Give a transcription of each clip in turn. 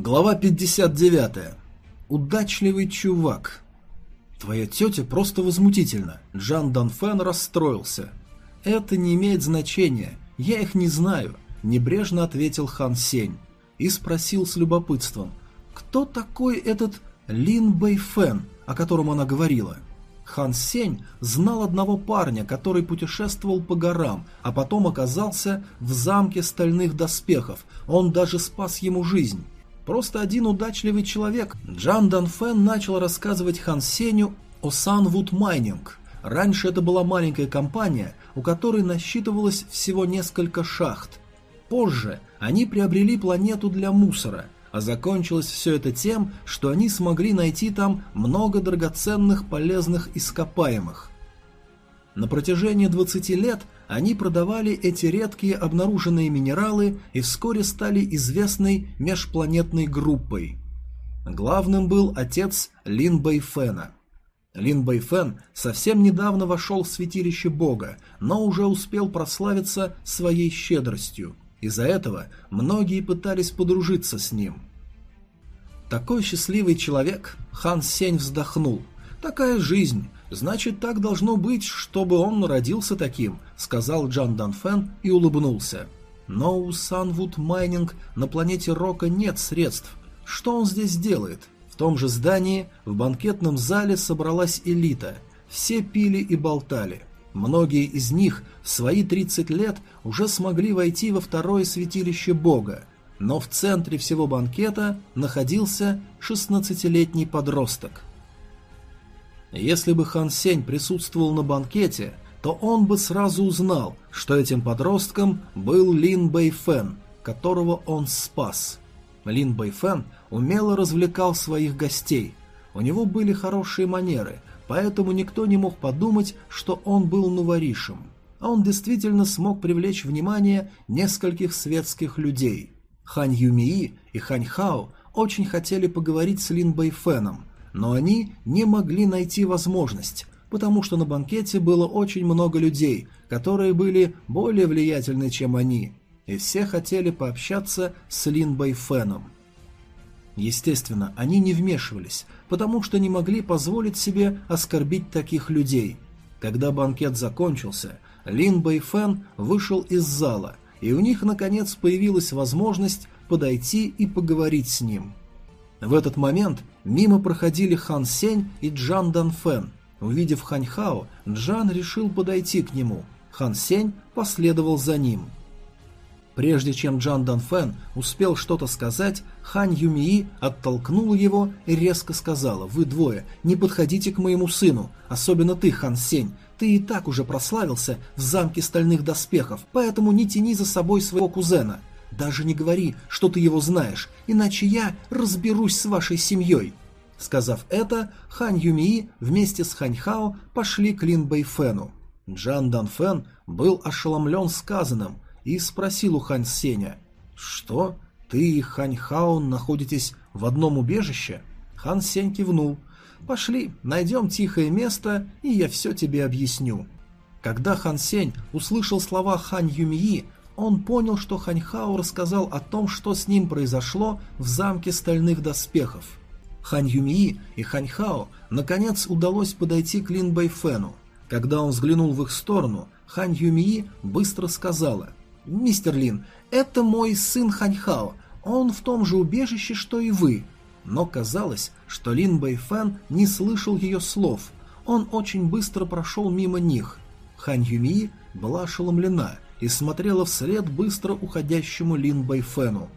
Глава 59. Удачливый чувак. Твоя тетя просто возмутительна. Джан Данфен расстроился. Это не имеет значения. Я их не знаю. Небрежно ответил Хан Сень. И спросил с любопытством. Кто такой этот Лин Бэйфэн, о котором она говорила? Хан Сень знал одного парня, который путешествовал по горам, а потом оказался в замке стальных доспехов. Он даже спас ему жизнь. Просто один удачливый человек. Джан Дан Фэн начал рассказывать Хан Сеню о Sunwood Mining. Раньше это была маленькая компания, у которой насчитывалось всего несколько шахт. Позже они приобрели планету для мусора, а закончилось все это тем, что они смогли найти там много драгоценных полезных ископаемых. На протяжении 20 лет они продавали эти редкие обнаруженные минералы и вскоре стали известной межпланетной группой. Главным был отец Лин Бэйфена. Лин Бэйфен совсем недавно вошел в святилище бога, но уже успел прославиться своей щедростью. Из-за этого многие пытались подружиться с ним. Такой счастливый человек, Хан Сень вздохнул. Такая жизнь, Значит, так должно быть, чтобы он родился таким, сказал Джан Данфен и улыбнулся. Но у Санвуд Майнинг на планете Рока нет средств. Что он здесь делает? В том же здании, в банкетном зале собралась элита. Все пили и болтали. Многие из них в свои 30 лет уже смогли войти во второе святилище бога, но в центре всего банкета находился 16-летний подросток. Если бы Хан Сень присутствовал на банкете, то он бы сразу узнал, что этим подростком был Лин Бэйфэн, которого он спас. Лин Бэйфэн умело развлекал своих гостей. У него были хорошие манеры, поэтому никто не мог подумать, что он был нуворишем. А он действительно смог привлечь внимание нескольких светских людей. Хань Юмии и Хань Хао очень хотели поговорить с Лин Бэйфэном, но они не могли найти возможность, потому что на банкете было очень много людей, которые были более влиятельны, чем они, и все хотели пообщаться с Лин Бэйфэном. Естественно, они не вмешивались, потому что не могли позволить себе оскорбить таких людей. Когда банкет закончился, Лин Бэйфэн вышел из зала, и у них наконец появилась возможность подойти и поговорить с ним. В этот момент мимо проходили Хан Сень и Джан Дан Фэн. Увидев Хань Хао, Джан решил подойти к нему. Хан Сень последовал за ним. Прежде чем Джан Дан Фэн успел что-то сказать, Хань Юмии оттолкнула его и резко сказала «Вы двое, не подходите к моему сыну, особенно ты, Хан Сень, ты и так уже прославился в замке стальных доспехов, поэтому не тяни за собой своего кузена. Даже не говори, что ты его знаешь, иначе я разберусь с вашей семьей». Сказав это, Хань Юмии вместе с Хань Хао пошли к Лин Бэйфэну. Джан Дан Фэн был ошеломлен сказанным и спросил у Хань Сеня, «Что? Ты и Хань Хао находитесь в одном убежище?» Хан Сень кивнул. «Пошли, найдем тихое место, и я все тебе объясню». Когда Хан Сень услышал слова Хань Юмии, он понял, что Ханьхао рассказал о том, что с ним произошло в замке стальных доспехов. Хань Юмии и Ханьхао наконец удалось подойти к Лин Бэйфэну. Когда он взглянул в их сторону, Хань Юмии быстро сказала «Мистер Лин, это мой сын Ханьхао, он в том же убежище, что и вы». Но казалось, что Лин Бэйфэн не слышал ее слов. Он очень быстро прошел мимо них. Хань Юмии была ошеломлена – и смотрела вслед быстро уходящему Лин Бэйфену.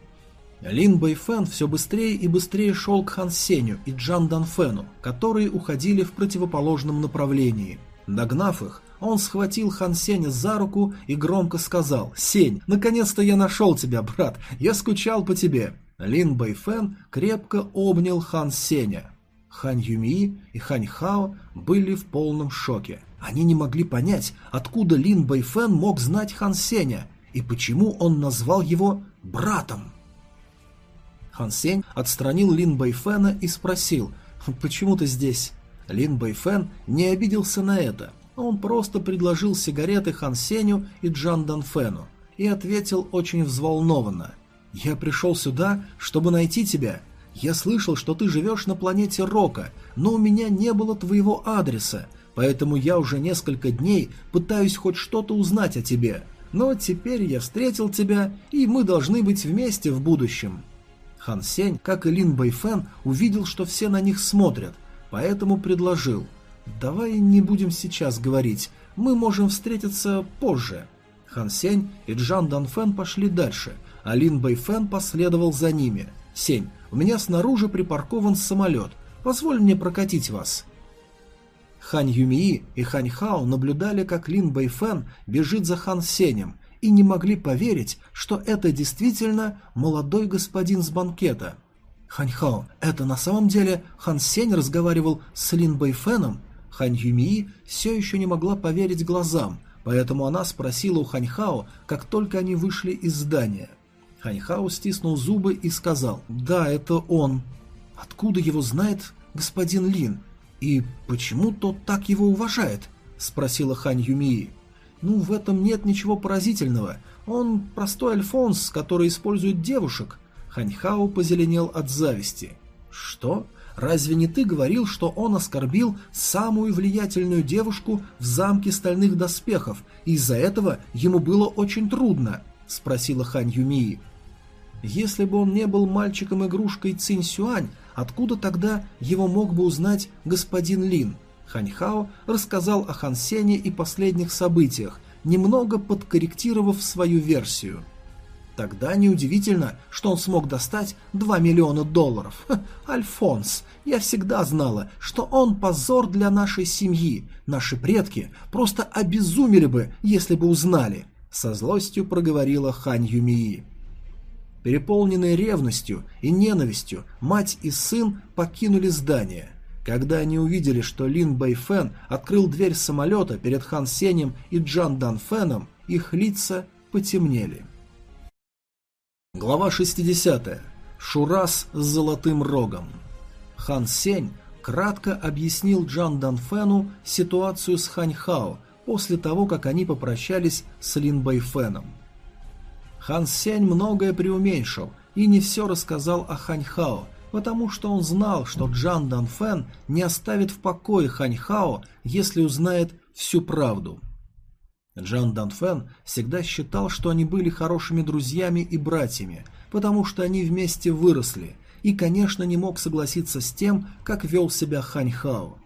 Лин Бэйфен все быстрее и быстрее шел к Хан Сеню и Джан Данфену, которые уходили в противоположном направлении. Догнав их, он схватил Хан Сеня за руку и громко сказал «Сень, наконец-то я нашел тебя, брат, я скучал по тебе». Лин Бэйфен крепко обнял Хан Сеня. Хан Юмии и Хань Хао были в полном шоке. Они не могли понять, откуда Лин Бэйфэн мог знать Хан Сеня и почему он назвал его братом. Хан Сень отстранил Лин Бэйфэна и спросил, «Почему ты здесь?» Лин Бэйфэн не обиделся на это. Он просто предложил сигареты Хан Сеню и Джан Дан Фэну и ответил очень взволнованно. «Я пришел сюда, чтобы найти тебя. Я слышал, что ты живешь на планете Рока, но у меня не было твоего адреса, поэтому я уже несколько дней пытаюсь хоть что-то узнать о тебе. Но теперь я встретил тебя, и мы должны быть вместе в будущем». Хан Сень, как и Лин Бэйфэн, увидел, что все на них смотрят, поэтому предложил «Давай не будем сейчас говорить, мы можем встретиться позже». Хан Сень и Джан Данфэн пошли дальше, а Лин Бэйфэн последовал за ними. «Сень, у меня снаружи припаркован самолет, позволь мне прокатить вас». Хань Юмии и Хань Хао наблюдали, как Лин Бэйфэн бежит за Хан Сенем, и не могли поверить, что это действительно молодой господин с банкета. Ханьхао, это на самом деле Хан Сень разговаривал с Лин Бэйфеном? Хань Юмии все еще не могла поверить глазам, поэтому она спросила у Ханьхао, как только они вышли из здания. Ханьхао стиснул зубы и сказал «Да, это он». «Откуда его знает господин Лин? И почему тот так его уважает?» – спросила Хань Юмии. Ну, в этом нет ничего поразительного. Он простой альфонс, который использует девушек. Ханьхао позеленел от зависти. Что? Разве не ты говорил, что он оскорбил самую влиятельную девушку в замке стальных доспехов, и из-за этого ему было очень трудно? Спросила Хань Юмии. Если бы он не был мальчиком-игрушкой Цинь Сюань, откуда тогда его мог бы узнать господин Лин? Ханьхао рассказал о Хан Сене и последних событиях, немного подкорректировав свою версию. Тогда неудивительно, что он смог достать 2 миллиона долларов. Ха, Альфонс, я всегда знала, что он позор для нашей семьи. Наши предки просто обезумели бы, если бы узнали. Со злостью проговорила Хань Юмии. Переполненные ревностью и ненавистью, мать и сын покинули здание – когда они увидели, что Лин Бэйфэн открыл дверь самолета перед Хан Сенем и Джан Дан Фэном, их лица потемнели. Глава 60. Шурас с золотым рогом. Хан Сень кратко объяснил Джан Дан Фэну ситуацию с Хань Хао после того, как они попрощались с Лин Бэйфэном. Хан Сень многое преуменьшил и не все рассказал о Хань Хао, потому что он знал, что Джан Дан Фэн не оставит в покое Хань Хао, если узнает всю правду. Джан Дан Фэн всегда считал, что они были хорошими друзьями и братьями, потому что они вместе выросли, и, конечно, не мог согласиться с тем, как вел себя Хань Хао.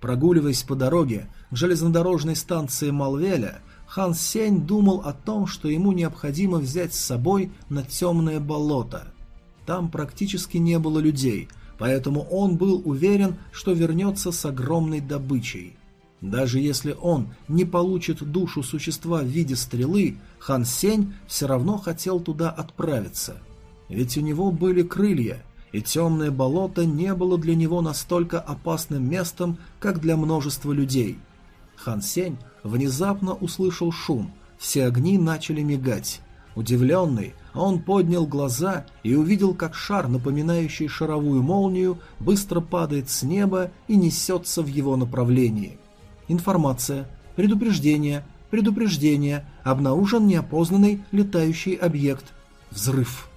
Прогуливаясь по дороге к железнодорожной станции Малвеля, Хан Сень думал о том, что ему необходимо взять с собой на темное болото – там практически не было людей, поэтому он был уверен, что вернется с огромной добычей. Даже если он не получит душу существа в виде стрелы, Хан Сень все равно хотел туда отправиться. Ведь у него были крылья, и темное болото не было для него настолько опасным местом, как для множества людей. Хан Сень внезапно услышал шум, все огни начали мигать. Удивленный, он поднял глаза и увидел, как шар, напоминающий шаровую молнию, быстро падает с неба и несется в его направлении. Информация. Предупреждение. Предупреждение. Обнаружен неопознанный летающий объект. Взрыв.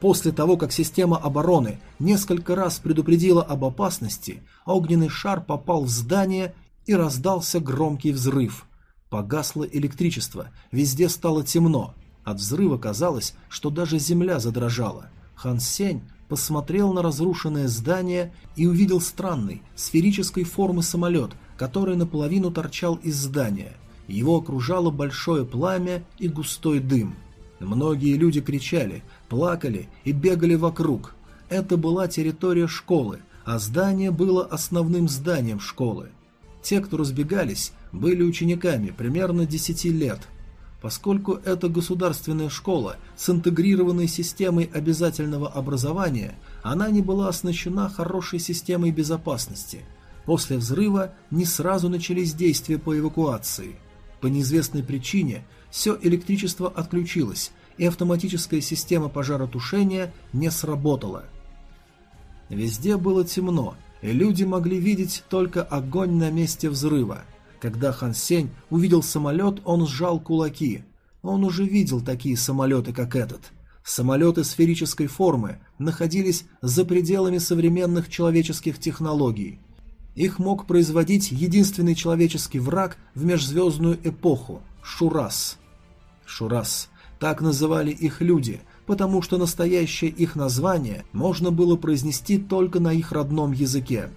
После того, как система обороны несколько раз предупредила об опасности, огненный шар попал в здание и раздался громкий взрыв. Погасло электричество, везде стало темно. От взрыва казалось, что даже земля задрожала. Хан Сень посмотрел на разрушенное здание и увидел странный, сферической формы самолет, который наполовину торчал из здания. Его окружало большое пламя и густой дым. Многие люди кричали, плакали и бегали вокруг. Это была территория школы, а здание было основным зданием школы. Те, кто разбегались, были учениками примерно 10 лет – Поскольку это государственная школа с интегрированной системой обязательного образования, она не была оснащена хорошей системой безопасности. После взрыва не сразу начались действия по эвакуации. По неизвестной причине все электричество отключилось, и автоматическая система пожаротушения не сработала. Везде было темно, и люди могли видеть только огонь на месте взрыва – когда Хан Сень увидел самолет, он сжал кулаки. Он уже видел такие самолеты, как этот. Самолеты сферической формы находились за пределами современных человеческих технологий. Их мог производить единственный человеческий враг в межзвездную эпоху – Шурас. Шурас. Так называли их люди, потому что настоящее их название можно было произнести только на их родном языке.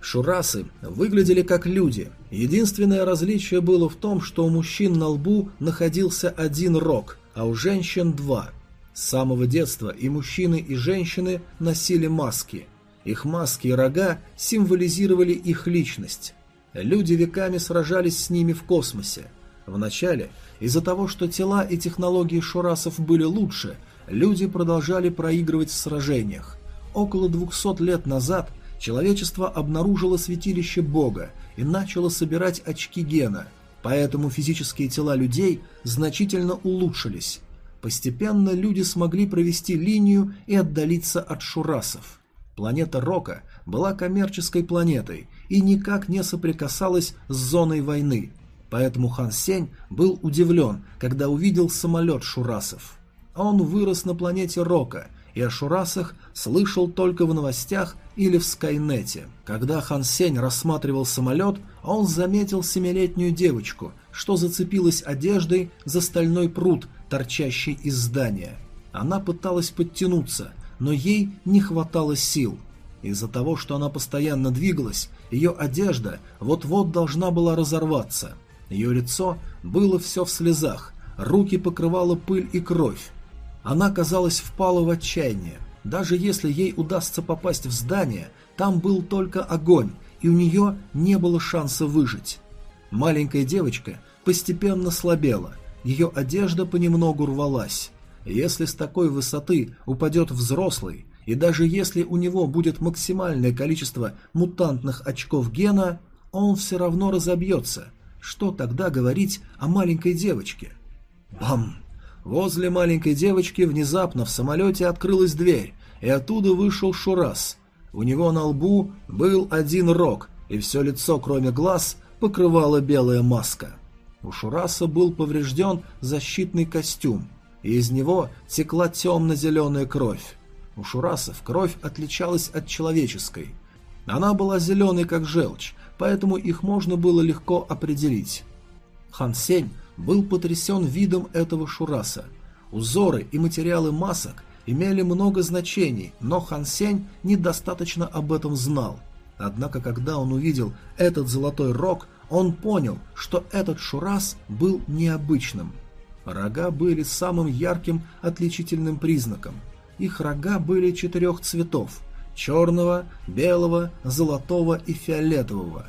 Шурасы выглядели как люди. Единственное различие было в том, что у мужчин на лбу находился один рог, а у женщин два. С самого детства и мужчины, и женщины носили маски. Их маски и рога символизировали их личность. Люди веками сражались с ними в космосе. Вначале, из-за того, что тела и технологии шурасов были лучше, люди продолжали проигрывать в сражениях. Около 200 лет назад человечество обнаружило святилище Бога и начало собирать очки гена, поэтому физические тела людей значительно улучшились. Постепенно люди смогли провести линию и отдалиться от шурасов. Планета Рока была коммерческой планетой и никак не соприкасалась с зоной войны, поэтому Хан Сень был удивлен, когда увидел самолет шурасов. Он вырос на планете Рока и о шурасах слышал только в новостях или в Скайнете. Когда Хан Сень рассматривал самолет, он заметил семилетнюю девочку, что зацепилась одеждой за стальной пруд, торчащий из здания. Она пыталась подтянуться, но ей не хватало сил. Из-за того, что она постоянно двигалась, ее одежда вот-вот должна была разорваться. Ее лицо было все в слезах, руки покрывала пыль и кровь. Она, казалось, впала в отчаяние. Даже если ей удастся попасть в здание, там был только огонь, и у нее не было шанса выжить. Маленькая девочка постепенно слабела, ее одежда понемногу рвалась. Если с такой высоты упадет взрослый, и даже если у него будет максимальное количество мутантных очков гена, он все равно разобьется. Что тогда говорить о маленькой девочке? Бам! Возле маленькой девочки внезапно в самолете открылась дверь, и оттуда вышел Шурас. У него на лбу был один рог, и все лицо, кроме глаз, покрывала белая маска. У Шураса был поврежден защитный костюм, и из него текла темно-зеленая кровь. У Шурасов кровь отличалась от человеческой. Она была зеленой, как желчь, поэтому их можно было легко определить. Хан Сень был потрясен видом этого Шураса. Узоры и материалы масок имели много значений, но Хан Сень недостаточно об этом знал. Однако, когда он увидел этот золотой рог, он понял, что этот Шурас был необычным. Рога были самым ярким отличительным признаком. Их рога были четырех цветов – черного, белого, золотого и фиолетового.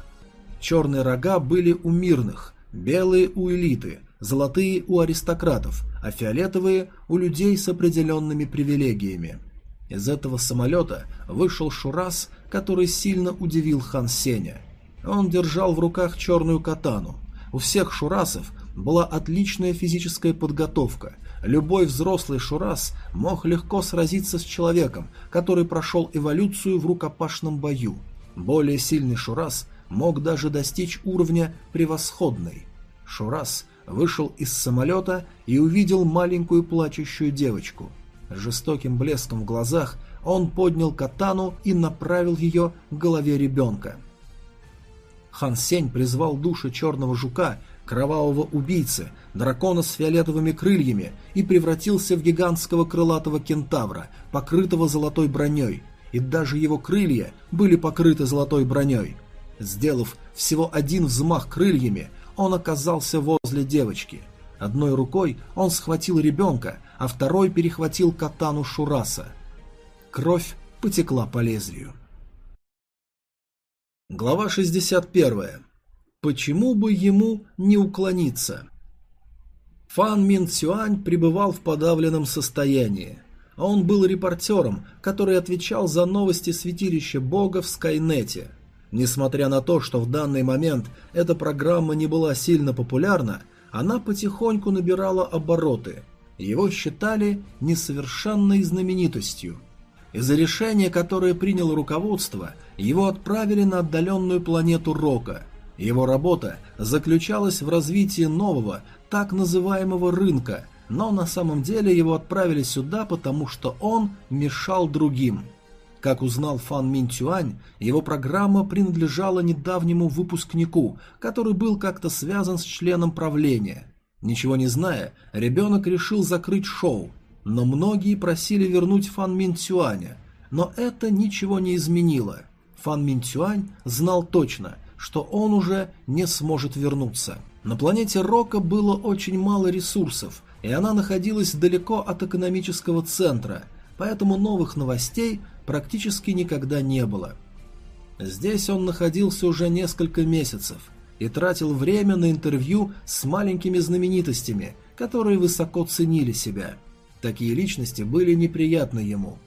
Черные рога были у мирных, белые у элиты, золотые у аристократов, а фиолетовые у людей с определенными привилегиями. Из этого самолета вышел Шурас, который сильно удивил хан Сеня. Он держал в руках черную катану. У всех шурасов была отличная физическая подготовка. Любой взрослый шурас мог легко сразиться с человеком, который прошел эволюцию в рукопашном бою. Более сильный шурас мог даже достичь уровня превосходный. Шурас вышел из самолета и увидел маленькую плачущую девочку. С жестоким блеском в глазах он поднял катану и направил ее к голове ребенка. Хан Сень призвал души черного жука, кровавого убийцы, дракона с фиолетовыми крыльями и превратился в гигантского крылатого кентавра, покрытого золотой броней, и даже его крылья были покрыты золотой броней. Сделав всего один взмах крыльями, он оказался возле девочки. Одной рукой он схватил ребенка, а второй перехватил катану Шураса. Кровь потекла по лезвию. Глава 61. Почему бы ему не уклониться? Фан Мин Цюань пребывал в подавленном состоянии. Он был репортером, который отвечал за новости святилища Бога в Скайнете – Несмотря на то, что в данный момент эта программа не была сильно популярна, она потихоньку набирала обороты. Его считали несовершенной знаменитостью. Из-за решения, которое приняло руководство, его отправили на отдаленную планету Рока. Его работа заключалась в развитии нового, так называемого рынка, но на самом деле его отправили сюда, потому что он мешал другим. Как узнал Фан Мин Цюань, его программа принадлежала недавнему выпускнику, который был как-то связан с членом правления. Ничего не зная, ребенок решил закрыть шоу, но многие просили вернуть Фан Мин Цюаня, но это ничего не изменило. Фан Мин Цюань знал точно, что он уже не сможет вернуться. На планете Рока было очень мало ресурсов, и она находилась далеко от экономического центра, поэтому новых новостей практически никогда не было. Здесь он находился уже несколько месяцев и тратил время на интервью с маленькими знаменитостями, которые высоко ценили себя. Такие личности были неприятны ему.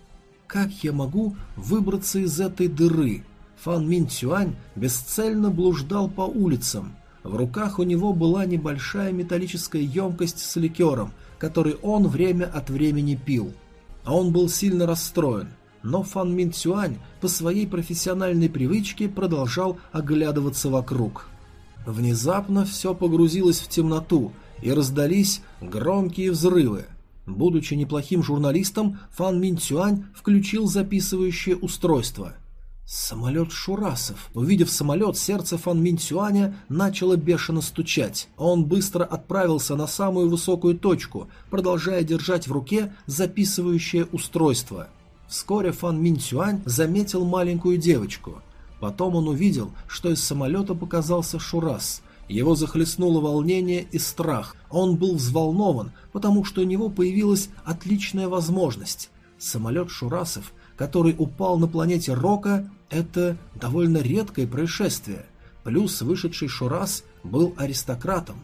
«Как я могу выбраться из этой дыры?» Фан Мин Цюань бесцельно блуждал по улицам. В руках у него была небольшая металлическая емкость с ликером, который он время от времени пил. А он был сильно расстроен – но Фан Мин Цюань по своей профессиональной привычке продолжал оглядываться вокруг. Внезапно все погрузилось в темноту, и раздались громкие взрывы. Будучи неплохим журналистом, Фан Мин Цюань включил записывающее устройство – Самолет Шурасов. Увидев самолет, сердце Фан Минсюаня начало бешено стучать. Он быстро отправился на самую высокую точку, продолжая держать в руке записывающее устройство. Вскоре Фан Минсюань заметил маленькую девочку. Потом он увидел, что из самолета показался Шурас. Его захлестнуло волнение и страх. Он был взволнован, потому что у него появилась отличная возможность. Самолет Шурасов, который упал на планете Рока, это довольно редкое происшествие. Плюс вышедший Шурас был аристократом.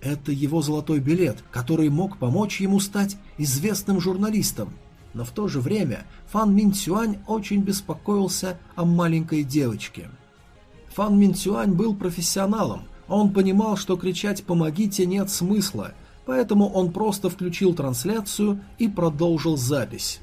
Это его золотой билет, который мог помочь ему стать известным журналистом – но в то же время Фан Мин Цюань очень беспокоился о маленькой девочке. Фан Мин Цюань был профессионалом, он понимал, что кричать «помогите» нет смысла, поэтому он просто включил трансляцию и продолжил запись.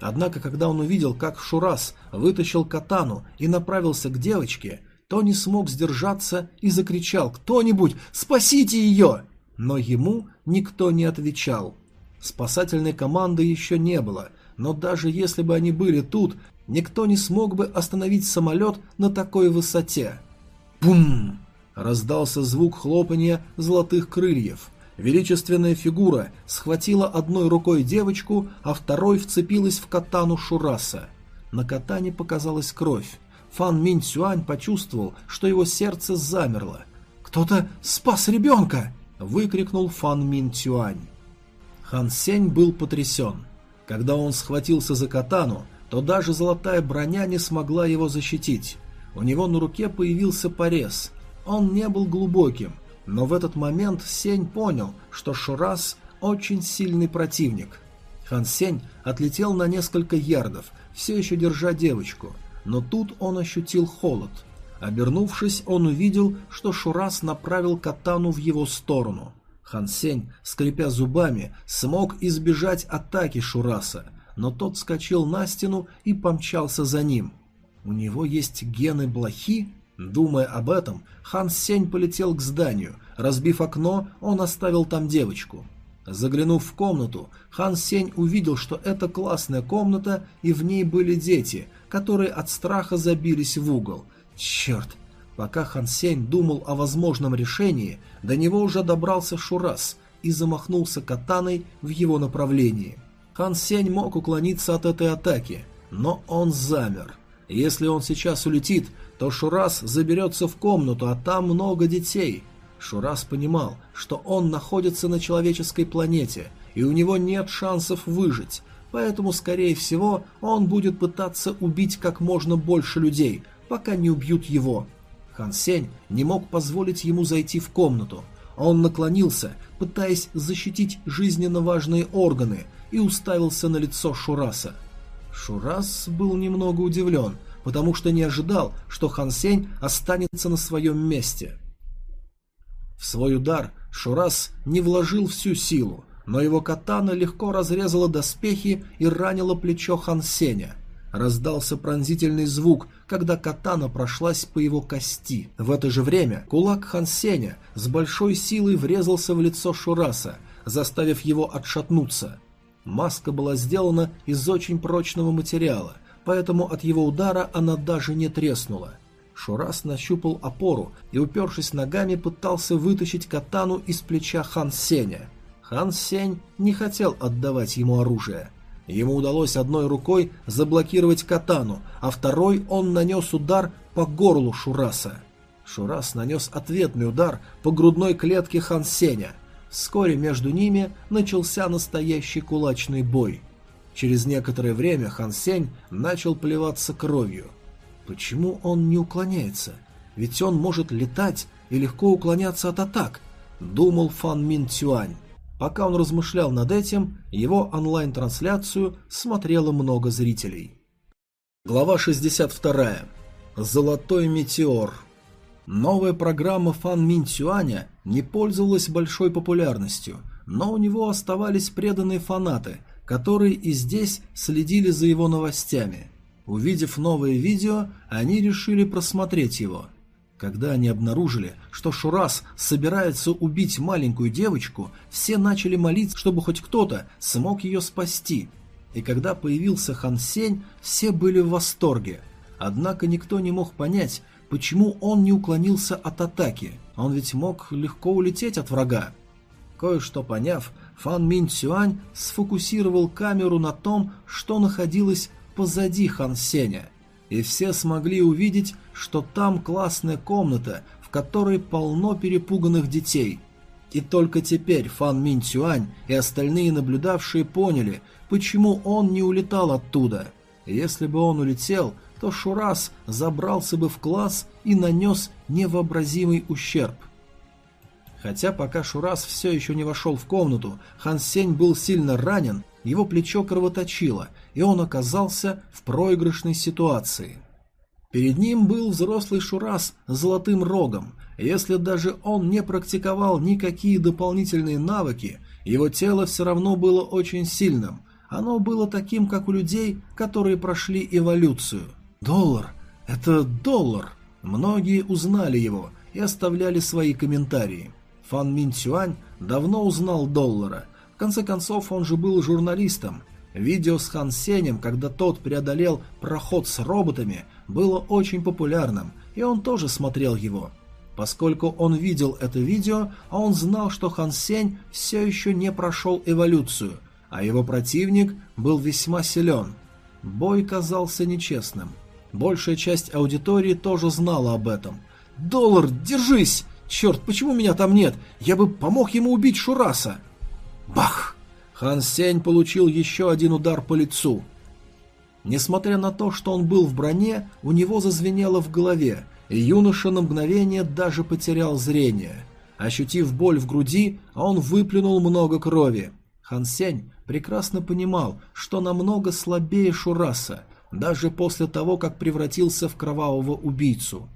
Однако, когда он увидел, как Шурас вытащил катану и направился к девочке, то не смог сдержаться и закричал «Кто-нибудь, спасите ее!» Но ему никто не отвечал – Спасательной команды еще не было, но даже если бы они были тут, никто не смог бы остановить самолет на такой высоте. Бум! Раздался звук хлопания золотых крыльев. Величественная фигура схватила одной рукой девочку, а второй вцепилась в катану Шураса. На катане показалась кровь. Фан Мин Цюань почувствовал, что его сердце замерло. «Кто-то спас ребенка!» – выкрикнул Фан Мин Цюань. Хан Сень был потрясен. Когда он схватился за катану, то даже золотая броня не смогла его защитить. У него на руке появился порез. Он не был глубоким, но в этот момент Сень понял, что Шурас очень сильный противник. Хан Сень отлетел на несколько ярдов, все еще держа девочку, но тут он ощутил холод. Обернувшись, он увидел, что Шурас направил катану в его сторону. Хан Сень, скрипя зубами, смог избежать атаки Шураса, но тот скочил на стену и помчался за ним. У него есть гены блохи? Думая об этом, Хан Сень полетел к зданию. Разбив окно, он оставил там девочку. Заглянув в комнату, Хан Сень увидел, что это классная комната, и в ней были дети, которые от страха забились в угол. Черт, Пока Хан Сень думал о возможном решении, до него уже добрался Шурас и замахнулся катаной в его направлении. Хан Сень мог уклониться от этой атаки, но он замер. Если он сейчас улетит, то Шурас заберется в комнату, а там много детей. Шурас понимал, что он находится на человеческой планете, и у него нет шансов выжить, поэтому, скорее всего, он будет пытаться убить как можно больше людей, пока не убьют его. Хан Сень не мог позволить ему зайти в комнату. Он наклонился, пытаясь защитить жизненно важные органы, и уставился на лицо Шураса. Шурас был немного удивлен, потому что не ожидал, что Хан Сень останется на своем месте. В свой удар Шурас не вложил всю силу, но его катана легко разрезала доспехи и ранила плечо Хан Сеня – Раздался пронзительный звук, когда катана прошлась по его кости. В это же время кулак Хан Сеня с большой силой врезался в лицо Шураса, заставив его отшатнуться. Маска была сделана из очень прочного материала, поэтому от его удара она даже не треснула. Шурас нащупал опору и, упершись ногами, пытался вытащить катану из плеча Хан Сеня. Хан Сень не хотел отдавать ему оружие. Ему удалось одной рукой заблокировать катану, а второй он нанес удар по горлу Шураса. Шурас нанес ответный удар по грудной клетке Хан Сеня. Вскоре между ними начался настоящий кулачный бой. Через некоторое время Хан Сень начал плеваться кровью. Почему он не уклоняется? Ведь он может летать и легко уклоняться от атак, думал Фан Мин Цюань. Пока он размышлял над этим, его онлайн-трансляцию смотрело много зрителей. Глава 62. Золотой метеор. Новая программа Фан Мин Цюаня не пользовалась большой популярностью, но у него оставались преданные фанаты, которые и здесь следили за его новостями. Увидев новое видео, они решили просмотреть его – когда они обнаружили, что Шурас собирается убить маленькую девочку, все начали молиться, чтобы хоть кто-то смог ее спасти. И когда появился Хан Сень, все были в восторге. Однако никто не мог понять, почему он не уклонился от атаки. Он ведь мог легко улететь от врага. Кое-что поняв, Фан Мин Цюань сфокусировал камеру на том, что находилось позади Хан Сеня – и все смогли увидеть, что там классная комната, в которой полно перепуганных детей. И только теперь Фан Мин Цюань и остальные наблюдавшие поняли, почему он не улетал оттуда. Если бы он улетел, то Шурас забрался бы в класс и нанес невообразимый ущерб. Хотя пока Шурас все еще не вошел в комнату, Хан Сень был сильно ранен, его плечо кровоточило, и он оказался в проигрышной ситуации. Перед ним был взрослый Шурас с золотым рогом. Если даже он не практиковал никакие дополнительные навыки, его тело все равно было очень сильным. Оно было таким, как у людей, которые прошли эволюцию. Доллар! Это доллар! Многие узнали его и оставляли свои комментарии. Фан Мин Цюань давно узнал доллара. В конце концов, он же был журналистом. Видео с Хан Сенем, когда тот преодолел проход с роботами, было очень популярным, и он тоже смотрел его. Поскольку он видел это видео, а он знал, что Хан Сень все еще не прошел эволюцию, а его противник был весьма силен. Бой казался нечестным. Большая часть аудитории тоже знала об этом. «Доллар, держись!» Черт, почему меня там нет? Я бы помог ему убить Шураса. Бах! Хан Сень получил еще один удар по лицу. Несмотря на то, что он был в броне, у него зазвенело в голове, и юноша на мгновение даже потерял зрение. Ощутив боль в груди, он выплюнул много крови. Хан Сень прекрасно понимал, что намного слабее Шураса, даже после того, как превратился в кровавого убийцу.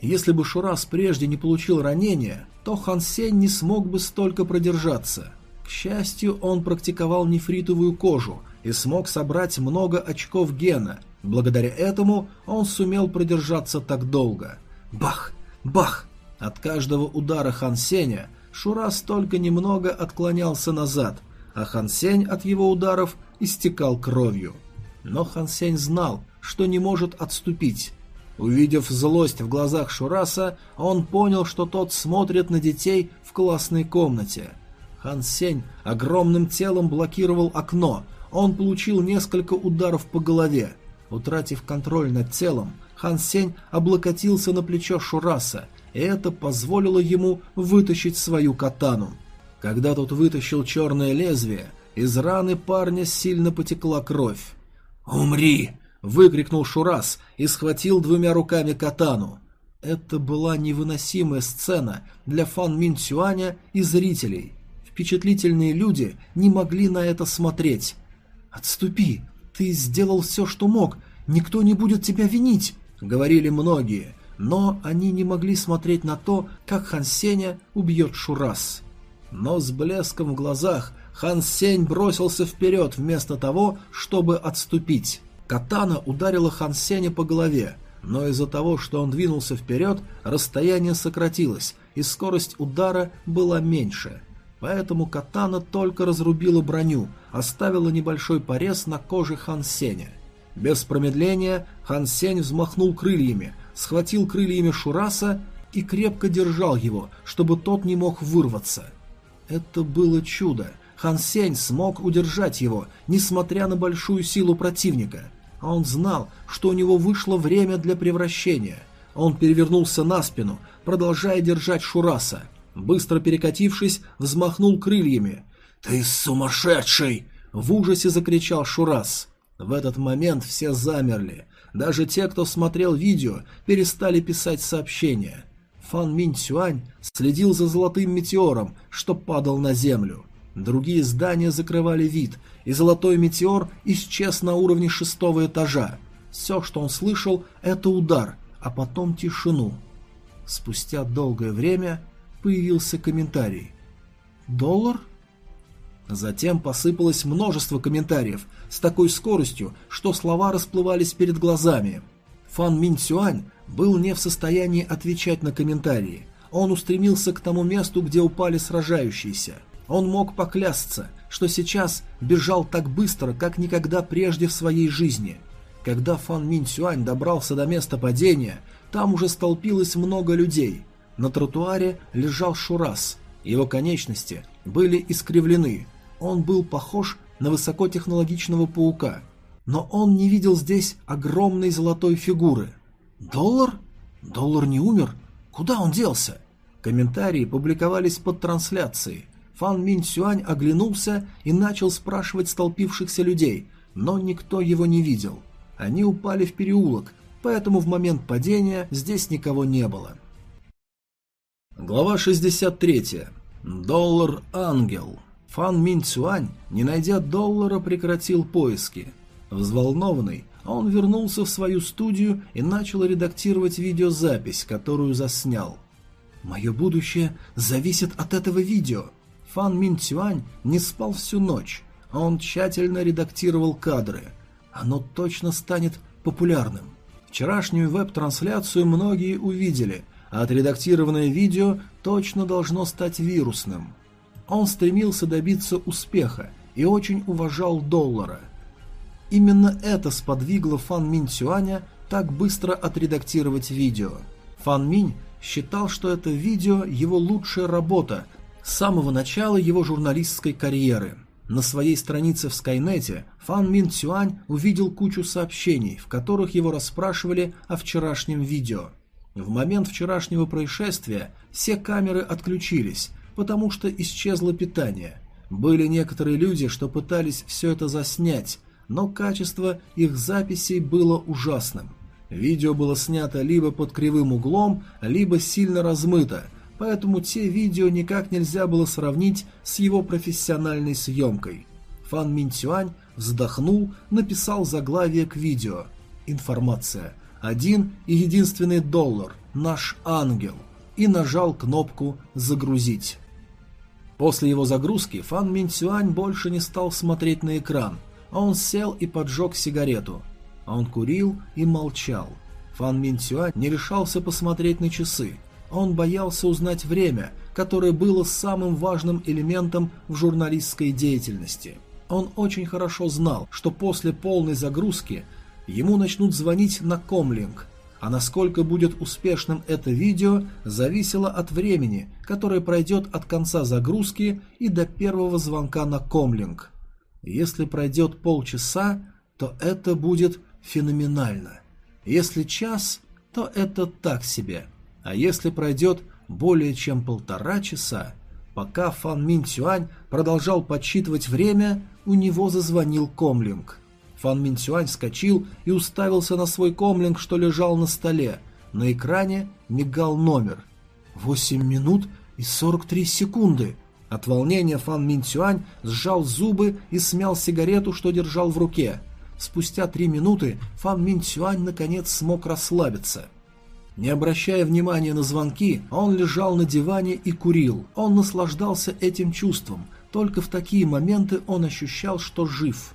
Если бы Шурас прежде не получил ранения, то Хан Сень не смог бы столько продержаться. К счастью, он практиковал нефритовую кожу и смог собрать много очков гена. Благодаря этому он сумел продержаться так долго. Бах! Бах! От каждого удара Хан Сеня Шурас только немного отклонялся назад, а Хан Сень от его ударов истекал кровью. Но Хан Сень знал, что не может отступить, Увидев злость в глазах Шураса, он понял, что тот смотрит на детей в классной комнате. Хан Сень огромным телом блокировал окно, он получил несколько ударов по голове. Утратив контроль над телом, Хан Сень облокотился на плечо Шураса, и это позволило ему вытащить свою катану. Когда тот вытащил черное лезвие, из раны парня сильно потекла кровь. «Умри!» выкрикнул Шурас и схватил двумя руками катану. Это была невыносимая сцена для фан Мин Цюаня и зрителей. Впечатлительные люди не могли на это смотреть. «Отступи! Ты сделал все, что мог! Никто не будет тебя винить!» — говорили многие, но они не могли смотреть на то, как Хан Сеня убьет Шурас. Но с блеском в глазах Хан Сень бросился вперед вместо того, чтобы отступить. Катана ударила Хан Сеня по голове, но из-за того, что он двинулся вперед, расстояние сократилось, и скорость удара была меньше. Поэтому катана только разрубила броню, оставила небольшой порез на коже Хан Сеня. Без промедления Хан Сень взмахнул крыльями, схватил крыльями Шураса и крепко держал его, чтобы тот не мог вырваться. Это было чудо. Хан Сень смог удержать его, несмотря на большую силу противника. А он знал, что у него вышло время для превращения. Он перевернулся на спину, продолжая держать Шураса. Быстро перекатившись, взмахнул крыльями. «Ты сумасшедший!» — в ужасе закричал Шурас. В этот момент все замерли. Даже те, кто смотрел видео, перестали писать сообщения. Фан Минь Цюань следил за золотым метеором, что падал на землю. Другие здания закрывали вид, и золотой метеор исчез на уровне шестого этажа. Все, что он слышал, это удар, а потом тишину. Спустя долгое время появился комментарий. «Доллар?» Затем посыпалось множество комментариев с такой скоростью, что слова расплывались перед глазами. Фан Минь Цюань был не в состоянии отвечать на комментарии. Он устремился к тому месту, где упали сражающиеся. Он мог поклясться, что сейчас бежал так быстро, как никогда прежде в своей жизни. Когда Фан Минь Цюань добрался до места падения, там уже столпилось много людей. На тротуаре лежал Шурас. Его конечности были искривлены, он был похож на высокотехнологичного паука, но он не видел здесь огромной золотой фигуры. «Доллар? Доллар не умер? Куда он делся?» Комментарии публиковались под трансляцией. Фан Мин Сюань оглянулся и начал спрашивать столпившихся людей, но никто его не видел. Они упали в переулок, поэтому в момент падения здесь никого не было. Глава 63. Доллар-ангел. Фан Мин Цюань, не найдя доллара, прекратил поиски. Взволнованный, он вернулся в свою студию и начал редактировать видеозапись, которую заснял. «Мое будущее зависит от этого видео». Фан Мин Цюань не спал всю ночь, а он тщательно редактировал кадры. Оно точно станет популярным. Вчерашнюю веб-трансляцию многие увидели, а отредактированное видео точно должно стать вирусным. Он стремился добиться успеха и очень уважал доллара. Именно это сподвигло Фан Минь Цюаня так быстро отредактировать видео. Фан Минь считал, что это видео его лучшая работа с самого начала его журналистской карьеры. На своей странице в Скайнете Фан Мин Цюань увидел кучу сообщений, в которых его расспрашивали о вчерашнем видео. В момент вчерашнего происшествия все камеры отключились, потому что исчезло питание. Были некоторые люди, что пытались все это заснять, но качество их записей было ужасным. Видео было снято либо под кривым углом, либо сильно размыто, поэтому те видео никак нельзя было сравнить с его профессиональной съемкой. Фан Минтюань вздохнул, написал заглавие к видео. Информация. Один и единственный доллар. Наш ангел. И нажал кнопку «Загрузить». После его загрузки Фан Минцюань больше не стал смотреть на экран, а он сел и поджег сигарету. А он курил и молчал. Фан Минцюань не решался посмотреть на часы. Он боялся узнать время, которое было самым важным элементом в журналистской деятельности. Он очень хорошо знал, что после полной загрузки ему начнут звонить на комлинг, а насколько будет успешным это видео, зависело от времени, которое пройдет от конца загрузки и до первого звонка на комлинг. Если пройдет полчаса, то это будет феноменально. Если час, то это так себе. А если пройдет более чем полтора часа, пока Фан Мин Цюань продолжал подсчитывать время, у него зазвонил комлинг. Фан Минсюань вскочил и уставился на свой комлинг, что лежал на столе. На экране мигал номер. «Восемь минут и сорок три секунды!» От волнения Фан Минсюань сжал зубы и смял сигарету, что держал в руке. Спустя три минуты Фан Минсюань наконец смог расслабиться. Не обращая внимания на звонки, он лежал на диване и курил. Он наслаждался этим чувством. Только в такие моменты он ощущал, что жив.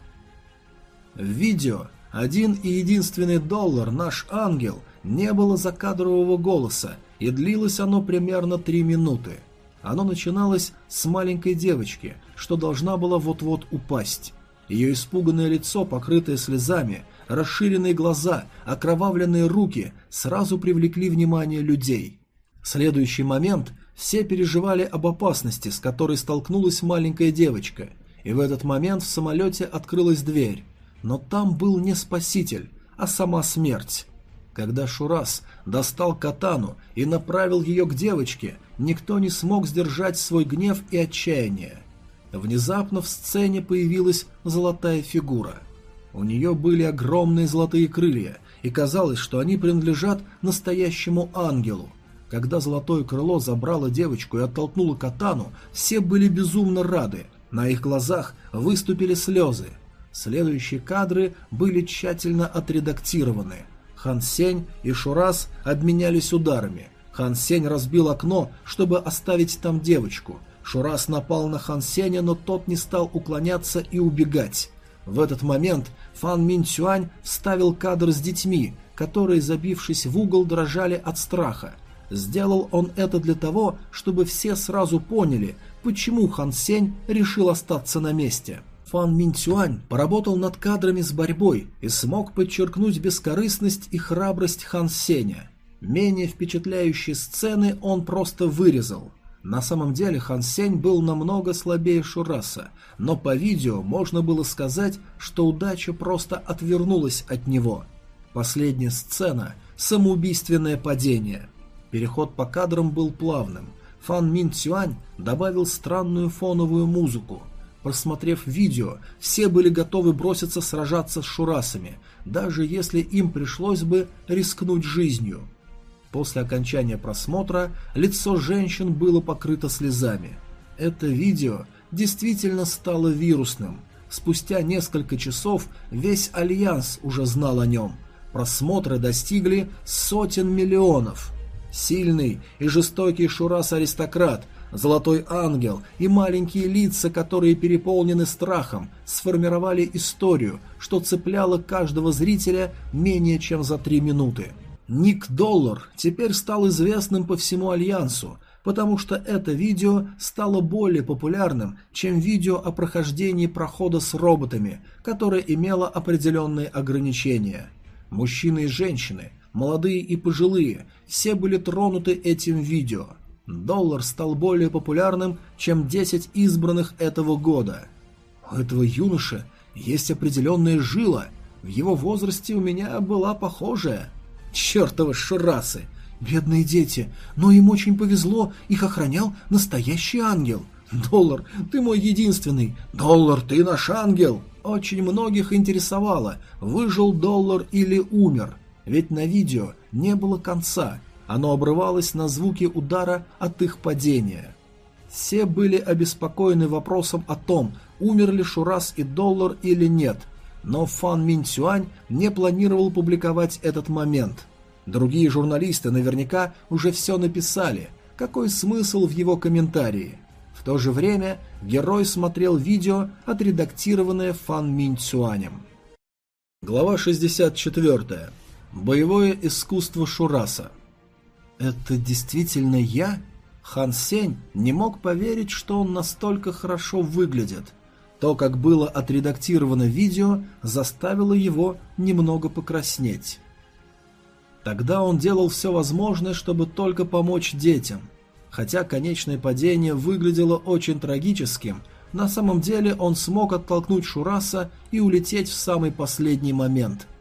В видео один и единственный доллар «Наш ангел» не было закадрового голоса, и длилось оно примерно три минуты. Оно начиналось с маленькой девочки, что должна была вот-вот упасть. Ее испуганное лицо, покрытое слезами, расширенные глаза, окровавленные руки сразу привлекли внимание людей. В следующий момент все переживали об опасности, с которой столкнулась маленькая девочка, и в этот момент в самолете открылась дверь. Но там был не спаситель, а сама смерть. Когда Шурас достал катану и направил ее к девочке, никто не смог сдержать свой гнев и отчаяние. Внезапно в сцене появилась золотая фигура. У нее были огромные золотые крылья, и казалось, что они принадлежат настоящему ангелу. Когда золотое крыло забрало девочку и оттолкнуло катану, все были безумно рады, на их глазах выступили слезы. Следующие кадры были тщательно отредактированы – Хан Сень и Шурас обменялись ударами. Хан Сень разбил окно, чтобы оставить там девочку. Шурас напал на Хан Сеня, но тот не стал уклоняться и убегать. В этот момент Фан Мин Цюань вставил кадр с детьми, которые, забившись в угол, дрожали от страха. Сделал он это для того, чтобы все сразу поняли, почему Хан Сень решил остаться на месте. Фан Минцюань поработал над кадрами с борьбой и смог подчеркнуть бескорыстность и храбрость Хан Сеня. Менее впечатляющие сцены он просто вырезал. На самом деле Хан Сень был намного слабее Шураса, но по видео можно было сказать, что удача просто отвернулась от него. Последняя сцена – самоубийственное падение. Переход по кадрам был плавным. Фан Мин Цюань добавил странную фоновую музыку – Просмотрев видео, все были готовы броситься сражаться с шурасами, даже если им пришлось бы рискнуть жизнью. После окончания просмотра лицо женщин было покрыто слезами. Это видео действительно стало вирусным. Спустя несколько часов весь Альянс уже знал о нем. Просмотры достигли сотен миллионов. Сильный и жестокий Шурас-аристократ Золотой ангел и маленькие лица, которые переполнены страхом, сформировали историю, что цепляло каждого зрителя менее чем за три минуты. Ник Доллар теперь стал известным по всему Альянсу, потому что это видео стало более популярным, чем видео о прохождении прохода с роботами, которое имело определенные ограничения. Мужчины и женщины, молодые и пожилые, все были тронуты этим видео – Доллар стал более популярным, чем 10 избранных этого года. У этого юноши есть определенная жила. В его возрасте у меня была похожая. Чертовы шурасы! Бедные дети, но им очень повезло, их охранял настоящий ангел. Доллар, ты мой единственный. Доллар, ты наш ангел. Очень многих интересовало, выжил доллар или умер. Ведь на видео не было конца, оно обрывалось на звуки удара от их падения. Все были обеспокоены вопросом о том, умерли Шурас и Доллар или нет, но Фан Мин Цюань не планировал публиковать этот момент. Другие журналисты наверняка уже все написали, какой смысл в его комментарии. В то же время герой смотрел видео, отредактированное Фан Мин Цюанем. Глава 64. Боевое искусство Шураса. «Это действительно я?» Хан Сень не мог поверить, что он настолько хорошо выглядит. То, как было отредактировано видео, заставило его немного покраснеть. Тогда он делал все возможное, чтобы только помочь детям. Хотя конечное падение выглядело очень трагическим, на самом деле он смог оттолкнуть Шураса и улететь в самый последний момент –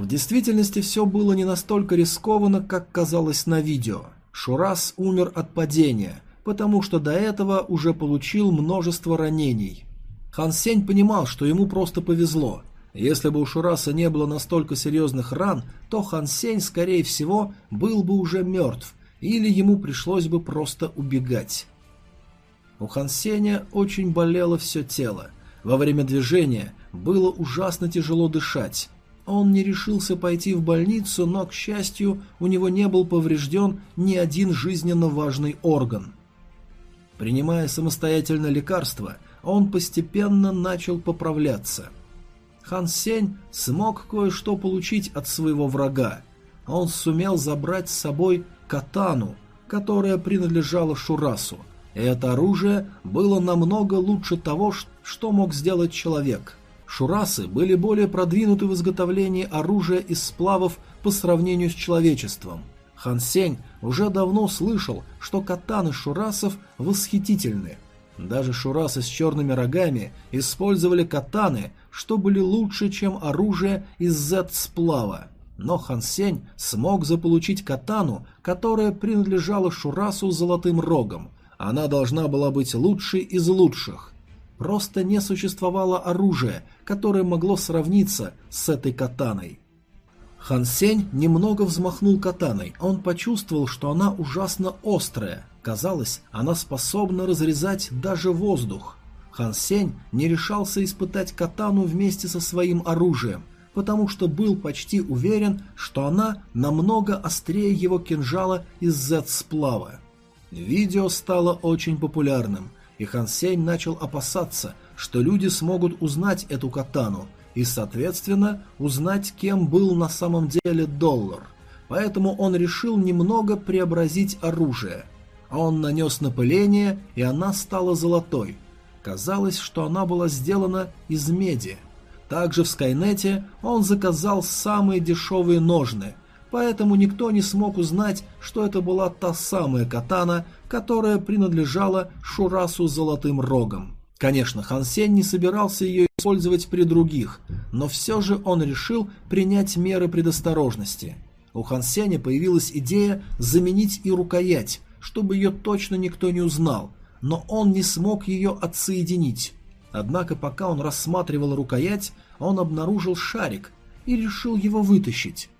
в действительности все было не настолько рискованно, как казалось на видео. Шурас умер от падения, потому что до этого уже получил множество ранений. Хан Сень понимал, что ему просто повезло. Если бы у Шураса не было настолько серьезных ран, то Хан Сень, скорее всего, был бы уже мертв, или ему пришлось бы просто убегать. У Хан Сеня очень болело все тело. Во время движения было ужасно тяжело дышать, он не решился пойти в больницу, но, к счастью, у него не был поврежден ни один жизненно важный орган. Принимая самостоятельно лекарства, он постепенно начал поправляться. Хан Сень смог кое-что получить от своего врага. Он сумел забрать с собой катану, которая принадлежала Шурасу. И это оружие было намного лучше того, что мог сделать человек. Шурасы были более продвинуты в изготовлении оружия из сплавов по сравнению с человечеством. Хан Сень уже давно слышал, что катаны шурасов восхитительны. Даже шурасы с черными рогами использовали катаны, что были лучше, чем оружие из Z-сплава. Но Хан Сень смог заполучить катану, которая принадлежала Шурасу с золотым рогом. Она должна была быть лучшей из лучших. Просто не существовало оружия, которое могло сравниться с этой катаной. Хан Сень немного взмахнул катаной, он почувствовал, что она ужасно острая. Казалось, она способна разрезать даже воздух. Хан Сень не решался испытать катану вместе со своим оружием, потому что был почти уверен, что она намного острее его кинжала из Z-сплава. Видео стало очень популярным, и Хан Сень начал опасаться, что люди смогут узнать эту катану и, соответственно, узнать, кем был на самом деле доллар. Поэтому он решил немного преобразить оружие. Он нанес напыление, и она стала золотой. Казалось, что она была сделана из меди. Также в Скайнете он заказал самые дешевые ножны – поэтому никто не смог узнать, что это была та самая катана, которая принадлежала Шурасу Золотым Рогом. Конечно, Хан Сень не собирался ее использовать при других, но все же он решил принять меры предосторожности. У Хан Сеня появилась идея заменить и рукоять, чтобы ее точно никто не узнал, но он не смог ее отсоединить. Однако пока он рассматривал рукоять, он обнаружил шарик и решил его вытащить.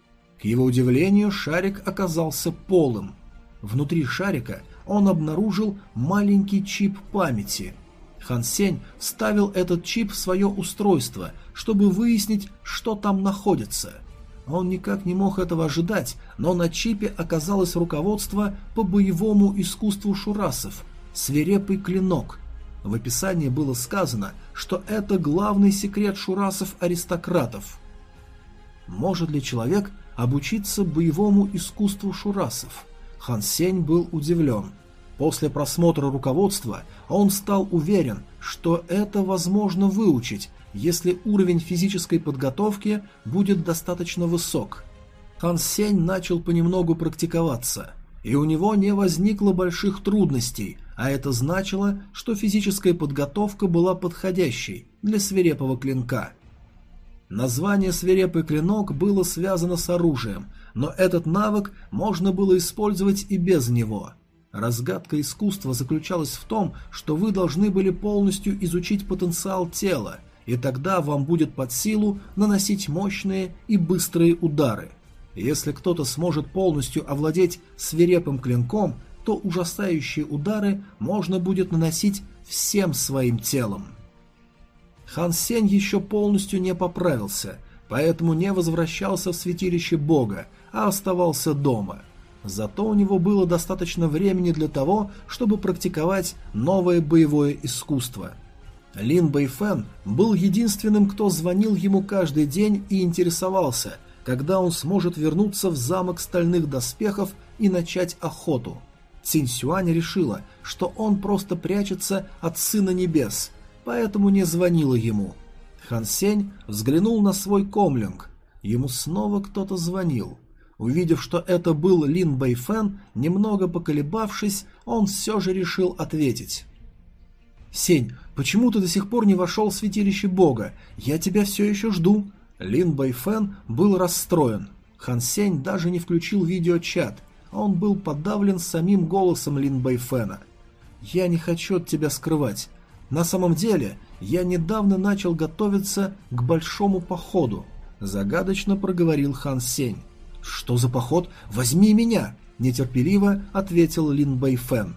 К его удивлению, шарик оказался полым. Внутри шарика он обнаружил маленький чип памяти. Хан Сень вставил этот чип в свое устройство, чтобы выяснить, что там находится. Он никак не мог этого ожидать, но на чипе оказалось руководство по боевому искусству шурасов – свирепый клинок. В описании было сказано, что это главный секрет шурасов-аристократов. Может ли человек обучиться боевому искусству шурасов. Хан Сень был удивлен. После просмотра руководства он стал уверен, что это возможно выучить, если уровень физической подготовки будет достаточно высок. Хан Сень начал понемногу практиковаться, и у него не возникло больших трудностей, а это значило, что физическая подготовка была подходящей для свирепого клинка – Название «Свирепый клинок» было связано с оружием, но этот навык можно было использовать и без него. Разгадка искусства заключалась в том, что вы должны были полностью изучить потенциал тела, и тогда вам будет под силу наносить мощные и быстрые удары. Если кто-то сможет полностью овладеть свирепым клинком, то ужасающие удары можно будет наносить всем своим телом. Хан Сень еще полностью не поправился, поэтому не возвращался в святилище бога, а оставался дома. Зато у него было достаточно времени для того, чтобы практиковать новое боевое искусство. Лин Бэйфэн был единственным, кто звонил ему каждый день и интересовался, когда он сможет вернуться в замок стальных доспехов и начать охоту. Цинь Сюань решила, что он просто прячется от Сына Небес – поэтому не звонила ему. Хан Сень взглянул на свой комлинк. Ему снова кто-то звонил. Увидев, что это был Лин Бэйфэн, немного поколебавшись, он все же решил ответить. «Сень, почему ты до сих пор не вошел в святилище Бога? Я тебя все еще жду». Лин Бэйфэн был расстроен. Хан Сень даже не включил видеочат. Он был подавлен самим голосом Лин Бэйфэна. «Я не хочу от тебя скрывать. На самом деле, я недавно начал готовиться к большому походу, загадочно проговорил Хан Сень. Что за поход? Возьми меня, нетерпеливо ответил Лин Бэйфэн.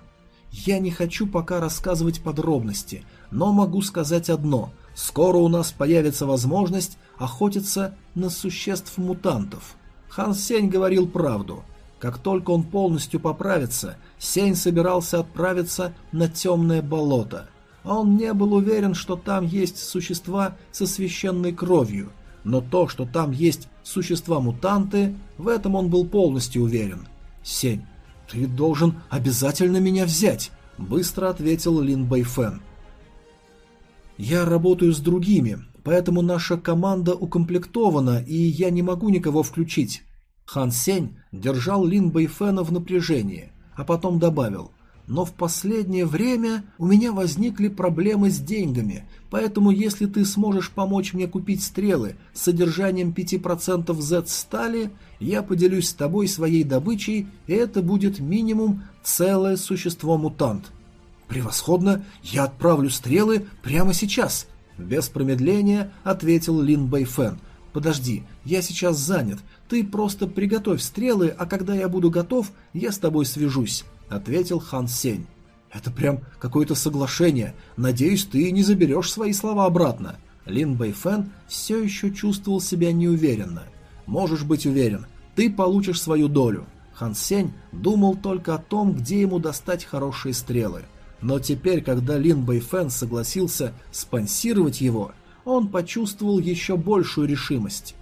Я не хочу пока рассказывать подробности, но могу сказать одно. Скоро у нас появится возможность охотиться на существ-мутантов. Хан Сень говорил правду. Как только он полностью поправится, Сень собирался отправиться на темное болото – он не был уверен, что там есть существа со священной кровью, но то, что там есть существа-мутанты, в этом он был полностью уверен. «Сень, ты должен обязательно меня взять!» быстро ответил Лин Бэйфэн. «Я работаю с другими, поэтому наша команда укомплектована, и я не могу никого включить». Хан Сень держал Лин Бэйфэна в напряжении, а потом добавил но в последнее время у меня возникли проблемы с деньгами, поэтому если ты сможешь помочь мне купить стрелы с содержанием 5% Z-стали, я поделюсь с тобой своей добычей, и это будет минимум целое существо-мутант. Превосходно, я отправлю стрелы прямо сейчас. Без промедления ответил Лин Бэйфэн. Подожди, я сейчас занят, ты просто приготовь стрелы, а когда я буду готов, я с тобой свяжусь. — ответил Хан Сень. «Это прям какое-то соглашение. Надеюсь, ты не заберешь свои слова обратно». Лин Бэйфэн все еще чувствовал себя неуверенно. «Можешь быть уверен, ты получишь свою долю». Хан Сень думал только о том, где ему достать хорошие стрелы. Но теперь, когда Лин Бэйфэн согласился спонсировать его, он почувствовал еще большую решимость.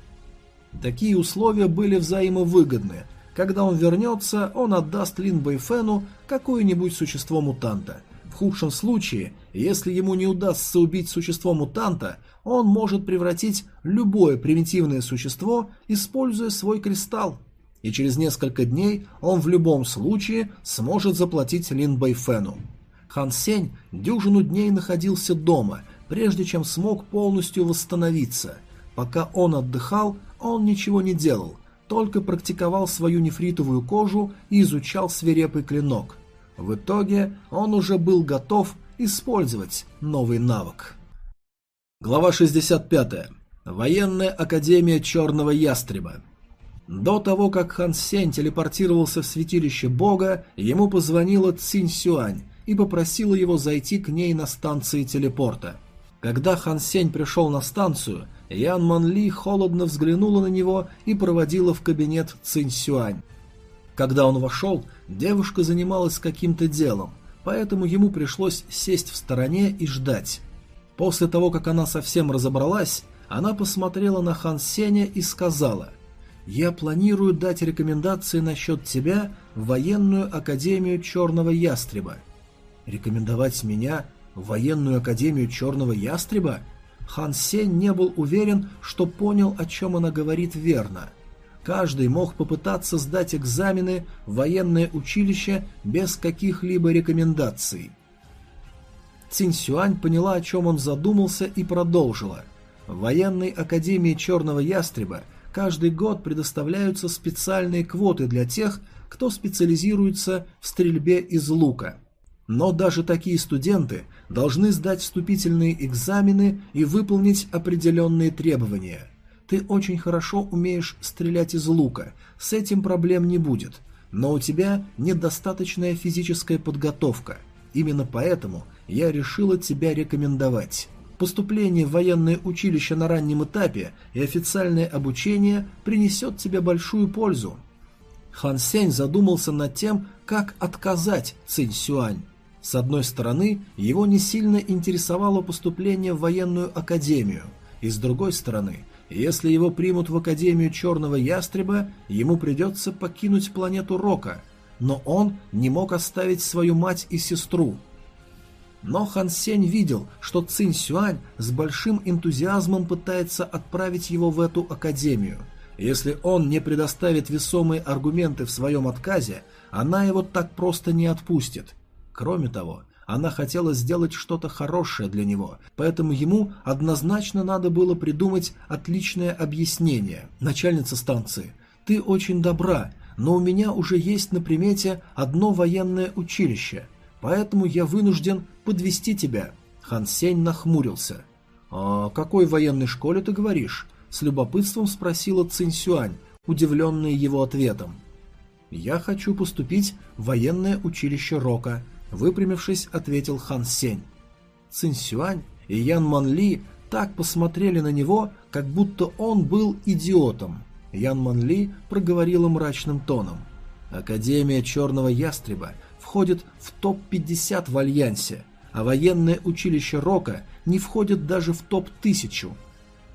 Такие условия были взаимовыгодны – когда он вернется, он отдаст Лин Бэйфену какое-нибудь существо-мутанта. В худшем случае, если ему не удастся убить существо-мутанта, он может превратить любое примитивное существо, используя свой кристалл. И через несколько дней он в любом случае сможет заплатить Лин Бэйфену. Хан Сень дюжину дней находился дома, прежде чем смог полностью восстановиться. Пока он отдыхал, он ничего не делал – только практиковал свою нефритовую кожу и изучал свирепый клинок. В итоге он уже был готов использовать новый навык. Глава 65. Военная академия Черного Ястреба. До того, как Хан Сень телепортировался в святилище Бога, ему позвонила Цинь Сюань и попросила его зайти к ней на станции телепорта. Когда Хан Сень пришел на станцию, Ян Ман Ли холодно взглянула на него и проводила в кабинет Цинь Сюань. Когда он вошел, девушка занималась каким-то делом, поэтому ему пришлось сесть в стороне и ждать. После того, как она совсем разобралась, она посмотрела на Хан Сеня и сказала «Я планирую дать рекомендации насчет тебя в военную академию Черного Ястреба». «Рекомендовать меня в военную академию Черного Ястреба?» Хан Сень не был уверен, что понял, о чем она говорит верно. Каждый мог попытаться сдать экзамены в военное училище без каких-либо рекомендаций. Цинь Сюань поняла, о чем он задумался, и продолжила. В военной академии Черного Ястреба каждый год предоставляются специальные квоты для тех, кто специализируется в стрельбе из лука – но даже такие студенты должны сдать вступительные экзамены и выполнить определенные требования. Ты очень хорошо умеешь стрелять из лука, с этим проблем не будет, но у тебя недостаточная физическая подготовка. Именно поэтому я решила тебя рекомендовать. Поступление в военное училище на раннем этапе и официальное обучение принесет тебе большую пользу. Хан Сень задумался над тем, как отказать Цинь Сюань. С одной стороны, его не сильно интересовало поступление в военную академию, и с другой стороны, если его примут в Академию Черного Ястреба, ему придется покинуть планету Рока, но он не мог оставить свою мать и сестру. Но Хан Сень видел, что Цинь Сюань с большим энтузиазмом пытается отправить его в эту академию. Если он не предоставит весомые аргументы в своем отказе, она его так просто не отпустит. Кроме того, она хотела сделать что-то хорошее для него, поэтому ему однозначно надо было придумать отличное объяснение. Начальница станции, ты очень добра, но у меня уже есть на примете одно военное училище, поэтому я вынужден подвести тебя. Хан Сень нахмурился. «О какой военной школе ты говоришь?» С любопытством спросила Цинь Сюань, удивленная его ответом. «Я хочу поступить в военное училище Рока», Выпрямившись, ответил Хан Сень. Цин Сюань и Ян Ман Ли так посмотрели на него, как будто он был идиотом. Ян Ман Ли проговорила мрачным тоном. Академия Черного Ястреба входит в топ-50 в Альянсе, а военное училище Рока не входит даже в топ-1000.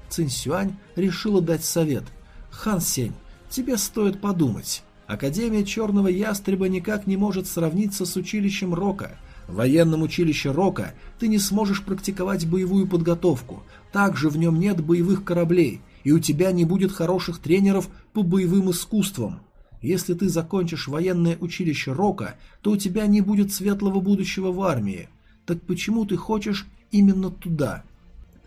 Цин Сюань решила дать совет. «Хан Сень, тебе стоит подумать. Академия Черного Ястреба никак не может сравниться с училищем Рока. В военном училище Рока ты не сможешь практиковать боевую подготовку, также в нем нет боевых кораблей, и у тебя не будет хороших тренеров по боевым искусствам. Если ты закончишь военное училище Рока, то у тебя не будет светлого будущего в армии. Так почему ты хочешь именно туда?»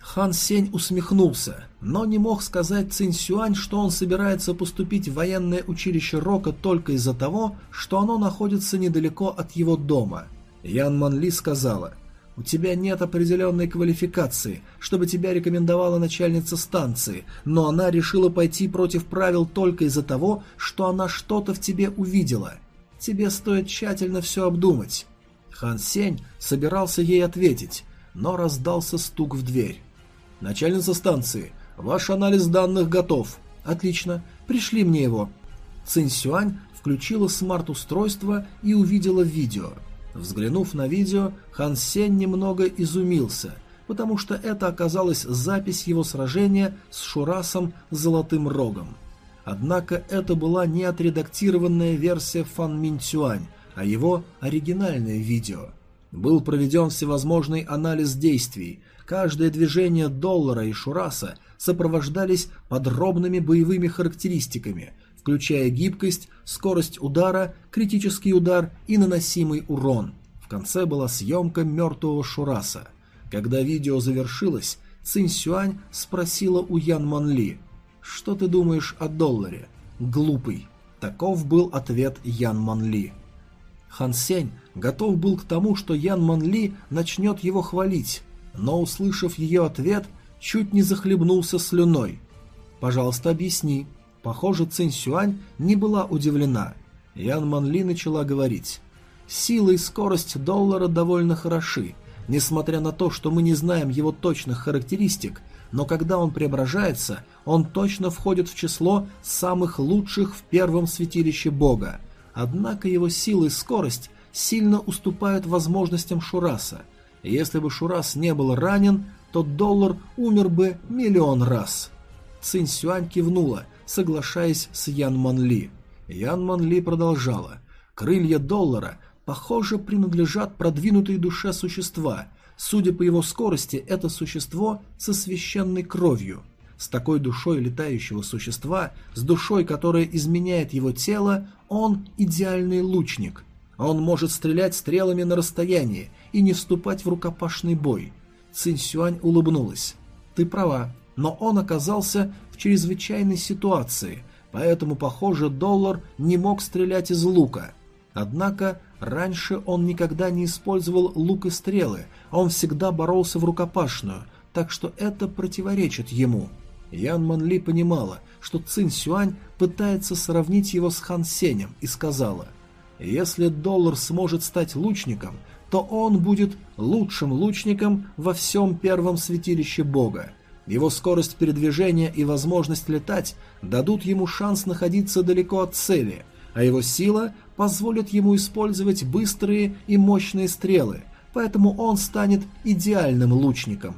Хан Сень усмехнулся, но не мог сказать Цинь Сюань, что он собирается поступить в военное училище Рока только из-за того, что оно находится недалеко от его дома. Ян Манли сказала, «У тебя нет определенной квалификации, чтобы тебя рекомендовала начальница станции, но она решила пойти против правил только из-за того, что она что-то в тебе увидела. Тебе стоит тщательно все обдумать». Хан Сень собирался ей ответить, но раздался стук в дверь. «Начальница станции, ваш анализ данных готов». «Отлично, пришли мне его». Цинь Сюань включила смарт-устройство и увидела видео. Взглянув на видео, Хан Сень немного изумился, потому что это оказалась запись его сражения с Шурасом Золотым Рогом. Однако это была не отредактированная версия Фан Минь Цюань, а его оригинальное видео. Был проведен всевозможный анализ действий, Каждое движение доллара и шураса сопровождались подробными боевыми характеристиками, включая гибкость, скорость удара, критический удар и наносимый урон. В конце была съемка мертвого шураса. Когда видео завершилось, Цинь Сюань спросила у Ян Манли, «Что ты думаешь о долларе?» «Глупый». Таков был ответ Ян Манли. Хан Сень готов был к тому, что Ян Манли начнет его хвалить, но, услышав ее ответ, чуть не захлебнулся слюной. «Пожалуйста, объясни». Похоже, Цинь Сюань не была удивлена. Ян Манли начала говорить. «Сила и скорость доллара довольно хороши, несмотря на то, что мы не знаем его точных характеристик, но когда он преображается, он точно входит в число самых лучших в первом святилище Бога. Однако его сила и скорость сильно уступают возможностям Шураса – если бы Шурас не был ранен, то доллар умер бы миллион раз. Цинь Сюань кивнула, соглашаясь с Ян Манли. Ян Манли продолжала. Крылья доллара, похоже, принадлежат продвинутой душе существа. Судя по его скорости, это существо со священной кровью. С такой душой летающего существа, с душой, которая изменяет его тело, он идеальный лучник. Он может стрелять стрелами на расстоянии и не вступать в рукопашный бой. Цинь Сюань улыбнулась. «Ты права, но он оказался в чрезвычайной ситуации, поэтому, похоже, доллар не мог стрелять из лука. Однако раньше он никогда не использовал лук и стрелы, он всегда боролся в рукопашную, так что это противоречит ему». Ян Манли понимала, что Цин Сюань пытается сравнить его с Хан Сенем и сказала, «Если доллар сможет стать лучником, то он будет лучшим лучником во всем первом святилище Бога. Его скорость передвижения и возможность летать дадут ему шанс находиться далеко от цели, а его сила позволит ему использовать быстрые и мощные стрелы, поэтому он станет идеальным лучником.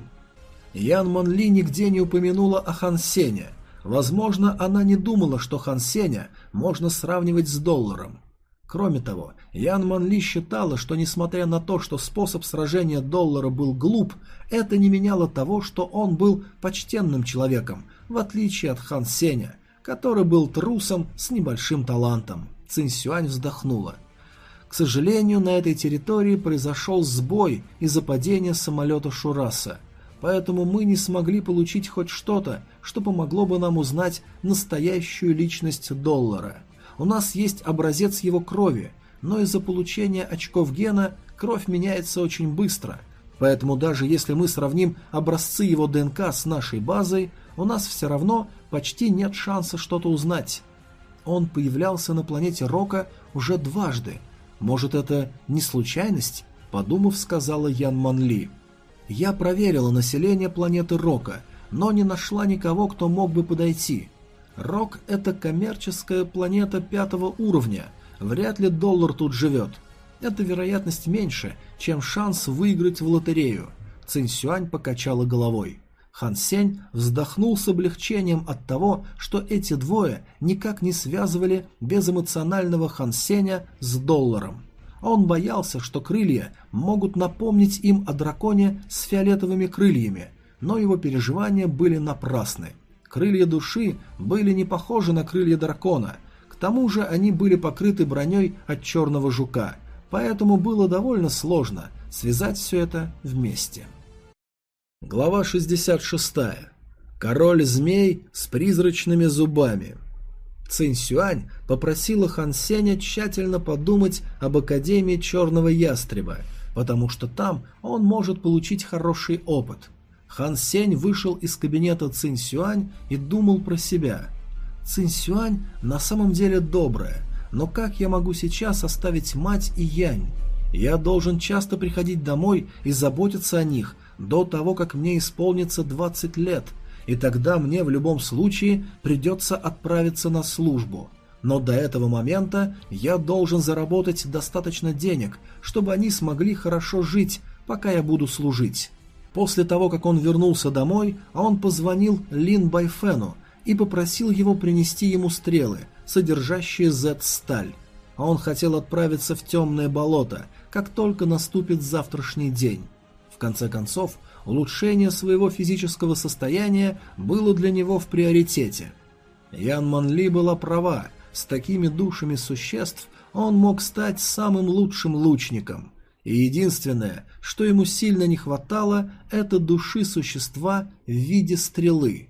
Ян Монли нигде не упомянула о Хан Сене. Возможно, она не думала, что Хан Сеня можно сравнивать с долларом. Кроме того, Ян Манли считала, что несмотря на то, что способ сражения доллара был глуп, это не меняло того, что он был почтенным человеком, в отличие от Хан Сеня, который был трусом с небольшим талантом. Цинь Сюань вздохнула. К сожалению, на этой территории произошел сбой из-за падения самолета Шураса, поэтому мы не смогли получить хоть что-то, что помогло бы нам узнать настоящую личность доллара. У нас есть образец его крови, но из-за получения очков гена кровь меняется очень быстро. Поэтому даже если мы сравним образцы его ДНК с нашей базой, у нас все равно почти нет шанса что-то узнать. Он появлялся на планете Рока уже дважды. Может, это не случайность? Подумав, сказала Ян Манли. Я проверила население планеты Рока, но не нашла никого, кто мог бы подойти. Рок – это коммерческая планета пятого уровня. Вряд ли доллар тут живет. Эта вероятность меньше, чем шанс выиграть в лотерею. Цинь Сюань покачала головой. Хан Сень вздохнул с облегчением от того, что эти двое никак не связывали безэмоционального Хан Сеня с долларом. он боялся, что крылья могут напомнить им о драконе с фиолетовыми крыльями, но его переживания были напрасны. Крылья души были не похожи на крылья дракона, к тому же они были покрыты броней от черного жука, поэтому было довольно сложно связать все это вместе. Глава 66. Король змей с призрачными зубами. Цинь Сюань попросила Хан Сеня тщательно подумать об Академии Черного Ястреба, потому что там он может получить хороший опыт. Хан Сень вышел из кабинета Цинь Сюань и думал про себя. Цинь Сюань на самом деле добрая, но как я могу сейчас оставить мать и Янь? Я должен часто приходить домой и заботиться о них до того, как мне исполнится 20 лет – и тогда мне в любом случае придется отправиться на службу. Но до этого момента я должен заработать достаточно денег, чтобы они смогли хорошо жить, пока я буду служить. После того, как он вернулся домой, он позвонил Лин Байфену и попросил его принести ему стрелы, содержащие Z-сталь. А он хотел отправиться в темное болото, как только наступит завтрашний день. В конце концов, улучшение своего физического состояния было для него в приоритете. Ян Манли была права, с такими душами существ он мог стать самым лучшим лучником. И единственное, что ему сильно не хватало, это души существа в виде стрелы.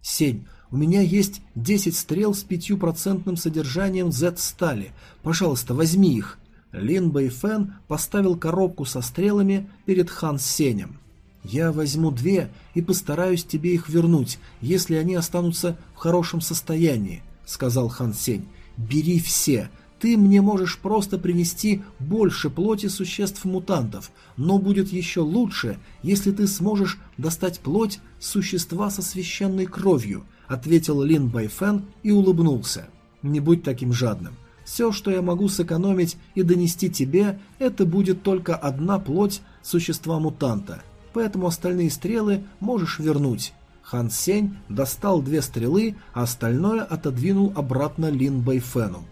Сень, у меня есть 10 стрел с 5% содержанием Z-стали. Пожалуйста, возьми их. Лин Бэйфэн поставил коробку со стрелами перед Хан Сенем. «Я возьму две и постараюсь тебе их вернуть, если они останутся в хорошем состоянии», — сказал Хан Сень. «Бери все. Ты мне можешь просто принести больше плоти существ-мутантов, но будет еще лучше, если ты сможешь достать плоть существа со священной кровью», — ответил Лин Байфен и улыбнулся. «Не будь таким жадным. Все, что я могу сэкономить и донести тебе, это будет только одна плоть существа-мутанта» поэтому остальные стрелы можешь вернуть. Хан Сень достал две стрелы, а остальное отодвинул обратно Лин Бэйфену.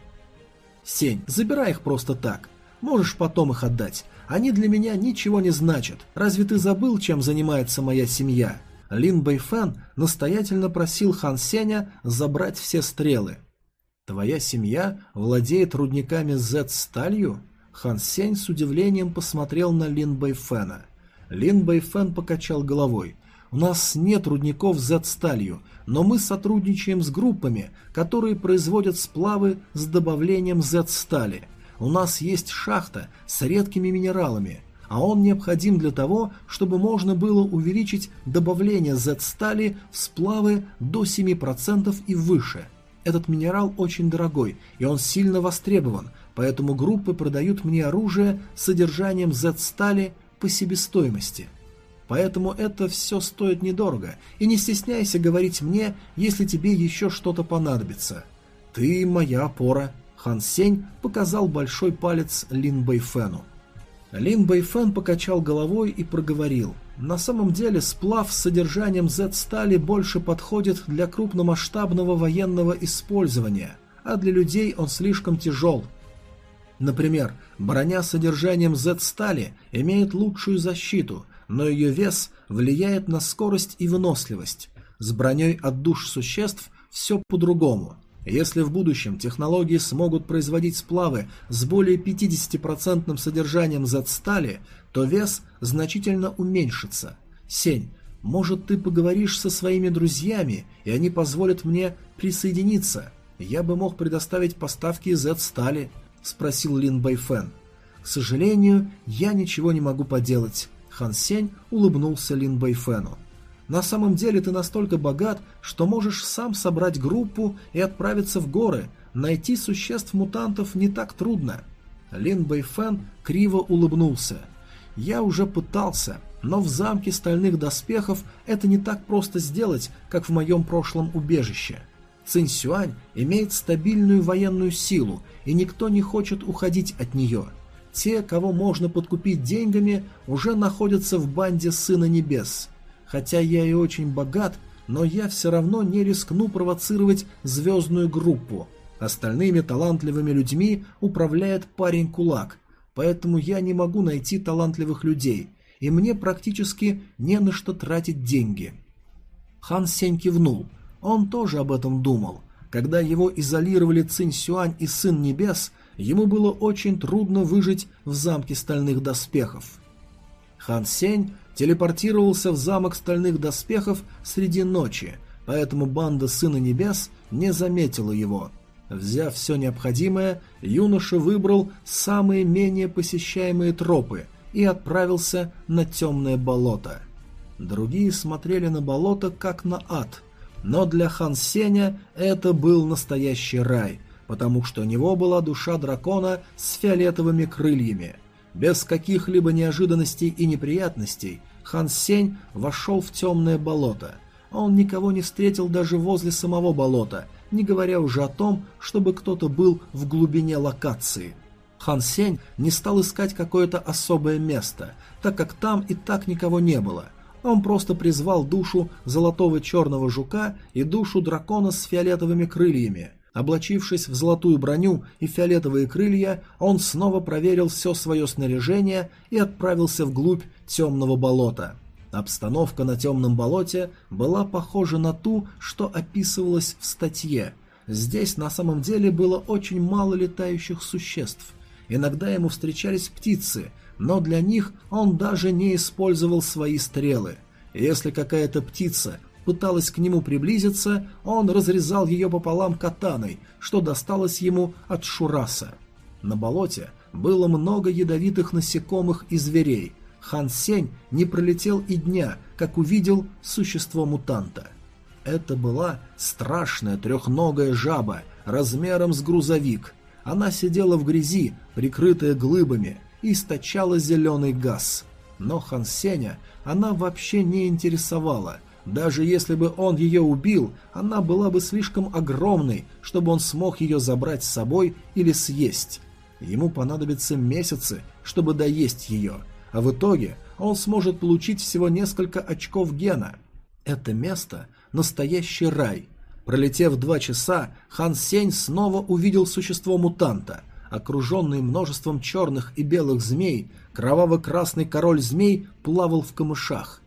«Сень, забирай их просто так. Можешь потом их отдать. Они для меня ничего не значат. Разве ты забыл, чем занимается моя семья?» Лин Бэйфен настоятельно просил Хан Сеня забрать все стрелы. «Твоя семья владеет рудниками Z-сталью?» Хан Сень с удивлением посмотрел на Лин Бэйфена. Лин Бэйфэн покачал головой. «У нас нет рудников Z-сталью, но мы сотрудничаем с группами, которые производят сплавы с добавлением Z-стали. У нас есть шахта с редкими минералами, а он необходим для того, чтобы можно было увеличить добавление Z-стали в сплавы до 7% и выше. Этот минерал очень дорогой, и он сильно востребован, поэтому группы продают мне оружие с содержанием Z-стали по себестоимости. Поэтому это все стоит недорого, и не стесняйся говорить мне, если тебе еще что-то понадобится. Ты моя опора. Хан Сень показал большой палец Лин Бэйфену. Лин Бэйфен покачал головой и проговорил. На самом деле сплав с содержанием Z-стали больше подходит для крупномасштабного военного использования, а для людей он слишком тяжел, Например, броня с содержанием Z-стали имеет лучшую защиту, но ее вес влияет на скорость и выносливость. С броней от душ существ все по-другому. Если в будущем технологии смогут производить сплавы с более 50% содержанием Z-стали, то вес значительно уменьшится. Сень, может ты поговоришь со своими друзьями, и они позволят мне присоединиться? Я бы мог предоставить поставки Z-стали. – спросил Лин Байфен. «К сожалению, я ничего не могу поделать». Хан Сень улыбнулся Лин Байфену. «На самом деле ты настолько богат, что можешь сам собрать группу и отправиться в горы. Найти существ-мутантов не так трудно». Лин Бэйфэн криво улыбнулся. «Я уже пытался, но в замке стальных доспехов это не так просто сделать, как в моем прошлом убежище. Цинь имеет стабильную военную силу, и никто не хочет уходить от нее. Те, кого можно подкупить деньгами, уже находятся в банде Сына Небес. Хотя я и очень богат, но я все равно не рискну провоцировать звездную группу. Остальными талантливыми людьми управляет парень-кулак. поэтому я не могу найти талантливых людей, и мне практически не на что тратить деньги». Хан Сень кивнул. Он тоже об этом думал. Когда его изолировали Цинь Сюань и Сын Небес, ему было очень трудно выжить в замке стальных доспехов. Хан Сень телепортировался в замок стальных доспехов среди ночи, поэтому банда Сына Небес не заметила его. Взяв все необходимое, юноша выбрал самые менее посещаемые тропы и отправился на темное болото. Другие смотрели на болото как на ад, но для Хан Сеня это был настоящий рай, потому что у него была душа дракона с фиолетовыми крыльями. Без каких-либо неожиданностей и неприятностей Хан Сень вошел в темное болото. Он никого не встретил даже возле самого болота – не говоря уже о том, чтобы кто-то был в глубине локации. Хан Сень не стал искать какое-то особое место, так как там и так никого не было. Он просто призвал душу золотого черного жука и душу дракона с фиолетовыми крыльями. Облачившись в золотую броню и фиолетовые крылья, он снова проверил все свое снаряжение и отправился вглубь темного болота. Обстановка на темном болоте была похожа на ту, что описывалось в статье. Здесь на самом деле было очень мало летающих существ. Иногда ему встречались птицы, но для них он даже не использовал свои стрелы. Если какая-то птица пыталась к нему приблизиться, он разрезал ее пополам катаной, что досталось ему от Шураса. На болоте было много ядовитых насекомых и зверей, Хан Сень не пролетел и дня, как увидел существо мутанта. Это была страшная трехногая жаба размером с грузовик. Она сидела в грязи, прикрытая глыбами, и источала зеленый газ. Но Хан Сеня она вообще не интересовала. Даже если бы он ее убил, она была бы слишком огромной, чтобы он смог ее забрать с собой или съесть. Ему понадобятся месяцы, чтобы доесть ее – а в итоге он сможет получить всего несколько очков гена. Это место – настоящий рай. Пролетев два часа, Хан Сень снова увидел существо мутанта. Окруженный множеством черных и белых змей, кроваво-красный король змей плавал в камышах.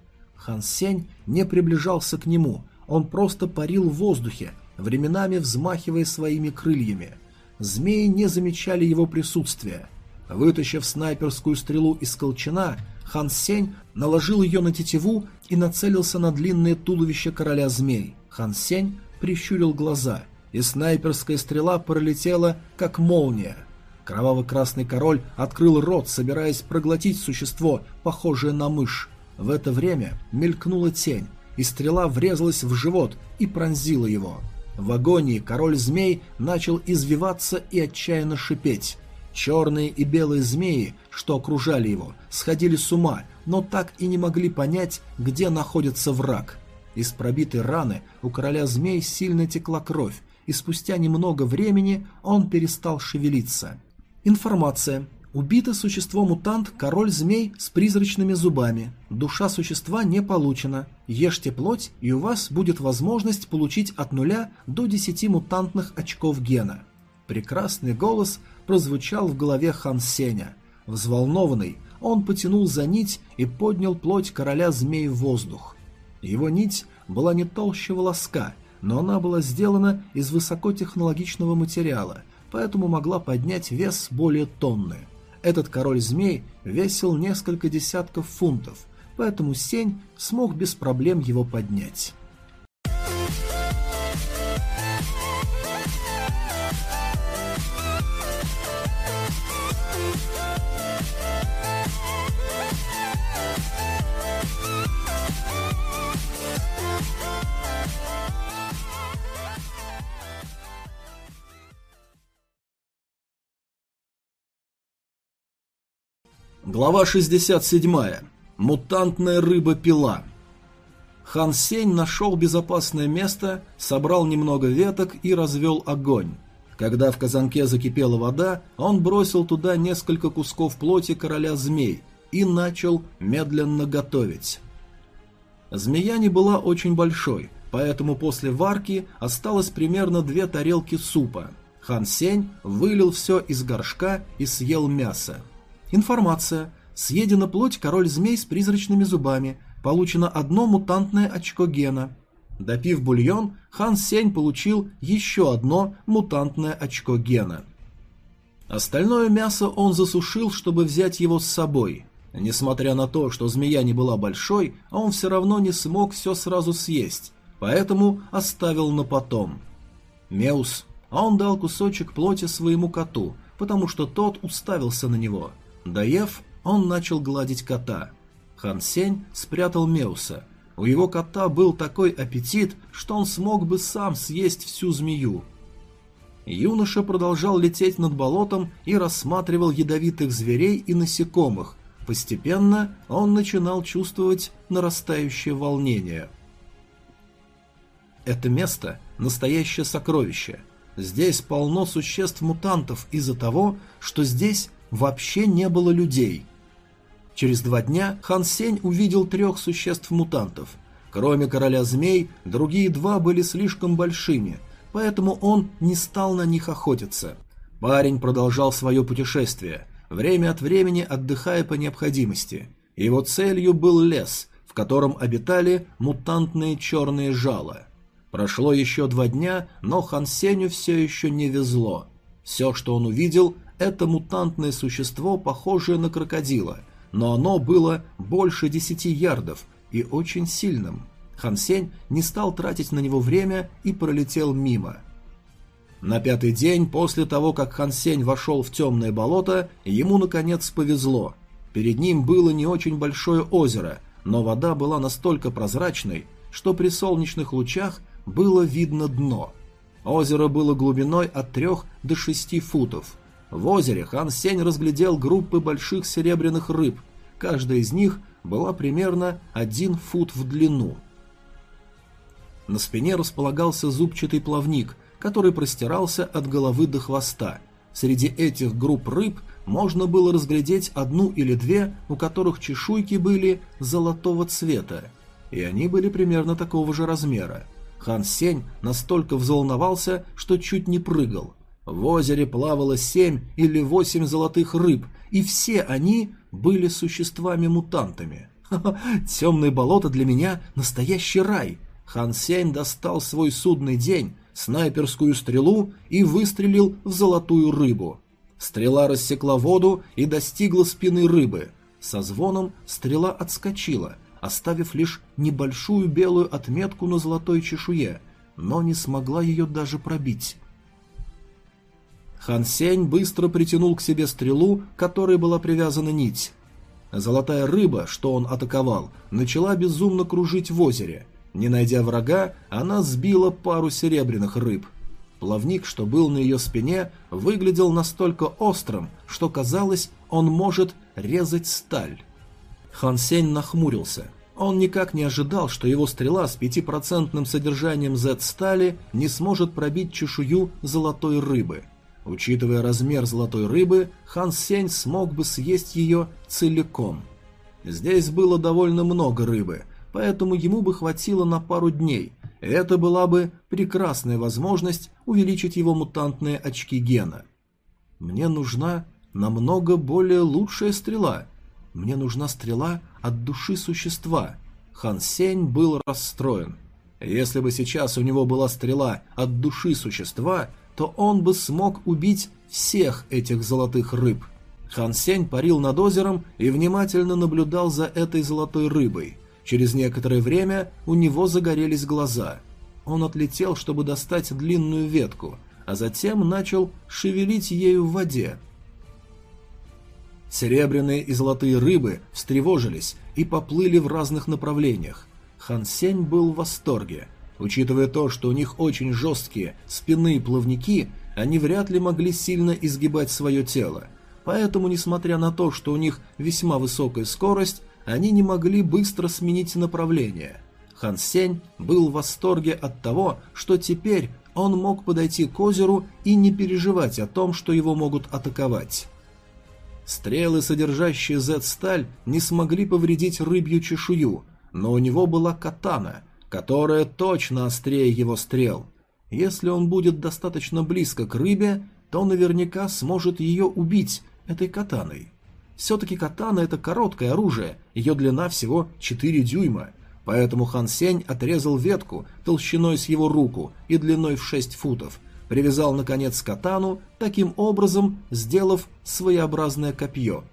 Хан Сень не приближался к нему, он просто парил в воздухе, временами взмахивая своими крыльями. Змеи не замечали его присутствия. Вытащив снайперскую стрелу из колчана, Хан Сень наложил ее на тетиву и нацелился на длинное туловище короля змей. Хан Сень прищурил глаза, и снайперская стрела пролетела, как молния. Кроваво-красный король открыл рот, собираясь проглотить существо, похожее на мышь. В это время мелькнула тень, и стрела врезалась в живот и пронзила его. В агонии король змей начал извиваться и отчаянно шипеть. Черные и белые змеи, что окружали его, сходили с ума, но так и не могли понять, где находится враг. Из пробитой раны у короля змей сильно текла кровь, и спустя немного времени он перестал шевелиться. Информация. Убито существо-мутант, король змей с призрачными зубами. Душа существа не получена. Ешьте плоть, и у вас будет возможность получить от нуля до 10 мутантных очков гена. Прекрасный голос прозвучал в голове Хан Сеня. Взволнованный, он потянул за нить и поднял плоть короля змей в воздух. Его нить была не толще волоска, но она была сделана из высокотехнологичного материала, поэтому могла поднять вес более тонны. Этот король змей весил несколько десятков фунтов, поэтому Сень смог без проблем его поднять. Глава 67. Мутантная рыба-пила. Хан Сень нашел безопасное место, собрал немного веток и развел огонь. Когда в казанке закипела вода, он бросил туда несколько кусков плоти короля змей и начал медленно готовить. Змея не была очень большой, поэтому после варки осталось примерно две тарелки супа. Хан Сень вылил все из горшка и съел мясо. Информация. Съедена плоть король-змей с призрачными зубами. Получено одно мутантное очко гена. Допив бульон, Хан Сень получил еще одно мутантное очко гена. Остальное мясо он засушил, чтобы взять его с собой. Несмотря на то, что змея не была большой, он все равно не смог все сразу съесть, поэтому оставил на потом. Меус. А он дал кусочек плоти своему коту, потому что тот уставился на него. Доев, он начал гладить кота. Хан Сень спрятал Меуса. У его кота был такой аппетит, что он смог бы сам съесть всю змею. Юноша продолжал лететь над болотом и рассматривал ядовитых зверей и насекомых. Постепенно он начинал чувствовать нарастающее волнение. Это место – настоящее сокровище. Здесь полно существ-мутантов из-за того, что здесь вообще не было людей. Через два дня Хан Сень увидел трех существ-мутантов. Кроме короля змей, другие два были слишком большими – поэтому он не стал на них охотиться. Парень продолжал свое путешествие, время от времени отдыхая по необходимости. Его целью был лес, в котором обитали мутантные черные жало. Прошло еще два дня, но Хан Сеню все еще не везло. Все, что он увидел, это мутантное существо, похожее на крокодила, но оно было больше десяти ярдов и очень сильным. Хан Сень не стал тратить на него время и пролетел мимо. На пятый день после того, как Хан Сень вошел в темное болото, ему наконец повезло. Перед ним было не очень большое озеро, но вода была настолько прозрачной, что при солнечных лучах было видно дно. Озеро было глубиной от 3 до 6 футов. В озере Хан Сень разглядел группы больших серебряных рыб, каждая из них была примерно 1 фут в длину – на спине располагался зубчатый плавник, который простирался от головы до хвоста. Среди этих групп рыб можно было разглядеть одну или две, у которых чешуйки были золотого цвета, и они были примерно такого же размера. Хан Сень настолько взволновался, что чуть не прыгал. В озере плавало семь или восемь золотых рыб, и все они были существами-мутантами. Темное болото для меня настоящий рай. Хан Сень достал свой судный день, снайперскую стрелу и выстрелил в золотую рыбу. Стрела рассекла воду и достигла спины рыбы. Со звоном стрела отскочила, оставив лишь небольшую белую отметку на золотой чешуе, но не смогла ее даже пробить. Хан Сень быстро притянул к себе стрелу, которой была привязана нить. Золотая рыба, что он атаковал, начала безумно кружить в озере – не найдя врага, она сбила пару серебряных рыб. Плавник, что был на ее спине, выглядел настолько острым, что казалось, он может резать сталь. Хан Сень нахмурился. Он никак не ожидал, что его стрела с пятипроцентным содержанием Z-стали не сможет пробить чешую золотой рыбы. Учитывая размер золотой рыбы, Хан Сень смог бы съесть ее целиком. Здесь было довольно много рыбы, поэтому ему бы хватило на пару дней. Это была бы прекрасная возможность увеличить его мутантные очки гена. Мне нужна намного более лучшая стрела. Мне нужна стрела от души существа. Хан Сень был расстроен. Если бы сейчас у него была стрела от души существа, то он бы смог убить всех этих золотых рыб. Хан Сень парил над озером и внимательно наблюдал за этой золотой рыбой. Через некоторое время у него загорелись глаза. Он отлетел, чтобы достать длинную ветку, а затем начал шевелить ею в воде. Серебряные и золотые рыбы встревожились и поплыли в разных направлениях. Хан Сень был в восторге. Учитывая то, что у них очень жесткие спинные плавники, они вряд ли могли сильно изгибать свое тело. Поэтому, несмотря на то, что у них весьма высокая скорость, они не могли быстро сменить направление. Хан Сень был в восторге от того, что теперь он мог подойти к озеру и не переживать о том, что его могут атаковать. Стрелы, содержащие Z-сталь, не смогли повредить рыбью чешую, но у него была катана, которая точно острее его стрел. Если он будет достаточно близко к рыбе, то наверняка сможет ее убить этой катаной. Все-таки катана это короткое оружие, ее длина всего 4 дюйма. Поэтому Хан Сень отрезал ветку толщиной с его руку и длиной в 6 футов, привязал наконец катану, таким образом сделав своеобразное копье.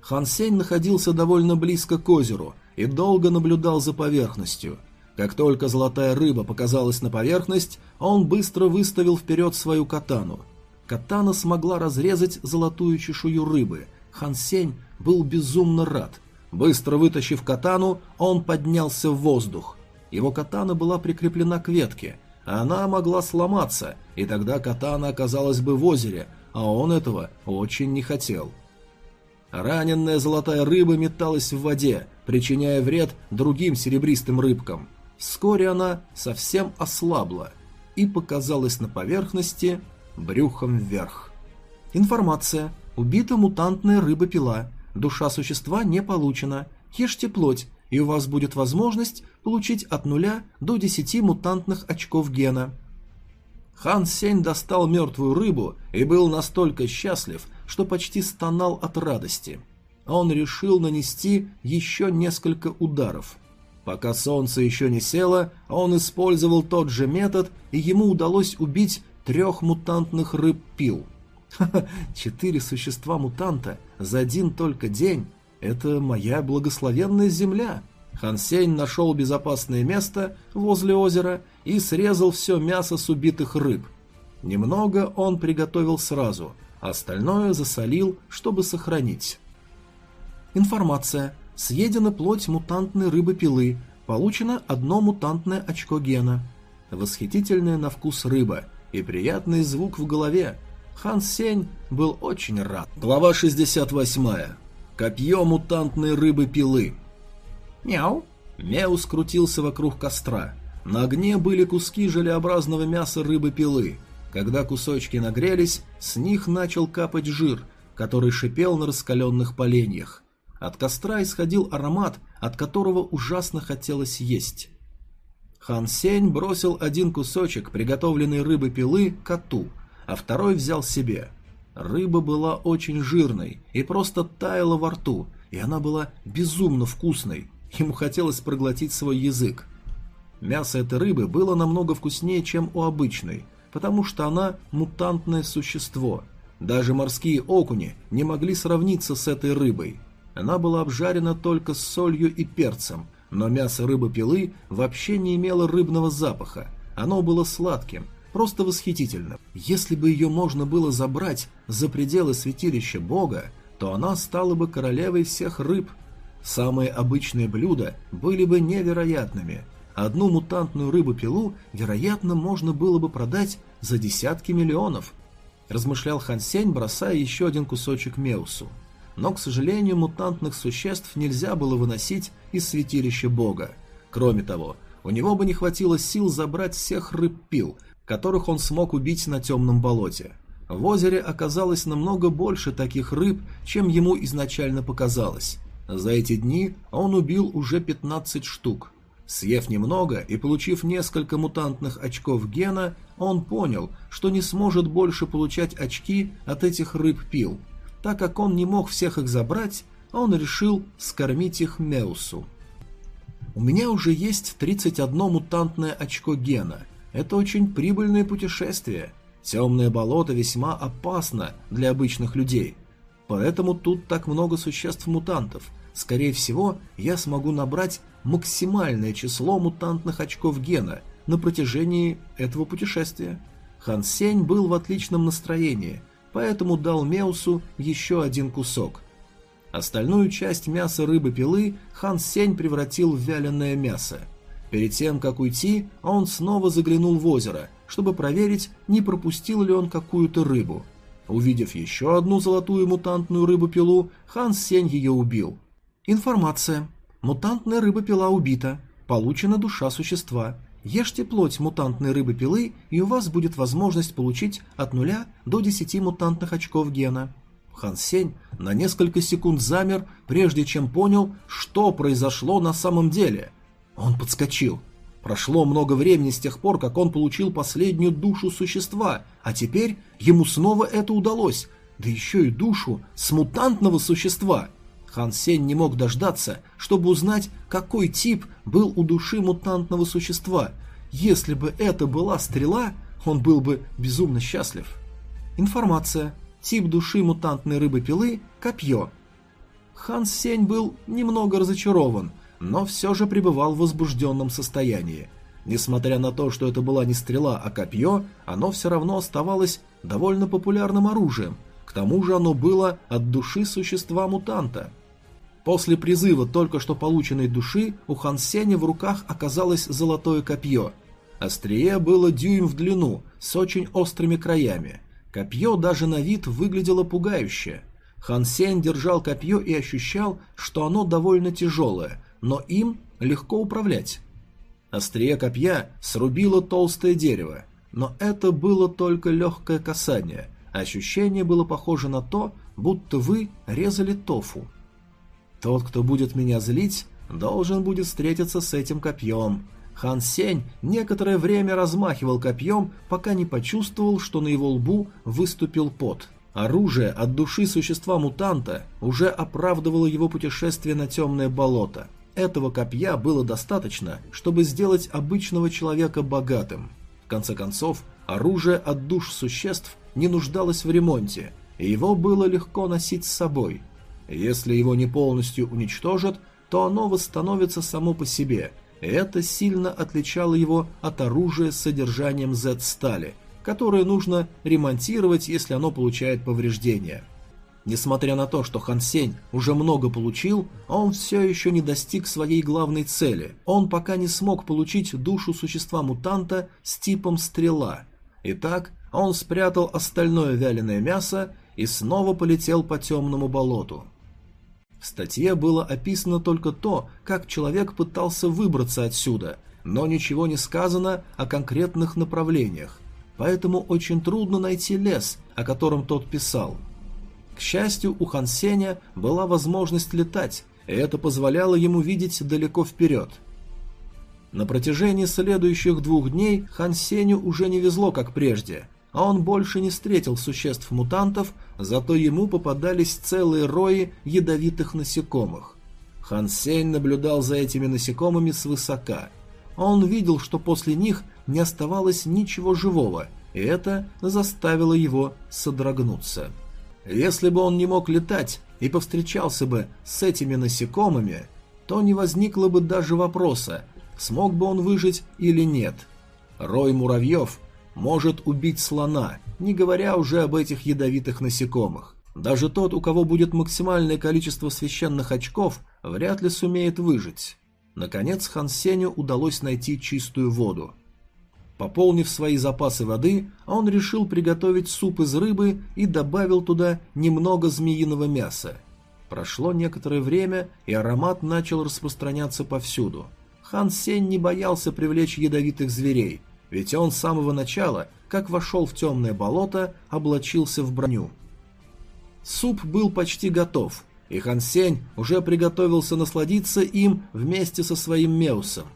Хан Сень находился довольно близко к озеру и долго наблюдал за поверхностью. Как только золотая рыба показалась на поверхность, он быстро выставил вперед свою катану. Катана смогла разрезать золотую чешую рыбы. Хан Сень был безумно рад. Быстро вытащив катану, он поднялся в воздух. Его катана была прикреплена к ветке, а она могла сломаться, и тогда катана оказалась бы в озере, а он этого очень не хотел. Раненная золотая рыба металась в воде, причиняя вред другим серебристым рыбкам. Вскоре она совсем ослабла и показалась на поверхности брюхом вверх. Информация. Убита мутантная рыба-пила. Душа существа не получена. Ешьте плоть, и у вас будет возможность получить от нуля до 10 мутантных очков гена. Хан Сень достал мертвую рыбу и был настолько счастлив, что почти стонал от радости. Он решил нанести еще несколько ударов. Пока солнце еще не село, он использовал тот же метод, и ему удалось убить трех мутантных рыб-пил. Четыре существа-мутанта за один только день – это моя благословенная земля. Хан Сень нашел безопасное место возле озера и срезал все мясо с убитых рыб. Немного он приготовил сразу, остальное засолил, чтобы сохранить. Информация. Съедена плоть мутантной рыбы-пилы, получено одно мутантное очко гена. Восхитительная на вкус рыба и приятный звук в голове. Хан Сень был очень рад. Глава 68. Копье мутантной рыбы-пилы. Мяу. Мяу скрутился вокруг костра. На огне были куски желеобразного мяса рыбы-пилы. Когда кусочки нагрелись, с них начал капать жир, который шипел на раскаленных поленьях. От костра исходил аромат, от которого ужасно хотелось есть. Хан Сень бросил один кусочек приготовленной рыбы-пилы коту, а второй взял себе. Рыба была очень жирной и просто таяла во рту, и она была безумно вкусной. Ему хотелось проглотить свой язык. Мясо этой рыбы было намного вкуснее, чем у обычной, потому что она мутантное существо. Даже морские окуни не могли сравниться с этой рыбой. Она была обжарена только с солью и перцем, но мясо рыбы-пилы вообще не имело рыбного запаха. Оно было сладким, просто восхитительным. Если бы ее можно было забрать за пределы святилища бога, то она стала бы королевой всех рыб. Самые обычные блюда были бы невероятными – Одну мутантную рыбу-пилу, вероятно, можно было бы продать за десятки миллионов. Размышлял Хан Сень, бросая еще один кусочек Меусу. Но, к сожалению, мутантных существ нельзя было выносить из святилища бога. Кроме того, у него бы не хватило сил забрать всех рыб-пил, которых он смог убить на темном болоте. В озере оказалось намного больше таких рыб, чем ему изначально показалось. За эти дни он убил уже 15 штук. Съев немного и получив несколько мутантных очков гена, он понял, что не сможет больше получать очки от этих рыб-пил. Так как он не мог всех их забрать, он решил скормить их Меусу. У меня уже есть 31 мутантное очко гена. Это очень прибыльное путешествие. Темное болото весьма опасно для обычных людей. Поэтому тут так много существ-мутантов. Скорее всего, я смогу набрать максимальное число мутантных очков гена на протяжении этого путешествия. Хан Сень был в отличном настроении, поэтому дал Меусу еще один кусок. Остальную часть мяса рыбы-пилы Хан Сень превратил в вяленое мясо. Перед тем, как уйти, он снова заглянул в озеро, чтобы проверить, не пропустил ли он какую-то рыбу. Увидев еще одну золотую мутантную рыбу-пилу, Хан Сень ее убил. Информация. Мутантная рыба-пила убита. Получена душа существа. Ешьте плоть мутантной рыбы-пилы, и у вас будет возможность получить от нуля до 10 мутантных очков гена. Хан Сень на несколько секунд замер, прежде чем понял, что произошло на самом деле. Он подскочил. Прошло много времени с тех пор, как он получил последнюю душу существа, а теперь ему снова это удалось. да еще и душу с мутантного существа. Хан Сень не мог дождаться, чтобы узнать, какой тип был у души мутантного существа. Если бы это была стрела, он был бы безумно счастлив. Информация. Тип души мутантной рыбы-пилы – копье. Хан Сень был немного разочарован, но все же пребывал в возбужденном состоянии. Несмотря на то, что это была не стрела, а копье, оно все равно оставалось довольно популярным оружием. К тому же оно было от души существа-мутанта. После призыва только что полученной души у Хан Сеня в руках оказалось золотое копье. Острие было дюйм в длину, с очень острыми краями. Копье даже на вид выглядело пугающе. Хан Сень держал копье и ощущал, что оно довольно тяжелое, но им легко управлять. Острие копья срубило толстое дерево, но это было только легкое касание. Ощущение было похоже на то, будто вы резали тофу. Тот, кто будет меня злить, должен будет встретиться с этим копьем. Хан Сень некоторое время размахивал копьем, пока не почувствовал, что на его лбу выступил пот. Оружие от души существа-мутанта уже оправдывало его путешествие на темное болото – этого копья было достаточно, чтобы сделать обычного человека богатым. В конце концов, оружие от душ существ не нуждалось в ремонте, и его было легко носить с собой. Если его не полностью уничтожат, то оно восстановится само по себе, это сильно отличало его от оружия с содержанием Z-стали, которое нужно ремонтировать, если оно получает повреждения. Несмотря на то, что Хан Сень уже много получил, он все еще не достиг своей главной цели. Он пока не смог получить душу существа-мутанта с типом стрела. Итак, он спрятал остальное вяленое мясо и снова полетел по темному болоту. В статье было описано только то, как человек пытался выбраться отсюда, но ничего не сказано о конкретных направлениях. Поэтому очень трудно найти лес, о котором тот писал – к счастью, у Хан Сеня была возможность летать, и это позволяло ему видеть далеко вперед. На протяжении следующих двух дней Хан Сеню уже не везло, как прежде, а он больше не встретил существ-мутантов, зато ему попадались целые рои ядовитых насекомых. Хан Сень наблюдал за этими насекомыми свысока. Он видел, что после них не оставалось ничего живого, и это заставило его содрогнуться. Если бы он не мог летать и повстречался бы с этими насекомыми, то не возникло бы даже вопроса, смог бы он выжить или нет. Рой муравьев может убить слона, не говоря уже об этих ядовитых насекомых. Даже тот, у кого будет максимальное количество священных очков, вряд ли сумеет выжить. Наконец Хан Сеню удалось найти чистую воду. Пополнив свои запасы воды, он решил приготовить суп из рыбы и добавил туда немного змеиного мяса. Прошло некоторое время, и аромат начал распространяться повсюду. Хан Сень не боялся привлечь ядовитых зверей, ведь он с самого начала, как вошел в темное болото, облачился в броню. Суп был почти готов, и Хан Сень уже приготовился насладиться им вместе со своим Меусом.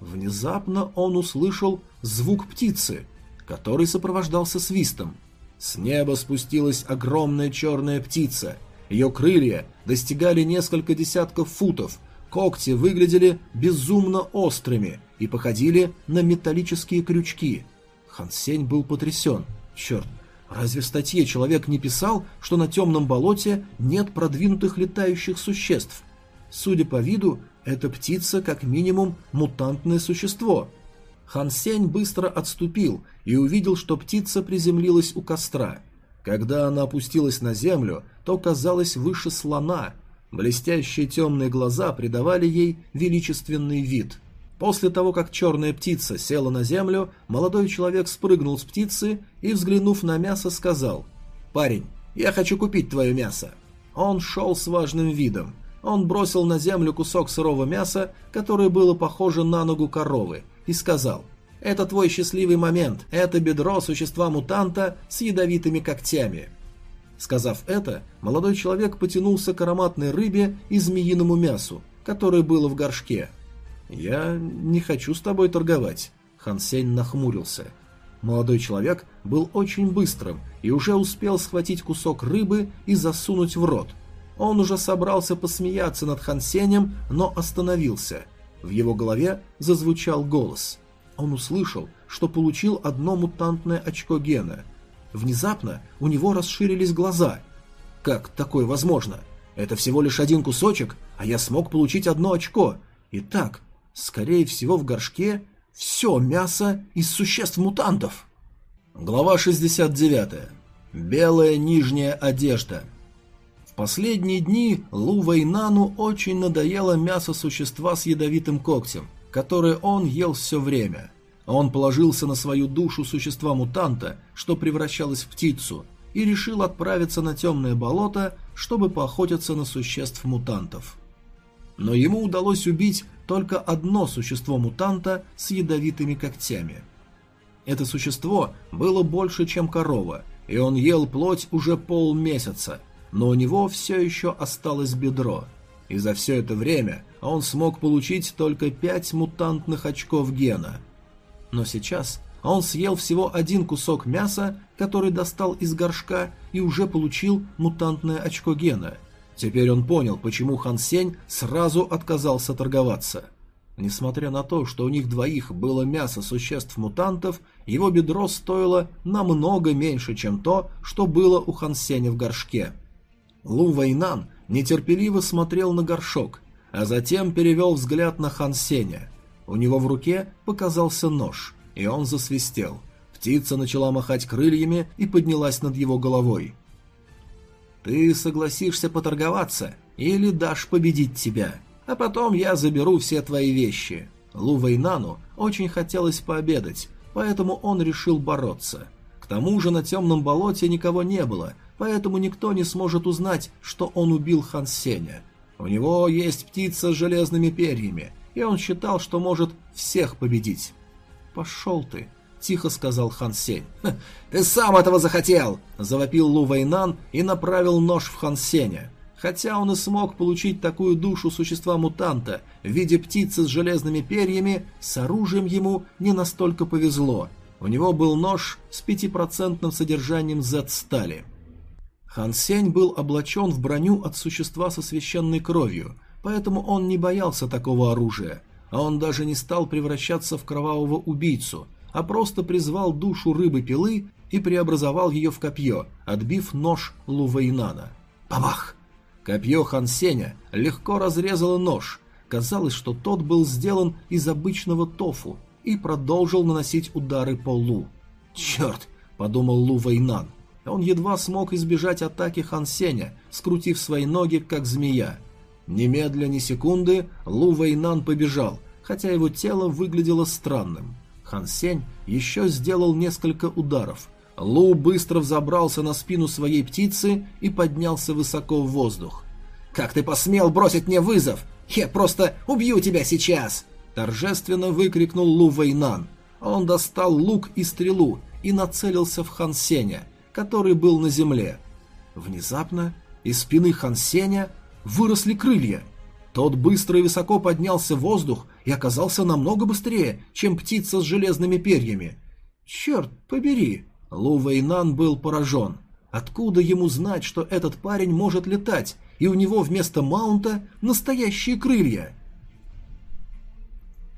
Внезапно он услышал звук птицы, который сопровождался свистом. С неба спустилась огромная черная птица. Ее крылья достигали несколько десятков футов, когти выглядели безумно острыми и походили на металлические крючки. Хансень был потрясен. Черт, разве в статье человек не писал, что на темном болоте нет продвинутых летающих существ? Судя по виду, эта птица как минимум мутантное существо. Хан Сень быстро отступил и увидел, что птица приземлилась у костра. Когда она опустилась на землю, то казалась выше слона. Блестящие темные глаза придавали ей величественный вид. После того, как черная птица села на землю, молодой человек спрыгнул с птицы и, взглянув на мясо, сказал «Парень, я хочу купить твое мясо». Он шел с важным видом. Он бросил на землю кусок сырого мяса, которое было похоже на ногу коровы, и сказал «Это твой счастливый момент, это бедро существа-мутанта с ядовитыми когтями». Сказав это, молодой человек потянулся к ароматной рыбе и змеиному мясу, которое было в горшке. «Я не хочу с тобой торговать», — Хан Сень нахмурился. Молодой человек был очень быстрым и уже успел схватить кусок рыбы и засунуть в рот. Он уже собрался посмеяться над Хансенем, но остановился. В его голове зазвучал голос. Он услышал, что получил одно мутантное очко гена. Внезапно у него расширились глаза. Как такое возможно? Это всего лишь один кусочек, а я смог получить одно очко. Итак, скорее всего в горшке все мясо из существ-мутантов. Глава 69. Белая нижняя одежда. В последние дни Лу Вейнану очень надоело мясо существа с ядовитым когтем, которое он ел все время. Он положился на свою душу существа-мутанта, что превращалось в птицу, и решил отправиться на темное болото, чтобы поохотиться на существ-мутантов. Но ему удалось убить только одно существо-мутанта с ядовитыми когтями. Это существо было больше, чем корова, и он ел плоть уже полмесяца, но у него все еще осталось бедро. И за все это время он смог получить только пять мутантных очков гена. Но сейчас он съел всего один кусок мяса, который достал из горшка, и уже получил мутантное очко гена – Теперь он понял, почему Хан Сень сразу отказался торговаться. Несмотря на то, что у них двоих было мясо существ-мутантов, его бедро стоило намного меньше, чем то, что было у Хан Сеня в горшке. Лу Вайнан нетерпеливо смотрел на горшок, а затем перевел взгляд на Хан Сеня. У него в руке показался нож, и он засвистел. Птица начала махать крыльями и поднялась над его головой. Ты согласишься поторговаться или дашь победить тебя, а потом я заберу все твои вещи. Лу Вейнану очень хотелось пообедать, поэтому он решил бороться. К тому же на темном болоте никого не было, поэтому никто не сможет узнать, что он убил Хан Сеня. У него есть птица с железными перьями, и он считал, что может всех победить. «Пошел ты!» — тихо сказал Хан Сень. «Ты сам этого захотел!» — завопил Лу Вайнан и направил нож в Хан Сеня. Хотя он и смог получить такую душу существа-мутанта в виде птицы с железными перьями, с оружием ему не настолько повезло. У него был нож с пятипроцентным содержанием Z-стали. Хан Сень был облачен в броню от существа со священной кровью, поэтому он не боялся такого оружия, а он даже не стал превращаться в кровавого убийцу – а просто призвал душу рыбы-пилы и преобразовал ее в копье, отбив нож Лувейнана. Бабах! Копье Хан Сеня легко разрезало нож. Казалось, что тот был сделан из обычного тофу и продолжил наносить удары по Лу. «Черт!» – подумал Лу Вейнан. Он едва смог избежать атаки Хан Сеня, скрутив свои ноги, как змея. Немедля ни секунды Лу Вейнан побежал, хотя его тело выглядело странным. Хан Сень еще сделал несколько ударов. Лу быстро взобрался на спину своей птицы и поднялся высоко в воздух. «Как ты посмел бросить мне вызов? Я просто убью тебя сейчас!» Торжественно выкрикнул Лу Вейнан. Он достал лук и стрелу и нацелился в Хан Сеня, который был на земле. Внезапно из спины Хан Сеня выросли крылья. Тот быстро и высоко поднялся в воздух и оказался намного быстрее, чем птица с железными перьями. Черт побери! Лу Вейнан был поражен. Откуда ему знать, что этот парень может летать, и у него вместо маунта настоящие крылья?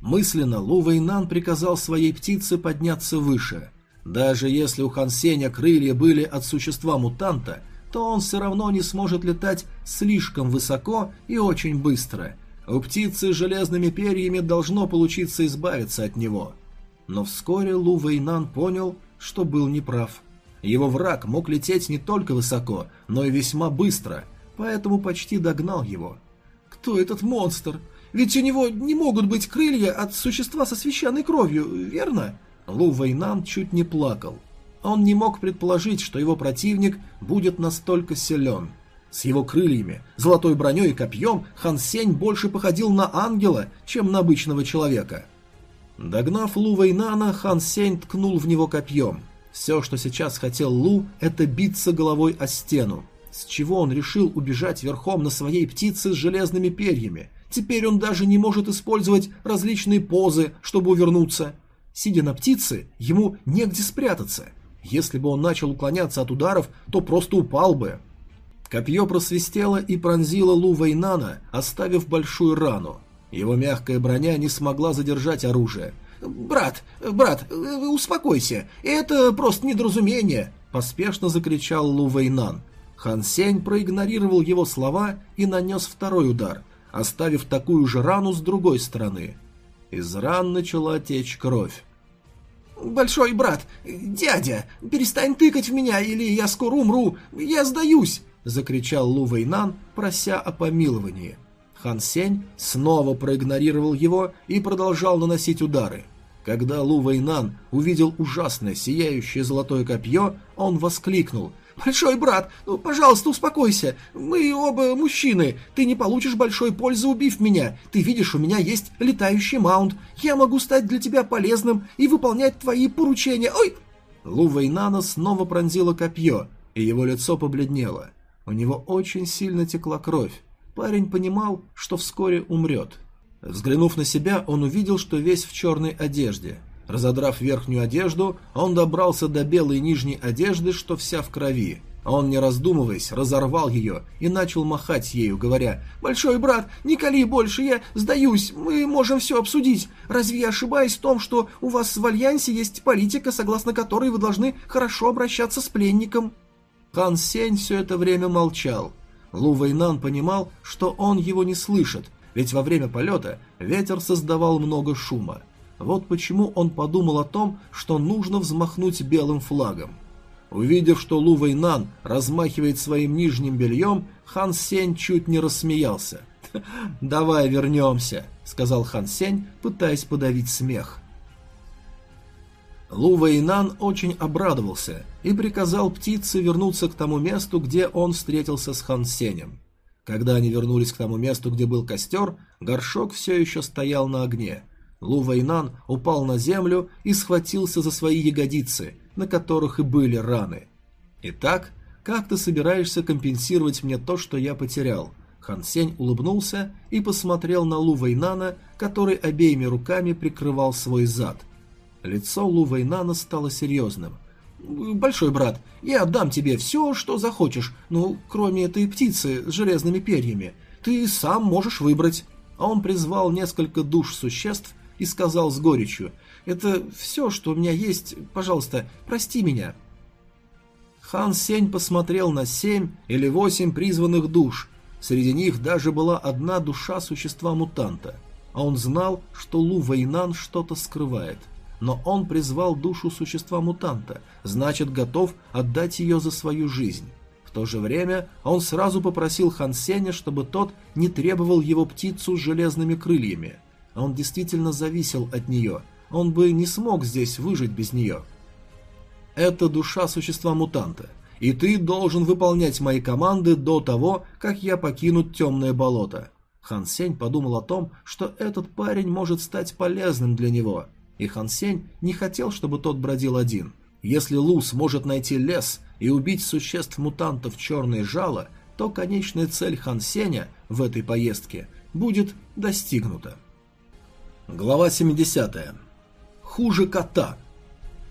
Мысленно Лу Вейнан приказал своей птице подняться выше. Даже если у Хан Сеня крылья были от существа-мутанта, то он все равно не сможет летать слишком высоко и очень быстро. У птицы с железными перьями должно получиться избавиться от него. Но вскоре Лу Вейнан понял, что был неправ. Его враг мог лететь не только высоко, но и весьма быстро, поэтому почти догнал его. «Кто этот монстр? Ведь у него не могут быть крылья от существа со священной кровью, верно?» Лу Вейнан чуть не плакал. Он не мог предположить, что его противник будет настолько силен. С его крыльями, золотой броней и копьем Хан Сень больше походил на ангела, чем на обычного человека. Догнав Лу Вейнана, Хан Сень ткнул в него копьем. Все, что сейчас хотел Лу, это биться головой о стену. С чего он решил убежать верхом на своей птице с железными перьями? Теперь он даже не может использовать различные позы, чтобы увернуться. Сидя на птице, ему негде спрятаться. Если бы он начал уклоняться от ударов, то просто упал бы. Копье просвистело и пронзило Лу Вейнана, оставив большую рану. Его мягкая броня не смогла задержать оружие. «Брат, брат, успокойся, это просто недоразумение!» – поспешно закричал Лу Вейнан. Хан Сень проигнорировал его слова и нанес второй удар, оставив такую же рану с другой стороны. Из ран начала течь кровь. «Большой брат, дядя, перестань тыкать в меня, или я скоро умру, я сдаюсь!» — закричал Лу Вэйнан, прося о помиловании. Хан Сень снова проигнорировал его и продолжал наносить удары. Когда Лу Вэйнан увидел ужасное сияющее золотое копье, он воскликнул «Большой брат, ну, пожалуйста, успокойся. Мы оба мужчины. Ты не получишь большой пользы, убив меня. Ты видишь, у меня есть летающий маунт. Я могу стать для тебя полезным и выполнять твои поручения. Ой!» Лу Вейнана снова пронзила копье, и его лицо побледнело. У него очень сильно текла кровь. Парень понимал, что вскоре умрет. Взглянув на себя, он увидел, что весь в черной одежде – Разодрав верхнюю одежду, он добрался до белой нижней одежды, что вся в крови. Он, не раздумываясь, разорвал ее и начал махать ею, говоря «Большой брат, не кали больше, я сдаюсь, мы можем все обсудить. Разве я ошибаюсь в том, что у вас в Альянсе есть политика, согласно которой вы должны хорошо обращаться с пленником?» Хан Сень все это время молчал. Лу Вэйнан понимал, что он его не слышит, ведь во время полета ветер создавал много шума. Вот почему он подумал о том, что нужно взмахнуть белым флагом. Увидев, что Лу Вэйнан размахивает своим нижним бельем, Хан Сень чуть не рассмеялся. «Давай вернемся», — сказал Хан Сень, пытаясь подавить смех. Лу Вэйнан очень обрадовался и приказал птице вернуться к тому месту, где он встретился с Хан Сенем. Когда они вернулись к тому месту, где был костер, горшок все еще стоял на огне, Лу Вэйнан упал на землю и схватился за свои ягодицы, на которых и были раны. «Итак, как ты собираешься компенсировать мне то, что я потерял?» Хан Сень улыбнулся и посмотрел на Лу Вэйнана, который обеими руками прикрывал свой зад. Лицо Лу Вэйнана стало серьезным. «Большой брат, я отдам тебе все, что захочешь, ну, кроме этой птицы с железными перьями. Ты сам можешь выбрать». А он призвал несколько душ существ и сказал с горечью «Это все, что у меня есть, пожалуйста, прости меня». Хан Сень посмотрел на семь или восемь призванных душ. Среди них даже была одна душа существа-мутанта. А он знал, что Лу Вэйнан что-то скрывает. Но он призвал душу существа-мутанта, значит готов отдать ее за свою жизнь. В то же время он сразу попросил Хан Сеня, чтобы тот не требовал его птицу с железными крыльями – он действительно зависел от нее. Он бы не смог здесь выжить без нее. Это душа существа-мутанта, и ты должен выполнять мои команды до того, как я покину темное болото. Хан Сень подумал о том, что этот парень может стать полезным для него, и Хан Сень не хотел, чтобы тот бродил один. Если Лу сможет найти лес и убить существ-мутантов черное жало, то конечная цель Хан Сеня в этой поездке будет достигнута. Глава 70. Хуже кота.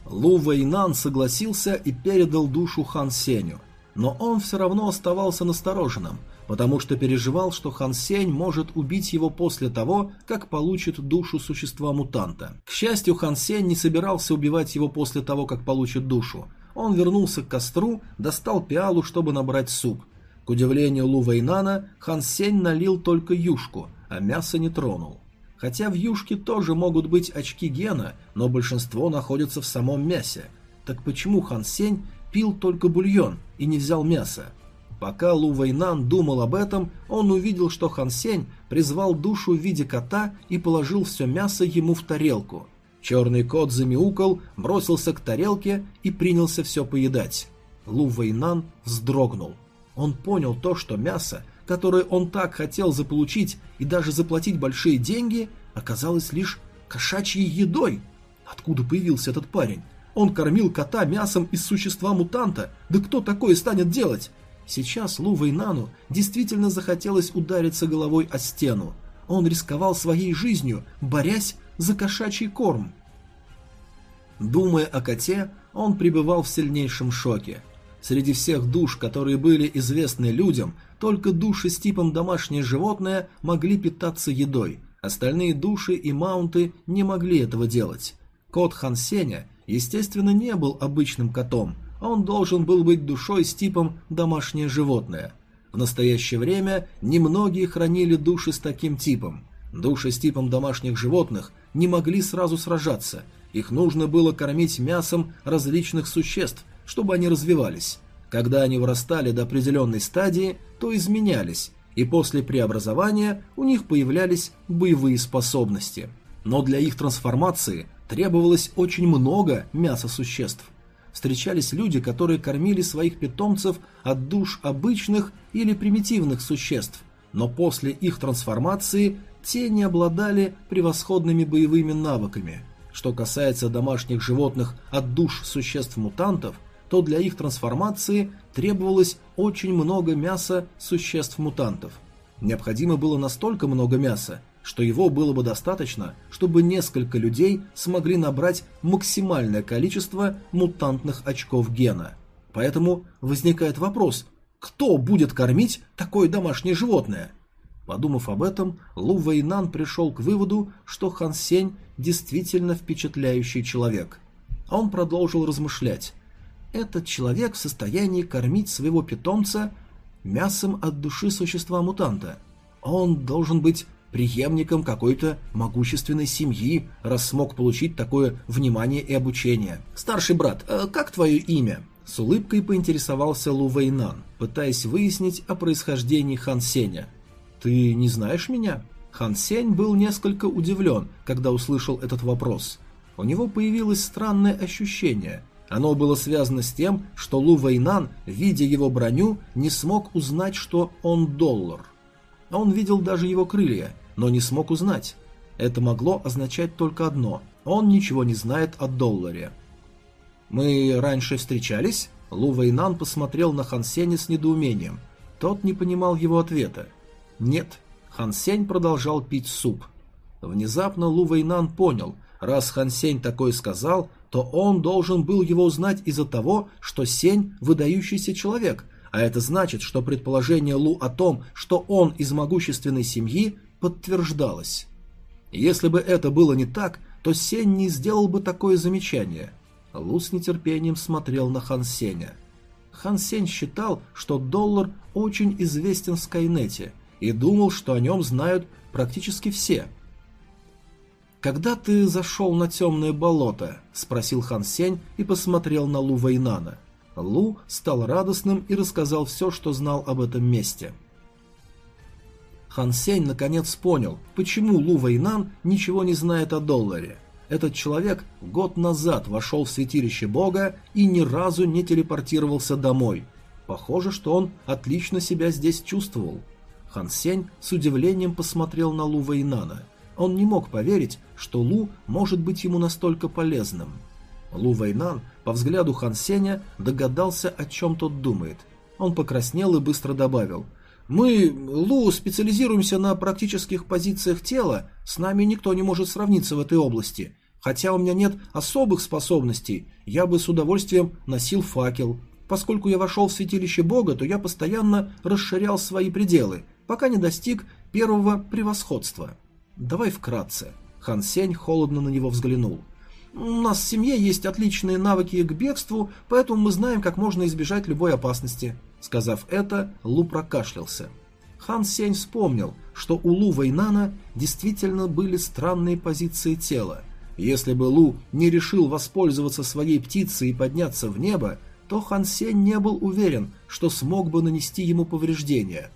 Лу Вэйнан согласился и передал душу Хан Сеню, но он все равно оставался настороженным, потому что переживал, что Хан Сень может убить его после того, как получит душу существа-мутанта. К счастью, Хан Сень не собирался убивать его после того, как получит душу. Он вернулся к костру, достал пиалу, чтобы набрать суп. К удивлению Лу Вэйнана, Хан Сень налил только юшку, а мясо не тронул. Хотя в юшке тоже могут быть очки гена, но большинство находится в самом мясе. Так почему Хан Сень пил только бульон и не взял мясо? Пока Лу Вэйнан думал об этом, он увидел, что Хан Сень призвал душу в виде кота и положил все мясо ему в тарелку. Черный кот замяукал, бросился к тарелке и принялся все поедать. Лу Вэйнан вздрогнул. Он понял то, что мясо которое он так хотел заполучить и даже заплатить большие деньги, оказалось лишь кошачьей едой. Откуда появился этот парень? Он кормил кота мясом из существа-мутанта. Да кто такое станет делать? Сейчас Лу Вейнану действительно захотелось удариться головой о стену. Он рисковал своей жизнью, борясь за кошачий корм. Думая о коте, он пребывал в сильнейшем шоке. Среди всех душ, которые были известны людям, только души с типом домашнее животное могли питаться едой, остальные души и маунты не могли этого делать. Кот Хан Сеня, естественно, не был обычным котом, он должен был быть душой с типом домашнее животное. В настоящее время немногие хранили души с таким типом. Души с типом домашних животных не могли сразу сражаться, их нужно было кормить мясом различных существ, чтобы они развивались. Когда они вырастали до определенной стадии, то изменялись, и после преобразования у них появлялись боевые способности. Но для их трансформации требовалось очень много мяса существ. Встречались люди, которые кормили своих питомцев от душ обычных или примитивных существ, но после их трансформации те не обладали превосходными боевыми навыками. Что касается домашних животных от душ существ-мутантов, то для их трансформации требовалось очень много мяса существ-мутантов. Необходимо было настолько много мяса, что его было бы достаточно, чтобы несколько людей смогли набрать максимальное количество мутантных очков гена. Поэтому возникает вопрос, кто будет кормить такое домашнее животное? Подумав об этом, Лу Вэйнан пришел к выводу, что Хан Сень действительно впечатляющий человек. А он продолжил размышлять. Этот человек в состоянии кормить своего питомца мясом от души существа-мутанта. Он должен быть преемником какой-то могущественной семьи, раз смог получить такое внимание и обучение. «Старший брат, э, как твое имя?» С улыбкой поинтересовался Лу Вэйнан, пытаясь выяснить о происхождении Хан Сеня. «Ты не знаешь меня?» Хан Сень был несколько удивлен, когда услышал этот вопрос. У него появилось странное ощущение. Оно было связано с тем, что Лу Вэйнан, видя его броню, не смог узнать, что он доллар. Он видел даже его крылья, но не смог узнать. Это могло означать только одно – он ничего не знает о долларе. «Мы раньше встречались?» Лу Вэйнан посмотрел на Хан Сеня с недоумением. Тот не понимал его ответа. «Нет». Хан Сень продолжал пить суп. Внезапно Лу Вэйнан понял, раз Хан Сень такое сказал, то он должен был его узнать из-за того, что Сень – выдающийся человек, а это значит, что предположение Лу о том, что он из могущественной семьи, подтверждалось. Если бы это было не так, то Сень не сделал бы такое замечание. Лу с нетерпением смотрел на Хан Сеня. Хан Сень считал, что доллар очень известен в Скайнете и думал, что о нем знают практически все. «Когда ты зашел на темное болото?» – спросил Хан Сень и посмотрел на Лу Вайнана. Лу стал радостным и рассказал все, что знал об этом месте – Хан Сень наконец понял, почему Лу Вэйнан ничего не знает о долларе. Этот человек год назад вошел в святилище бога и ни разу не телепортировался домой. Похоже, что он отлично себя здесь чувствовал. Хан Сень с удивлением посмотрел на Лу Вэйнана. Он не мог поверить, что Лу может быть ему настолько полезным. Лу Вэйнан по взгляду Хан Сеня догадался, о чем тот думает. Он покраснел и быстро добавил – мы, Лу, специализируемся на практических позициях тела, с нами никто не может сравниться в этой области. Хотя у меня нет особых способностей, я бы с удовольствием носил факел. Поскольку я вошел в святилище Бога, то я постоянно расширял свои пределы, пока не достиг первого превосходства. Давай вкратце. Хан Сень холодно на него взглянул. У нас в семье есть отличные навыки к бегству, поэтому мы знаем, как можно избежать любой опасности. Сказав это, Лу прокашлялся. Хан Сень вспомнил, что у Лу Вайнана действительно были странные позиции тела. Если бы Лу не решил воспользоваться своей птицей и подняться в небо, то Хан Сень не был уверен, что смог бы нанести ему повреждения.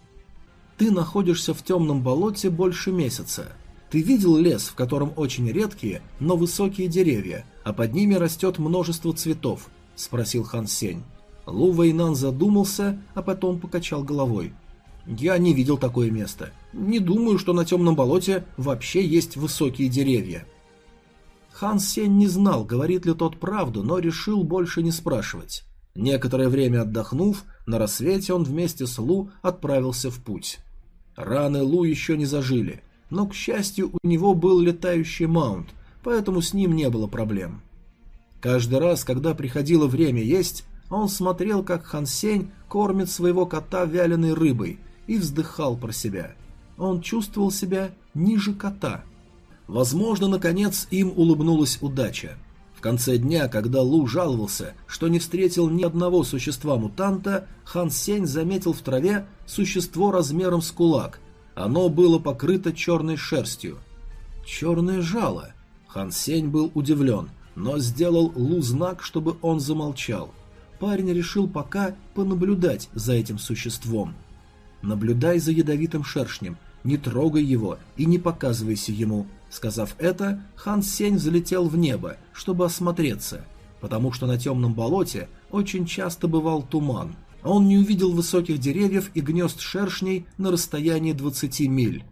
Ты находишься в темном болоте больше месяца. Ты видел лес, в котором очень редкие, но высокие деревья, а под ними растет множество цветов? Спросил Хан Сень. Лу Вэйнан задумался, а потом покачал головой. «Я не видел такое место. Не думаю, что на темном болоте вообще есть высокие деревья». Хан Сень не знал, говорит ли тот правду, но решил больше не спрашивать. Некоторое время отдохнув, на рассвете он вместе с Лу отправился в путь. Раны Лу еще не зажили, но, к счастью, у него был летающий маунт, поэтому с ним не было проблем. Каждый раз, когда приходило время есть, он смотрел, как Хан Сень кормит своего кота вяленой рыбой и вздыхал про себя. Он чувствовал себя ниже кота. Возможно, наконец им улыбнулась удача. В конце дня, когда Лу жаловался, что не встретил ни одного существа-мутанта, Хан Сень заметил в траве существо размером с кулак. Оно было покрыто черной шерстью. Черное жало. Хан Сень был удивлен, но сделал Лу знак, чтобы он замолчал. Парень решил пока понаблюдать за этим существом. Наблюдай за ядовитым шершнем, не трогай его и не показывайся ему. Сказав это, Хан Сень залетел в небо, чтобы осмотреться, потому что на темном болоте очень часто бывал туман. Он не увидел высоких деревьев и гнезд шершней на расстоянии 20 миль.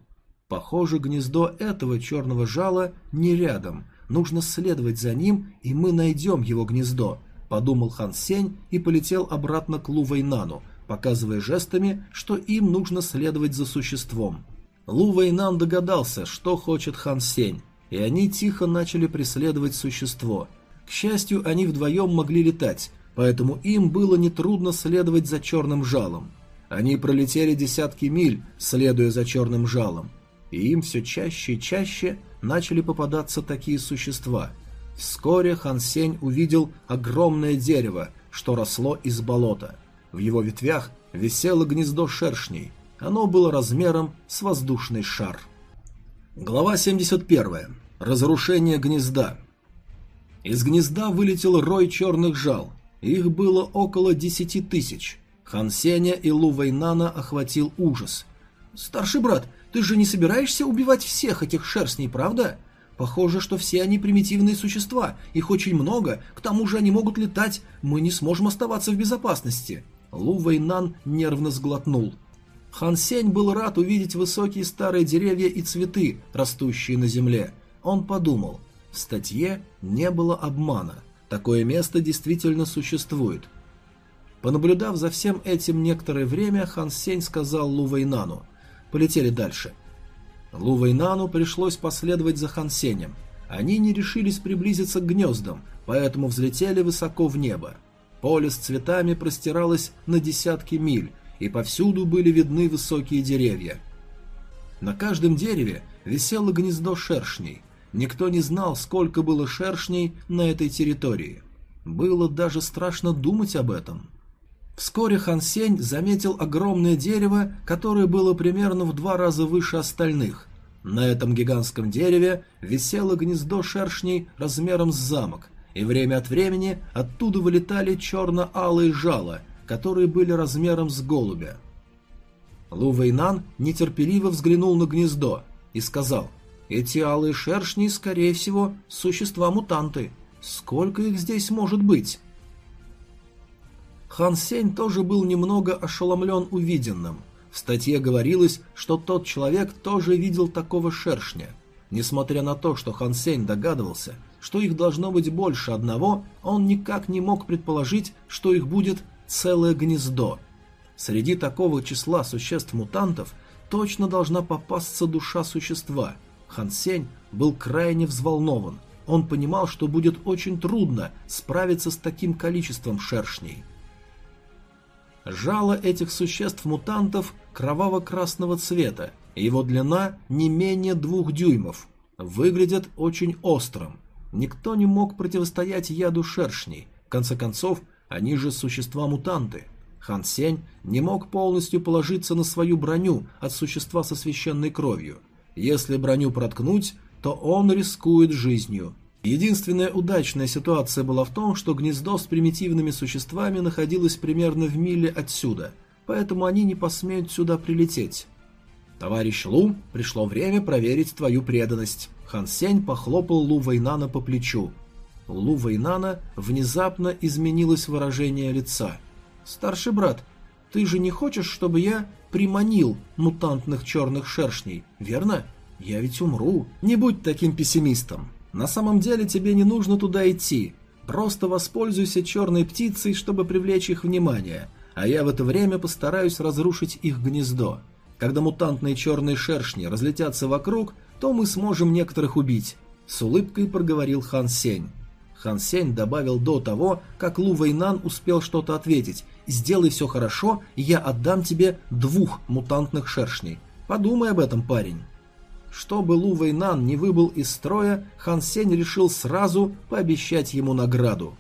Похоже, гнездо этого черного жала не рядом. Нужно следовать за ним, и мы найдем его гнездо, подумал Хан Сень и полетел обратно к Лу Вэйнану, показывая жестами, что им нужно следовать за существом. Лу Вэйнан догадался, что хочет Хан Сень, и они тихо начали преследовать существо. К счастью, они вдвоем могли летать, поэтому им было нетрудно следовать за черным жалом. Они пролетели десятки миль, следуя за черным жалом, и им все чаще и чаще начали попадаться такие существа. Вскоре Хан Сень увидел огромное дерево, что росло из болота. В его ветвях висело гнездо шершней – оно было размером с воздушный шар. Глава 71. Разрушение гнезда. Из гнезда вылетел рой черных жал. Их было около десяти тысяч. Хан Сеня и Лу Вэйнана охватил ужас. «Старший брат, ты же не собираешься убивать всех этих шерстней, правда? Похоже, что все они примитивные существа, их очень много, к тому же они могут летать, мы не сможем оставаться в безопасности». Лу Вэйнан нервно сглотнул. Хан Сень был рад увидеть высокие старые деревья и цветы, растущие на земле. Он подумал, в статье не было обмана. Такое место действительно существует. Понаблюдав за всем этим некоторое время, Хан Сень сказал Лу Вэйнану. Полетели дальше. Лу Вэйнану пришлось последовать за Хан Сенем. Они не решились приблизиться к гнездам, поэтому взлетели высоко в небо. Поле с цветами простиралось на десятки миль, и повсюду были видны высокие деревья. На каждом дереве висело гнездо шершней. Никто не знал, сколько было шершней на этой территории. Было даже страшно думать об этом. Вскоре Хан Сень заметил огромное дерево, которое было примерно в два раза выше остальных. На этом гигантском дереве висело гнездо шершней размером с замок, и время от времени оттуда вылетали черно-алые жало – которые были размером с голубя. Лу Вэйнан нетерпеливо взглянул на гнездо и сказал, «Эти алые шершни, скорее всего, существа-мутанты. Сколько их здесь может быть?» Хан Сень тоже был немного ошеломлен увиденным. В статье говорилось, что тот человек тоже видел такого шершня. Несмотря на то, что Хан Сень догадывался, что их должно быть больше одного, он никак не мог предположить, что их будет целое гнездо. Среди такого числа существ-мутантов точно должна попасться душа существа. Хан Сень был крайне взволнован. Он понимал, что будет очень трудно справиться с таким количеством шершней. Жало этих существ-мутантов кроваво-красного цвета, его длина не менее двух дюймов. Выглядят очень острым. Никто не мог противостоять яду шершней. В конце концов, они же существа-мутанты. Хан Сень не мог полностью положиться на свою броню от существа со священной кровью. Если броню проткнуть, то он рискует жизнью. Единственная удачная ситуация была в том, что гнездо с примитивными существами находилось примерно в миле отсюда, поэтому они не посмеют сюда прилететь. «Товарищ Лу, пришло время проверить твою преданность». Хан Сень похлопал Лу Вайнана по плечу. Лу Вэйнана внезапно изменилось выражение лица. «Старший брат, ты же не хочешь, чтобы я приманил мутантных черных шершней, верно? Я ведь умру. Не будь таким пессимистом. На самом деле тебе не нужно туда идти. Просто воспользуйся черной птицей, чтобы привлечь их внимание, а я в это время постараюсь разрушить их гнездо. Когда мутантные черные шершни разлетятся вокруг, то мы сможем некоторых убить», — с улыбкой проговорил Хан Сень. Хан Сень добавил до того, как Лу Вэйнан успел что-то ответить. «Сделай все хорошо, и я отдам тебе двух мутантных шершней. Подумай об этом, парень». Чтобы Лу Вэйнан не выбыл из строя, Хан Сень решил сразу пообещать ему награду.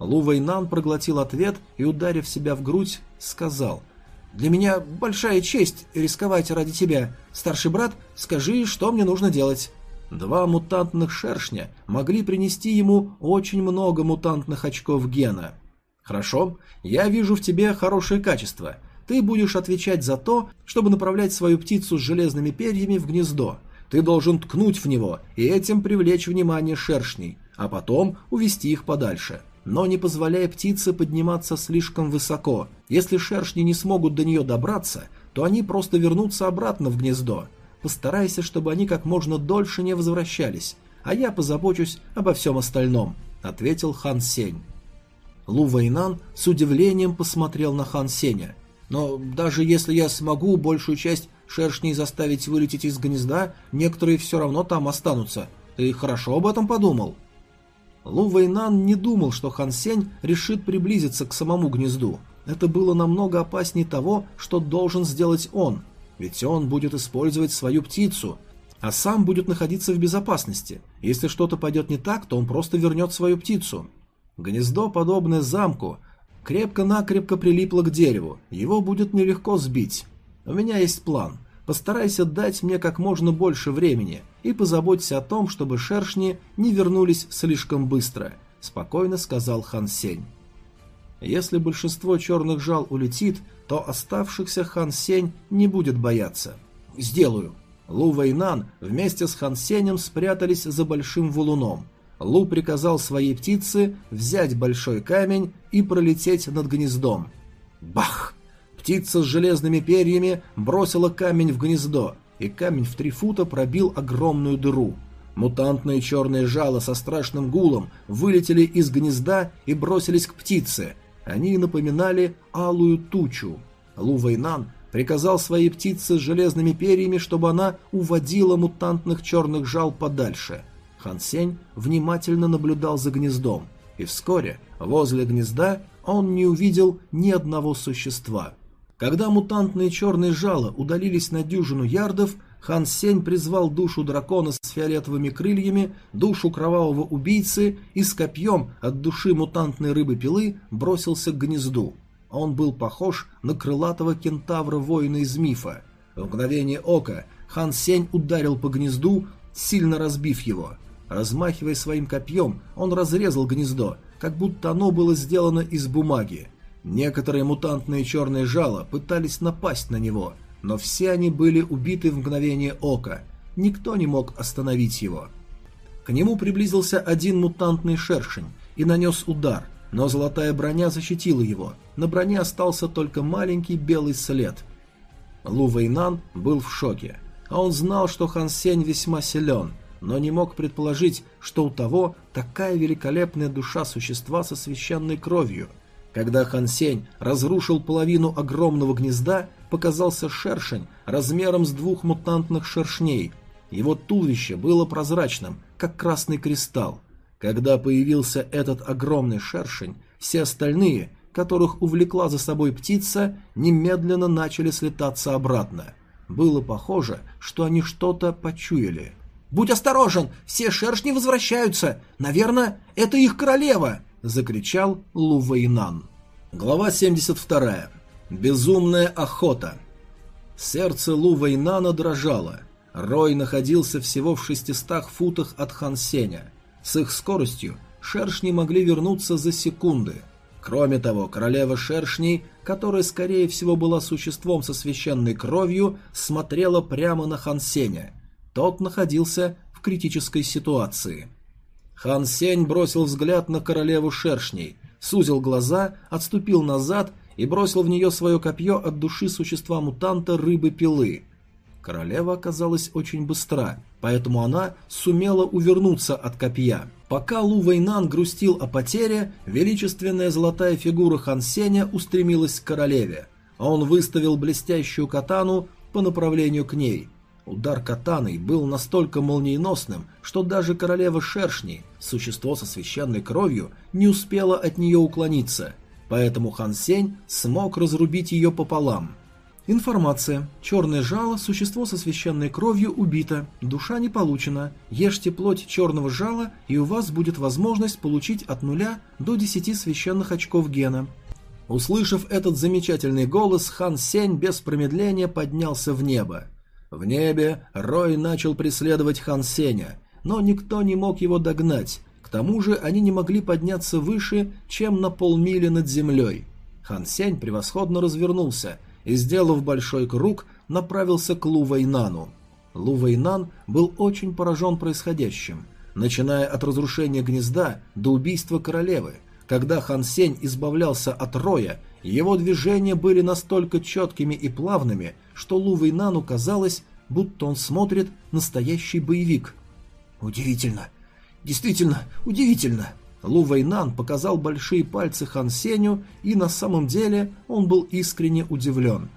Лу Вэйнан проглотил ответ и, ударив себя в грудь, сказал «Для меня большая честь рисковать ради тебя. Старший брат, скажи, что мне нужно делать». Два мутантных шершня могли принести ему очень много мутантных очков гена. Хорошо, я вижу в тебе хорошее качество. Ты будешь отвечать за то, чтобы направлять свою птицу с железными перьями в гнездо. Ты должен ткнуть в него и этим привлечь внимание шершней, а потом увести их подальше. Но не позволяя птице подниматься слишком высоко. Если шершни не смогут до нее добраться, то они просто вернутся обратно в гнездо. Постарайся, чтобы они как можно дольше не возвращались, а я позабочусь обо всем остальном», — ответил Хан Сень. Лу Вэйнан с удивлением посмотрел на Хан Сеня. «Но даже если я смогу большую часть шершней заставить вылететь из гнезда, некоторые все равно там останутся. Ты хорошо об этом подумал?» Лу Вэйнан не думал, что Хан Сень решит приблизиться к самому гнезду. Это было намного опаснее того, что должен сделать он — ведь он будет использовать свою птицу, а сам будет находиться в безопасности. Если что-то пойдет не так, то он просто вернет свою птицу. Гнездо, подобное замку, крепко-накрепко прилипло к дереву, его будет нелегко сбить. У меня есть план. Постарайся дать мне как можно больше времени и позаботься о том, чтобы шершни не вернулись слишком быстро», — спокойно сказал Хан Сень. Если большинство черных жал улетит, то оставшихся Хан Сень не будет бояться. «Сделаю». Лу Вэйнан вместе с Хан Сенем спрятались за большим валуном. Лу приказал своей птице взять большой камень и пролететь над гнездом. Бах! Птица с железными перьями бросила камень в гнездо, и камень в три фута пробил огромную дыру. Мутантные черные жало со страшным гулом вылетели из гнезда и бросились к птице – они напоминали алую тучу. Лу Вэйнан приказал своей птице с железными перьями, чтобы она уводила мутантных черных жал подальше. Хан Сень внимательно наблюдал за гнездом, и вскоре возле гнезда он не увидел ни одного существа. Когда мутантные черные жало удалились на дюжину ярдов, Хан Сень призвал душу дракона с фиолетовыми крыльями, душу кровавого убийцы и с копьем от души мутантной рыбы-пилы бросился к гнезду. Он был похож на крылатого кентавра-воина из мифа. В мгновение ока Хан Сень ударил по гнезду, сильно разбив его. Размахивая своим копьем, он разрезал гнездо, как будто оно было сделано из бумаги. Некоторые мутантные черные жало пытались напасть на него – но все они были убиты в мгновение ока. Никто не мог остановить его. К нему приблизился один мутантный шершень и нанес удар, но золотая броня защитила его. На броне остался только маленький белый след. Лу Вэйнан был в шоке. А он знал, что Хан Сень весьма силен, но не мог предположить, что у того такая великолепная душа существа со священной кровью. Когда Хан Сень разрушил половину огромного гнезда, показался шершень размером с двух мутантных шершней. Его туловище было прозрачным, как красный кристалл. Когда появился этот огромный шершень, все остальные, которых увлекла за собой птица, немедленно начали слетаться обратно. Было похоже, что они что-то почуяли. «Будь осторожен! Все шершни возвращаются! Наверное, это их королева!» — закричал Лувейнан. Глава 72. Безумная охота. Сердце Лу Вэйнана дрожало. Рой находился всего в шестистах футах от Хан Сеня. С их скоростью шершни могли вернуться за секунды. Кроме того, королева шершней, которая скорее всего была существом со священной кровью, смотрела прямо на Хан Сеня. Тот находился в критической ситуации. Хан Сень бросил взгляд на королеву шершней, сузил глаза, отступил назад и бросил в нее свое копье от души существа-мутанта рыбы-пилы. Королева оказалась очень быстра, поэтому она сумела увернуться от копья. Пока Лу Вэйнан грустил о потере, величественная золотая фигура Хан Сеня устремилась к королеве. Он выставил блестящую катану по направлению к ней. Удар катаной был настолько молниеносным, что даже королева шершней, существо со священной кровью, не успела от нее уклониться, поэтому Хан Сень смог разрубить ее пополам. Информация. Черное жало, существо со священной кровью убито, душа не получена. Ешьте плоть черного жала, и у вас будет возможность получить от нуля до 10 священных очков гена. Услышав этот замечательный голос, Хан Сень без промедления поднялся в небо. В небе Рой начал преследовать Хан Сеня, но никто не мог его догнать. К тому же они не могли подняться выше, чем на полмили над землей. Хан Сень превосходно развернулся и, сделав большой круг, направился к Лу Вэйнану. Лу Вэйнан был очень поражен происходящим, начиная от разрушения гнезда до убийства королевы. Когда Хан Сень избавлялся от Роя, его движения были настолько четкими и плавными, что Лу Вейнану казалось, будто он смотрит настоящий боевик. «Удивительно! Действительно удивительно!» Лу Вейнан показал большие пальцы Хан Сеню, и на самом деле он был искренне удивлен.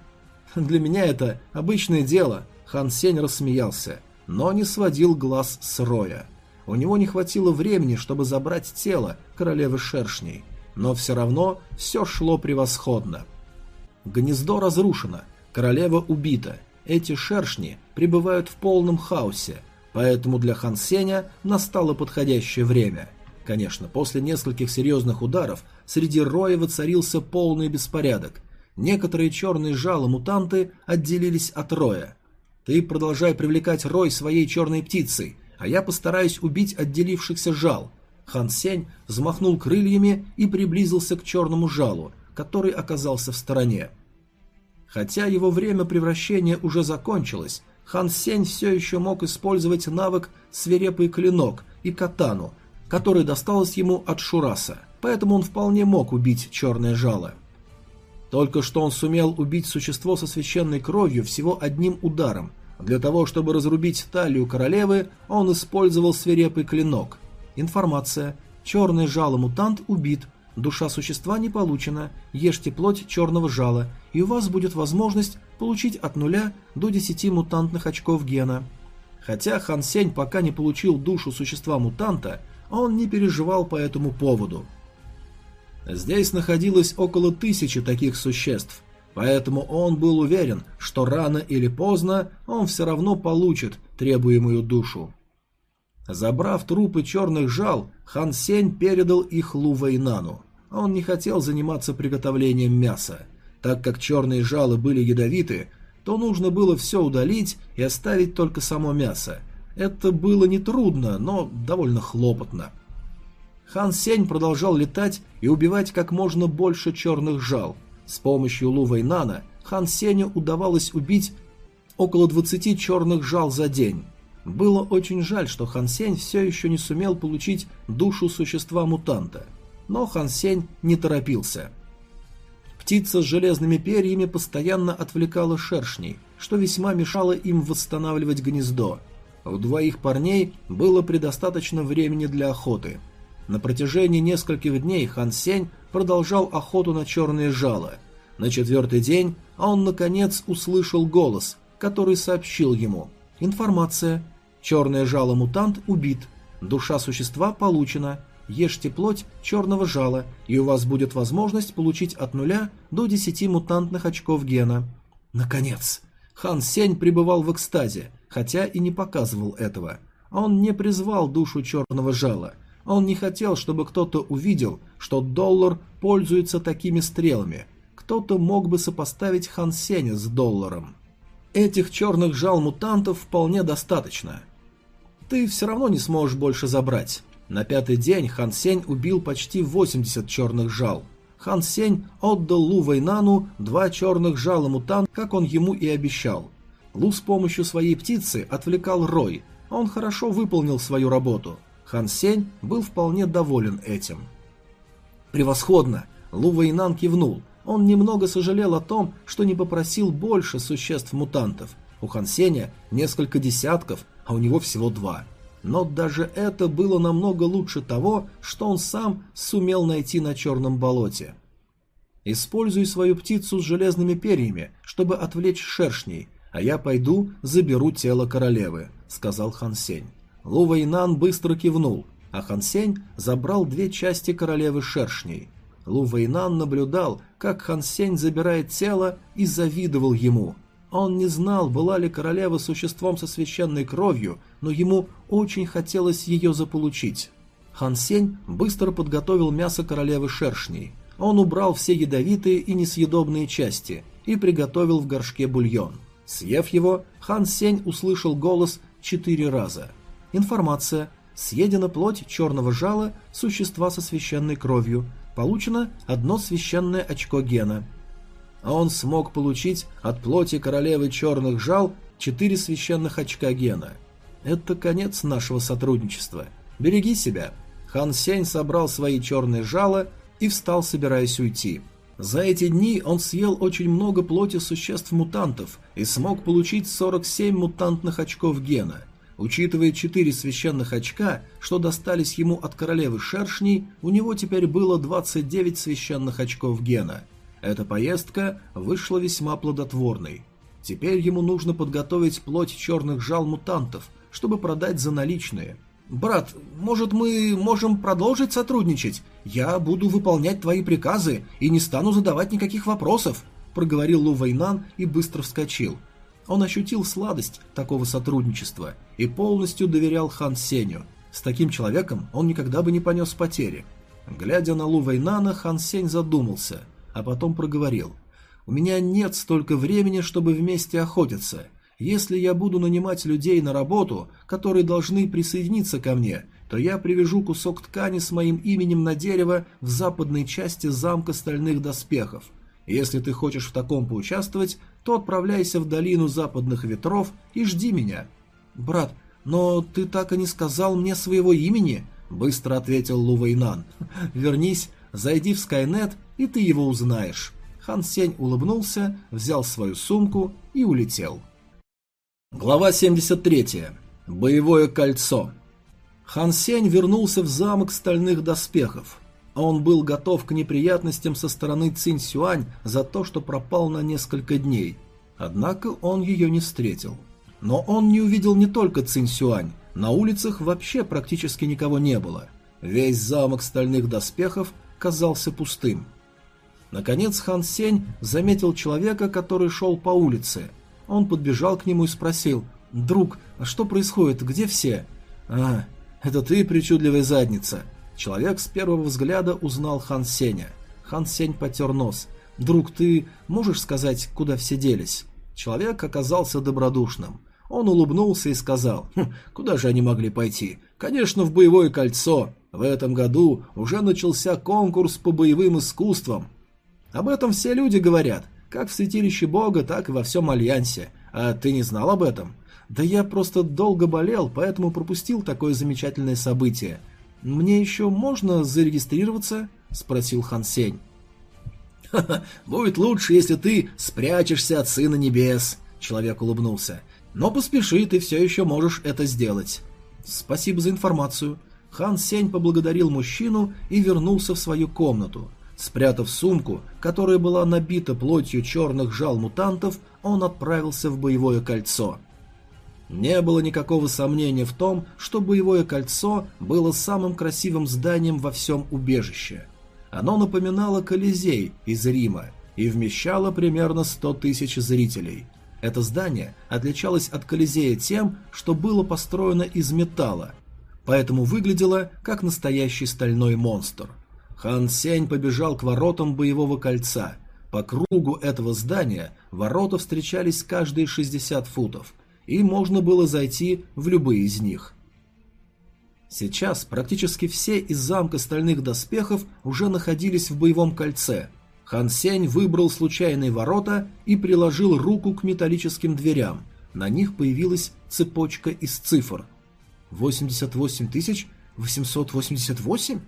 «Для меня это обычное дело», — Хан Сень рассмеялся, но не сводил глаз с Роя. У него не хватило времени, чтобы забрать тело королевы шершней но все равно все шло превосходно. Гнездо разрушено, королева убита, эти шершни пребывают в полном хаосе, поэтому для Хан Сеня настало подходящее время. Конечно, после нескольких серьезных ударов среди роя воцарился полный беспорядок. Некоторые черные жало-мутанты отделились от роя. Ты продолжай привлекать рой своей черной птицей, а я постараюсь убить отделившихся жал, Хан Сень взмахнул крыльями и приблизился к черному жалу, который оказался в стороне. Хотя его время превращения уже закончилось, Хан Сень все еще мог использовать навык «Свирепый клинок» и «Катану», который досталось ему от Шураса, поэтому он вполне мог убить черное жало. Только что он сумел убить существо со священной кровью всего одним ударом. Для того, чтобы разрубить талию королевы, он использовал свирепый клинок – Информация. Черный жало-мутант убит. Душа существа не получена. Ешьте плоть черного жала, и у вас будет возможность получить от нуля до 10 мутантных очков гена. Хотя Хан Сень пока не получил душу существа-мутанта, он не переживал по этому поводу. Здесь находилось около тысячи таких существ, поэтому он был уверен, что рано или поздно он все равно получит требуемую душу. Забрав трупы черных жал, Хан Сень передал их Лу Вэйнану. Он не хотел заниматься приготовлением мяса. Так как черные жалы были ядовиты, то нужно было все удалить и оставить только само мясо. Это было нетрудно, но довольно хлопотно. Хан Сень продолжал летать и убивать как можно больше черных жал. С помощью Лу Вэйнана Хан Сеню удавалось убить около 20 черных жал за день. Было очень жаль, что Хан Сень все еще не сумел получить душу существа-мутанта. Но Хан Сень не торопился. Птица с железными перьями постоянно отвлекала шершней, что весьма мешало им восстанавливать гнездо. У двоих парней было предостаточно времени для охоты. На протяжении нескольких дней Хан Сень продолжал охоту на черные жало. На четвертый день он, наконец, услышал голос, который сообщил ему – Информация. Черное жало-мутант убит. Душа существа получена. Ешьте плоть черного жала, и у вас будет возможность получить от нуля до 10 мутантных очков гена. Наконец! Хан Сень пребывал в экстазе, хотя и не показывал этого. Он не призвал душу черного жала. Он не хотел, чтобы кто-то увидел, что доллар пользуется такими стрелами. Кто-то мог бы сопоставить Хан Сеня с долларом. Этих черных жал мутантов вполне достаточно. Ты все равно не сможешь больше забрать. На пятый день Хан Сень убил почти 80 черных жал. Хан Сень отдал Лу Вэйнану два черных жала мутант, как он ему и обещал. Лу с помощью своей птицы отвлекал Рой. Он хорошо выполнил свою работу. Хан Сень был вполне доволен этим. «Превосходно!» Лу Вэйнан кивнул. Он немного сожалел о том, что не попросил больше существ-мутантов. У Хан Сеня несколько десятков, а у него всего два. Но даже это было намного лучше того, что он сам сумел найти на черном болоте. Используй свою птицу с железными перьями, чтобы отвлечь шершней. а я пойду заберу тело королевы», — сказал Хан Сень. Лу Вэйнан быстро кивнул, а Хан Сень забрал две части королевы шершней. Лу Вэйнан наблюдал, как Хан Сень забирает тело и завидовал ему. Он не знал, была ли королева существом со священной кровью, но ему очень хотелось ее заполучить. Хан Сень быстро подготовил мясо королевы шершней. Он убрал все ядовитые и несъедобные части и приготовил в горшке бульон. Съев его, Хан Сень услышал голос четыре раза. Информация. Съедена плоть черного жала существа со священной кровью. Получено одно священное очко гена. А он смог получить от плоти королевы черных жал четыре священных очка гена. Это конец нашего сотрудничества. Береги себя. Хан Сень собрал свои черные жала и встал, собираясь уйти. За эти дни он съел очень много плоти существ-мутантов и смог получить 47 мутантных очков гена. Учитывая четыре священных очка, что достались ему от королевы шершней, у него теперь было 29 священных очков гена. Эта поездка вышла весьма плодотворной. Теперь ему нужно подготовить плоть черных жал мутантов, чтобы продать за наличные. «Брат, может мы можем продолжить сотрудничать? Я буду выполнять твои приказы и не стану задавать никаких вопросов», проговорил Лу Вэйнан и быстро вскочил – он ощутил сладость такого сотрудничества и полностью доверял Хан Сеню. С таким человеком он никогда бы не понес потери. Глядя на Лу Вэйнана, Хан Сень задумался, а потом проговорил. «У меня нет столько времени, чтобы вместе охотиться. Если я буду нанимать людей на работу, которые должны присоединиться ко мне, то я привяжу кусок ткани с моим именем на дерево в западной части замка стальных доспехов. Если ты хочешь в таком поучаствовать, то отправляйся в долину западных ветров и жди меня. Брат, но ты так и не сказал мне своего имени, быстро ответил Лувейнан. Вернись, зайди в Скайнет, и ты его узнаешь. Хан Сень улыбнулся, взял свою сумку и улетел. Глава 73. Боевое кольцо. Хан Сень вернулся в замок стальных доспехов. Он был готов к неприятностям со стороны Цинь Сюань за то, что пропал на несколько дней. Однако он ее не встретил. Но он не увидел не только Цинь Сюань, на улицах вообще практически никого не было. Весь замок стальных доспехов казался пустым. Наконец Хан Сень заметил человека, который шел по улице. Он подбежал к нему и спросил, «Друг, а что происходит? Где все?» «А, это ты, причудливая задница. Человек с первого взгляда узнал Хан Сеня. Хан Сень потер нос. «Друг, ты можешь сказать, куда все делись?» Человек оказался добродушным. Он улыбнулся и сказал, хм, «Куда же они могли пойти? Конечно, в боевое кольцо. В этом году уже начался конкурс по боевым искусствам. Об этом все люди говорят, как в святилище Бога, так и во всем Альянсе. А ты не знал об этом?» «Да я просто долго болел, поэтому пропустил такое замечательное событие. «Мне еще можно зарегистрироваться?» – спросил Хан Сень. «Ха-ха, будет лучше, если ты спрячешься от Сына Небес», – человек улыбнулся. «Но поспеши, ты все еще можешь это сделать». «Спасибо за информацию». Хан Сень поблагодарил мужчину и вернулся в свою комнату. Спрятав сумку, которая была набита плотью черных жал мутантов, он отправился в боевое кольцо – не было никакого сомнения в том, что боевое кольцо было самым красивым зданием во всем убежище. Оно напоминало Колизей из Рима и вмещало примерно 100 тысяч зрителей. Это здание отличалось от Колизея тем, что было построено из металла, поэтому выглядело как настоящий стальной монстр. Хан Сень побежал к воротам боевого кольца. По кругу этого здания ворота встречались каждые 60 футов – и можно было зайти в любые из них. Сейчас практически все из замка стальных доспехов уже находились в боевом кольце. Хан Сень выбрал случайные ворота и приложил руку к металлическим дверям. На них появилась цепочка из цифр. 88 888?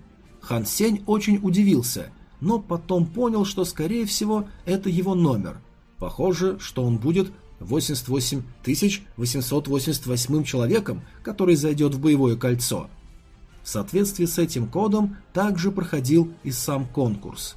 Хан Сень очень удивился, но потом понял, что скорее всего это его номер. Похоже, что он будет 88 888 человеком, который зайдет в боевое кольцо. В соответствии с этим кодом также проходил и сам конкурс.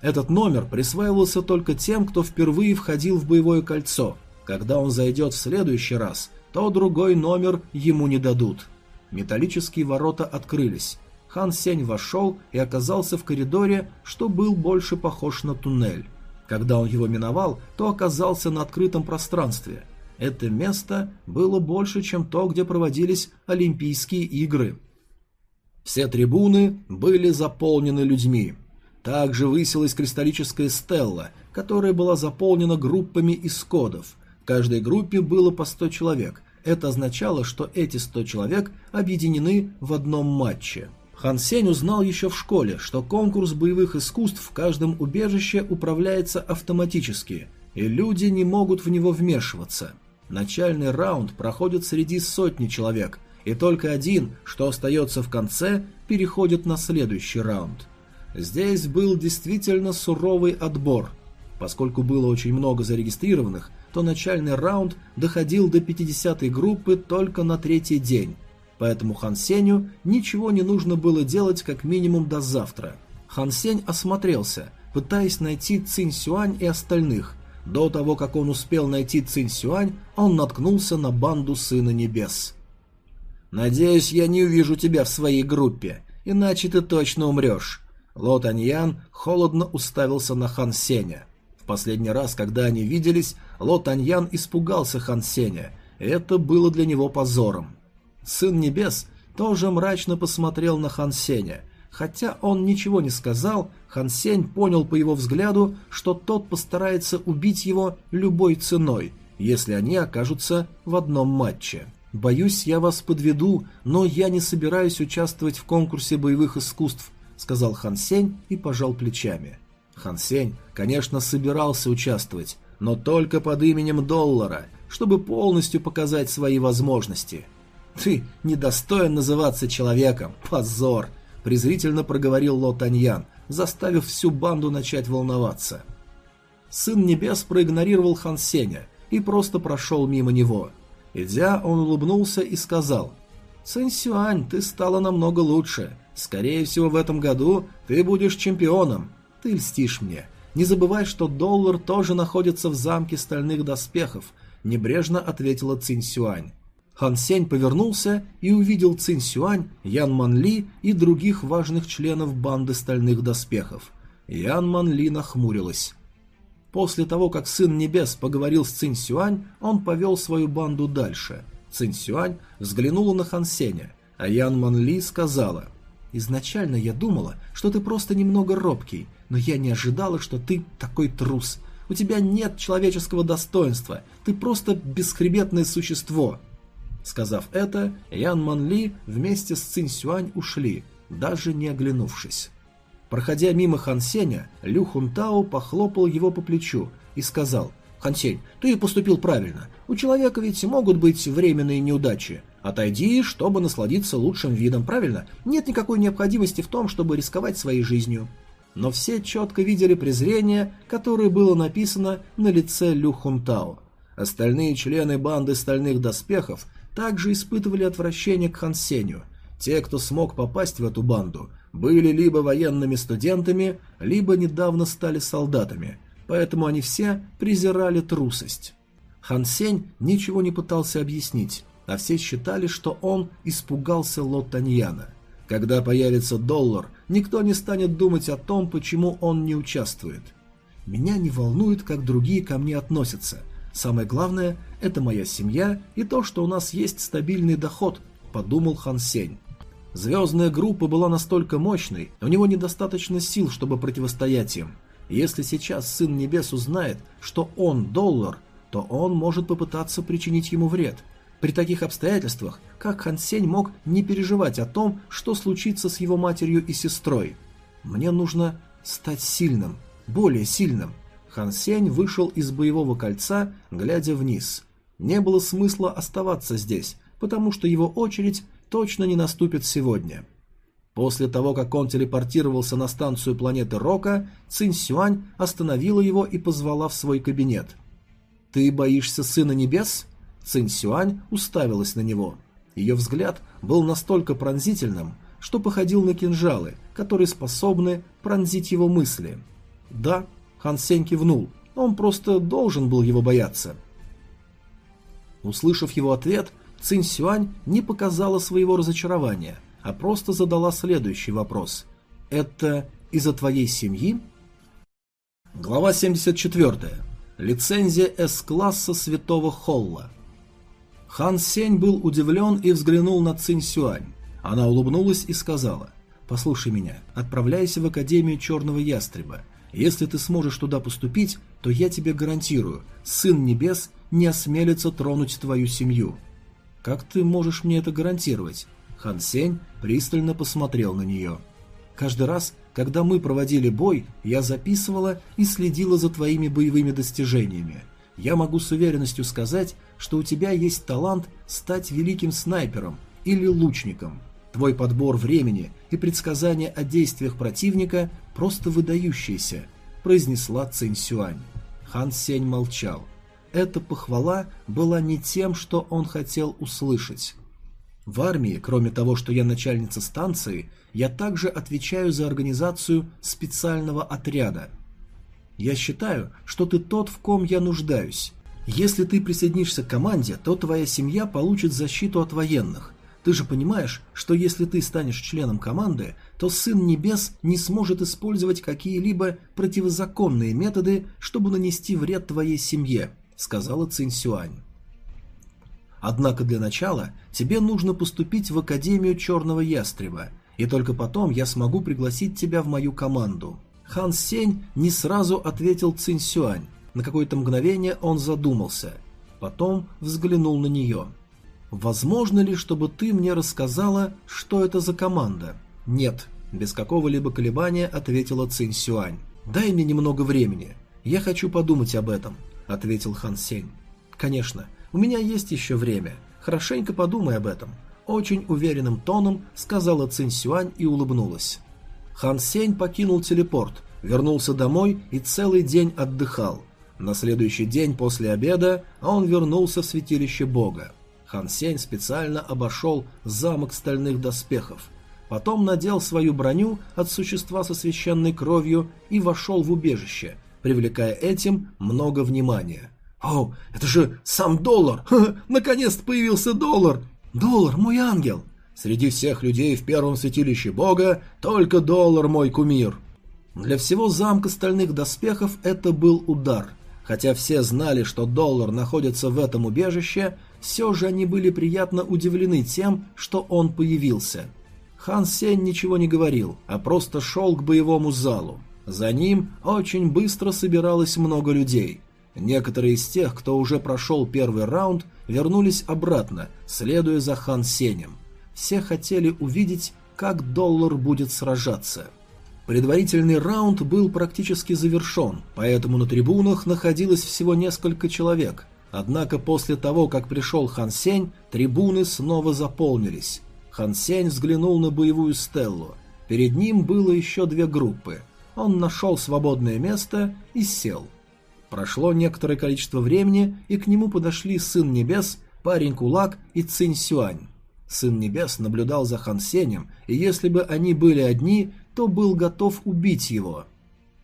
Этот номер присваивался только тем, кто впервые входил в боевое кольцо. Когда он зайдет в следующий раз, то другой номер ему не дадут. Металлические ворота открылись. Хан Сень вошел и оказался в коридоре, что был больше похож на туннель. Когда он его миновал, то оказался на открытом пространстве. Это место было больше, чем то, где проводились Олимпийские игры. Все трибуны были заполнены людьми. Также высилась кристаллическая стелла, которая была заполнена группами из кодов. В каждой группе было по 100 человек. Это означало, что эти 100 человек объединены в одном матче. Хан Сень узнал еще в школе, что конкурс боевых искусств в каждом убежище управляется автоматически, и люди не могут в него вмешиваться. Начальный раунд проходит среди сотни человек, и только один, что остается в конце, переходит на следующий раунд. Здесь был действительно суровый отбор. Поскольку было очень много зарегистрированных, то начальный раунд доходил до 50-й группы только на третий день. Поэтому Хан Сенью ничего не нужно было делать как минимум до завтра. Хан Сень осмотрелся, пытаясь найти Цинь Сюань и остальных. До того, как он успел найти Цинь Сюань, он наткнулся на банду Сына Небес. «Надеюсь, я не увижу тебя в своей группе, иначе ты точно умрешь. Ло Таньян холодно уставился на Хан Сеня. В последний раз, когда они виделись, Ло Таньян испугался Хан Сеня. Это было для него позором. Сын Небес тоже мрачно посмотрел на Хан Сеня. Хотя он ничего не сказал, Хан Сень понял по его взгляду, что тот постарается убить его любой ценой, если они окажутся в одном матче. «Боюсь, я вас подведу, но я не собираюсь участвовать в конкурсе боевых искусств», сказал Хан Сень и пожал плечами. Хан Сень, конечно, собирался участвовать, но только под именем Доллара, чтобы полностью показать свои возможности. «Ты недостоин называться человеком, позор!» – презрительно проговорил Ло Таньян, заставив всю банду начать волноваться. Сын Небес проигнорировал Хан Сеня и просто прошел мимо него. Идя, он улыбнулся и сказал «Цинь Сюань, ты стала намного лучше. Скорее всего, в этом году ты будешь чемпионом. Ты льстишь мне. Не забывай, что доллар тоже находится в замке стальных доспехов, небрежно ответила Цинь Сюань. Хан Сень повернулся и увидел Цинь Сюань, Ян Ман Ли и других важных членов банды стальных доспехов. Ян Ман Ли нахмурилась. После того, как Сын Небес поговорил с Цинь Сюань, он повел свою банду дальше. Цинь Сюань взглянула на Хан Сеня, а Ян Ман Ли сказала – Изначально я думала, что ты просто немного робкий, но я не ожидала, что ты такой трус. У тебя нет человеческого достоинства, ты просто бесхребетное существо». Сказав это, Ян Ман Ли вместе с Цинь Сюань ушли, даже не оглянувшись. Проходя мимо Хан Сеня, Лю Хун Тао похлопал его по плечу и сказал «Хан Сень, ты поступил правильно. У человека ведь могут быть временные неудачи. Отойди, чтобы насладиться лучшим видом, правильно? Нет никакой необходимости в том, чтобы рисковать своей жизнью. Но все четко видели презрение, которое было написано на лице Лю Хунтао. Остальные члены банды стальных доспехов также испытывали отвращение к Хан Сенью. Те, кто смог попасть в эту банду, были либо военными студентами, либо недавно стали солдатами, поэтому они все презирали трусость. Хан Сень ничего не пытался объяснить, а все считали, что он испугался Лотаньяна. Когда появится доллар, никто не станет думать о том, почему он не участвует. Меня не волнует, как другие ко мне относятся. Самое главное – это моя семья и то, что у нас есть стабильный доход, подумал Хан Сень. Звездная группа была настолько мощной, у него недостаточно сил, чтобы противостоять им. Если сейчас Сын Небес узнает, что он доллар, то он может попытаться причинить ему вред – при таких обстоятельствах, как Хан Сень мог не переживать о том, что случится с его матерью и сестрой? Мне нужно стать сильным, более сильным. Хан Сень вышел из боевого кольца, глядя вниз. Не было смысла оставаться здесь, потому что его очередь точно не наступит сегодня. После того, как он телепортировался на станцию планеты Рока, Цинь Сюань остановила его и позвала в свой кабинет. «Ты боишься Сына Небес?» Цинь Сюань уставилась на него. Ее взгляд был настолько пронзительным, что походил на кинжалы, которые способны пронзить его мысли. Да, Хан Сень кивнул. Он просто должен был его бояться. Услышав его ответ, Цинь Сюань не показала своего разочарования, а просто задала следующий вопрос. «Это из-за твоей семьи?» Глава 74. Лицензия С-класса Святого Холла. Хан Сень был удивлен и взглянул на Цинь Сюань. Она улыбнулась и сказала, «Послушай меня, отправляйся в Академию Черного Ястреба. Если ты сможешь туда поступить, то я тебе гарантирую, Сын Небес не осмелится тронуть твою семью». «Как ты можешь мне это гарантировать?» Хан Сень пристально посмотрел на нее. «Каждый раз, когда мы проводили бой, я записывала и следила за твоими боевыми достижениями. Я могу с уверенностью сказать, что у тебя есть талант стать великим снайпером или лучником. Твой подбор времени и предсказания о действиях противника просто выдающиеся», – произнесла Цинь Сюань. Хан Сень молчал. Эта похвала была не тем, что он хотел услышать. В армии, кроме того, что я начальница станции, я также отвечаю за организацию специального отряда. Я считаю, что ты тот, в ком я нуждаюсь. Если ты присоединишься к команде, то твоя семья получит защиту от военных, ты же понимаешь, что если ты станешь членом команды, то Сын Небес не сможет использовать какие-либо противозаконные методы, чтобы нанести вред твоей семье», — сказала Цинь Сюань. «Однако для начала тебе нужно поступить в Академию Черного Ястреба, и только потом я смогу пригласить тебя в мою команду». Хан Сень не сразу ответил Цинь Сюань. На какое-то мгновение он задумался. Потом взглянул на нее — «Возможно ли, чтобы ты мне рассказала, что это за команда?» «Нет», – без какого-либо колебания ответила Цинь Сюань. «Дай мне немного времени. Я хочу подумать об этом», – ответил Хан Сень. «Конечно, у меня есть еще время. Хорошенько подумай об этом», – очень уверенным тоном сказала Цинь Сюань и улыбнулась. Хан Сень покинул телепорт, вернулся домой и целый день отдыхал. На следующий день после обеда он вернулся в святилище Бога. Хан Сень специально обошел замок стальных доспехов, потом надел свою броню от существа со священной кровью и вошел в убежище, привлекая этим много внимания. «О, это же сам доллар! Наконец-то появился доллар! Доллар, мой ангел!» Среди всех людей в первом святилище бога только доллар мой кумир. Для всего замка стальных доспехов это был удар. Хотя все знали, что доллар находится в этом убежище, все же они были приятно удивлены тем, что он появился. Хан Сень ничего не говорил, а просто шел к боевому залу. За ним очень быстро собиралось много людей. Некоторые из тех, кто уже прошел первый раунд, вернулись обратно, следуя за Хан Сенем. Все хотели увидеть, как доллар будет сражаться. Предварительный раунд был практически завершен, поэтому на трибунах находилось всего несколько человек, Однако после того, как пришел Хан Сень, трибуны снова заполнились. Хан Сень взглянул на боевую стеллу. Перед ним было еще две группы. Он нашел свободное место и сел. Прошло некоторое количество времени, и к нему подошли Сын Небес, Парень Кулак и Цинь Сюань. Сын Небес наблюдал за Хан Сенем, и если бы они были одни, то был готов убить его.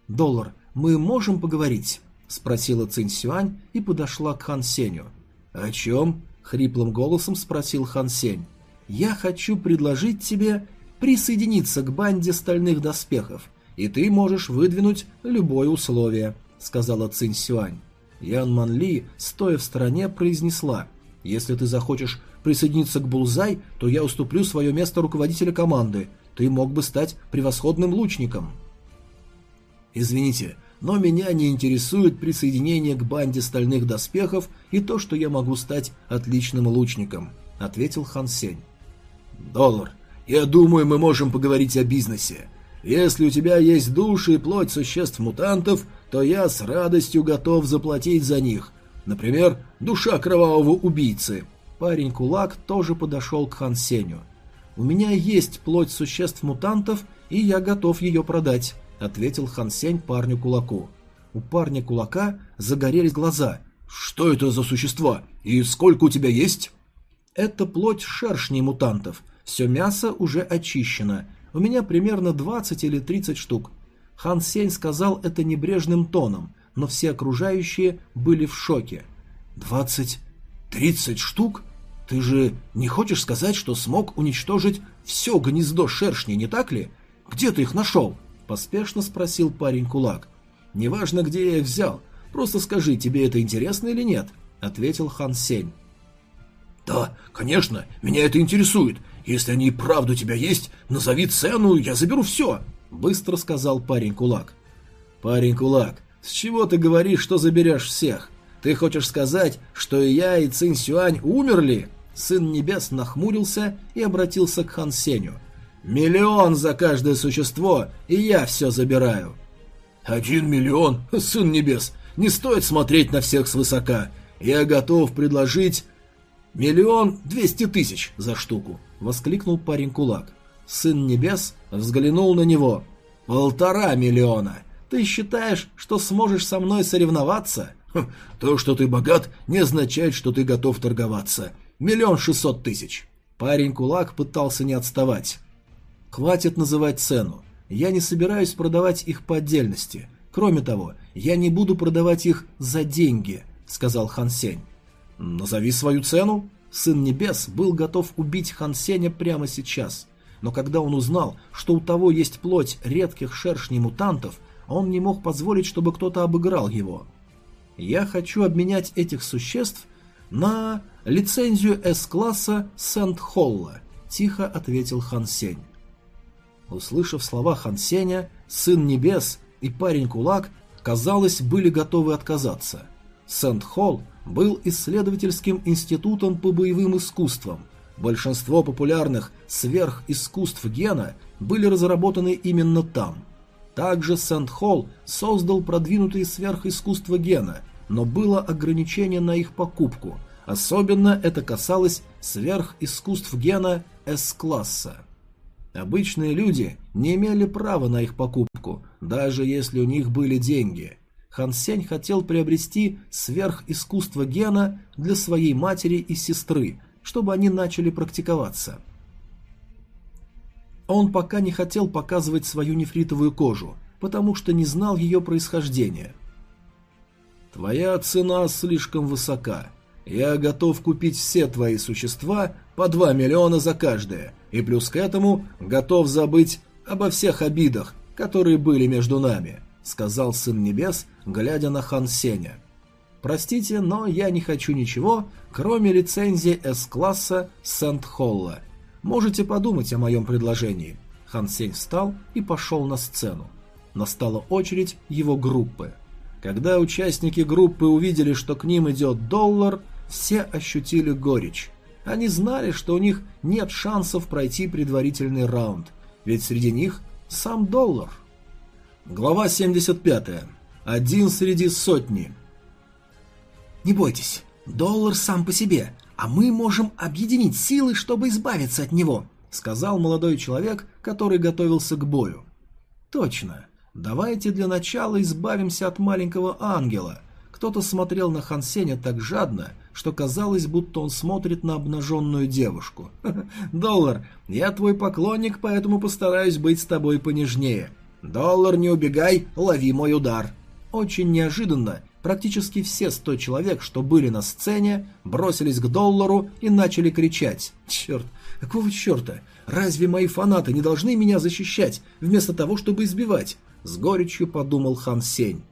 «Доллар, мы можем поговорить?» — спросила Цинь Сюань и подошла к Хан Сеню. «О чем?» — хриплым голосом спросил Хан Сень. «Я хочу предложить тебе присоединиться к банде стальных доспехов, и ты можешь выдвинуть любое условие», — сказала Цинь Сюань. Ян Ман Ли, стоя в стороне, произнесла, «Если ты захочешь присоединиться к Булзай, то я уступлю свое место руководителя команды. Ты мог бы стать превосходным лучником». «Извините, но меня не интересует присоединение к банде стальных доспехов и то, что я могу стать отличным лучником», — ответил Хан Сень. «Доллар, я думаю, мы можем поговорить о бизнесе. Если у тебя есть души и плоть существ-мутантов, то я с радостью готов заплатить за них. Например, душа кровавого убийцы». Парень-кулак тоже подошел к Хан Сеню. «У меня есть плоть существ-мутантов, и я готов ее продать». — ответил Хан Сень парню кулаку. У парня кулака загорелись глаза. «Что это за существа? И сколько у тебя есть?» «Это плоть шершней мутантов. Все мясо уже очищено. У меня примерно 20 или 30 штук. Хан Сень сказал это небрежным тоном, но все окружающие были в шоке. «Двадцать... тридцать штук? Ты же не хочешь сказать, что смог уничтожить все гнездо шершней, не так ли? Где ты их нашел?» Поспешно спросил парень-кулак. «Неважно, где я их взял. Просто скажи, тебе это интересно или нет?» Ответил Хан Сень. «Да, конечно, меня это интересует. Если они и правда у тебя есть, назови цену, я заберу все», — быстро сказал парень-кулак. «Парень-кулак, с чего ты говоришь, что заберешь всех? Ты хочешь сказать, что и я, и Цинь Сюань умерли?» Сын Небес нахмурился и обратился к Хан Сеню. «Миллион за каждое существо, и я все забираю». «Один миллион, Сын Небес, не стоит смотреть на всех свысока. Я готов предложить «Миллион двести тысяч за штуку!» — воскликнул парень-кулак. Сын Небес взглянул на него. «Полтора миллиона! Ты считаешь, что сможешь со мной соревноваться?» хм, «То, что ты богат, не означает, что ты готов торговаться. Миллион шестьсот тысяч!» Парень-кулак пытался не отставать. «Хватит называть цену. Я не собираюсь продавать их по отдельности. Кроме того, я не буду продавать их за деньги», — сказал Хан Сень. «Назови свою цену». Сын Небес был готов убить Хан Сеня прямо сейчас. Но когда он узнал, что у того есть плоть редких шершней мутантов, он не мог позволить, чтобы кто-то обыграл его. «Я хочу обменять этих существ на лицензию С-класса Сент-Холла», — тихо ответил Хан Сень. Услышав слова Хан Сеня, Сын Небес и Парень-Кулак, казалось, были готовы отказаться. Сент-Холл был исследовательским институтом по боевым искусствам. Большинство популярных сверхискусств гена были разработаны именно там. Также Сент-Холл создал продвинутые сверхискусства гена, но было ограничение на их покупку. Особенно это касалось сверхискусств гена С-класса. Обычные люди не имели права на их покупку, даже если у них были деньги. Хан Сень хотел приобрести сверхискусство гена для своей матери и сестры, чтобы они начали практиковаться. Он пока не хотел показывать свою нефритовую кожу, потому что не знал ее происхождения. «Твоя цена слишком высока. Я готов купить все твои существа по 2 миллиона за каждое, и плюс к этому готов забыть обо всех обидах, которые были между нами сказал Сын Небес, глядя на Хан Сеня. «Простите, но я не хочу ничего, кроме лицензии С-класса Сент-Холла. Можете подумать о моем предложении». Хан Сень встал и пошел на сцену. Настала очередь его группы. Когда участники группы увидели, что к ним идет доллар, все ощутили горечь. Они знали, что у них нет шансов пройти предварительный раунд, ведь среди них сам доллар. Глава 75. Один среди сотни. Не бойтесь, доллар сам по себе, а мы можем объединить силы, чтобы избавиться от него, сказал молодой человек, который готовился к бою. Точно. Давайте для начала избавимся от маленького ангела. Кто-то смотрел на Хансеня так жадно, что казалось, будто он смотрит на обнаженную девушку. «Доллар, я твой поклонник, поэтому постараюсь быть с тобой понежнее. «Доллар, не убегай, лови мой удар!» Очень неожиданно практически все сто человек, что были на сцене, бросились к доллару и начали кричать. «Черт, какого черта? Разве мои фанаты не должны меня защищать, вместо того, чтобы избивать?» С горечью подумал Хан Сень.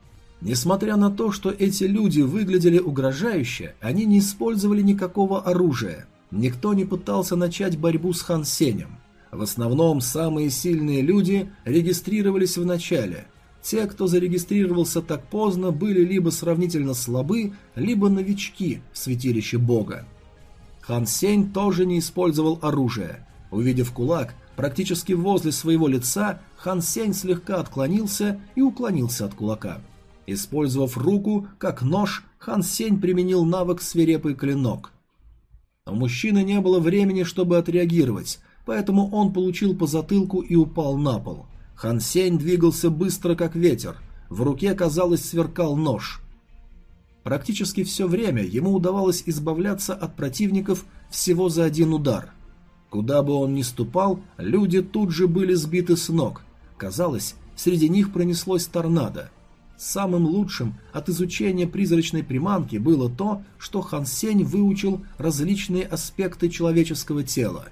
Несмотря на то, что эти люди выглядели угрожающе, они не использовали никакого оружия. Никто не пытался начать борьбу с Хан Сенем. В основном самые сильные люди регистрировались в начале. Те, кто зарегистрировался так поздно, были либо сравнительно слабы, либо новички в святилище бога. Хан Сень тоже не использовал оружие. Увидев кулак, практически возле своего лица, Хан Сень слегка отклонился и уклонился от кулака. Использовав руку как нож, Хан Сень применил навык «Свирепый клинок». У мужчины не было времени, чтобы отреагировать, поэтому он получил по затылку и упал на пол. Хан Сень двигался быстро, как ветер. В руке, казалось, сверкал нож. Практически все время ему удавалось избавляться от противников всего за один удар. Куда бы он ни ступал, люди тут же были сбиты с ног. Казалось, среди них пронеслось торнадо. Самым лучшим от изучения призрачной приманки было то, что Хан Сень выучил различные аспекты человеческого тела.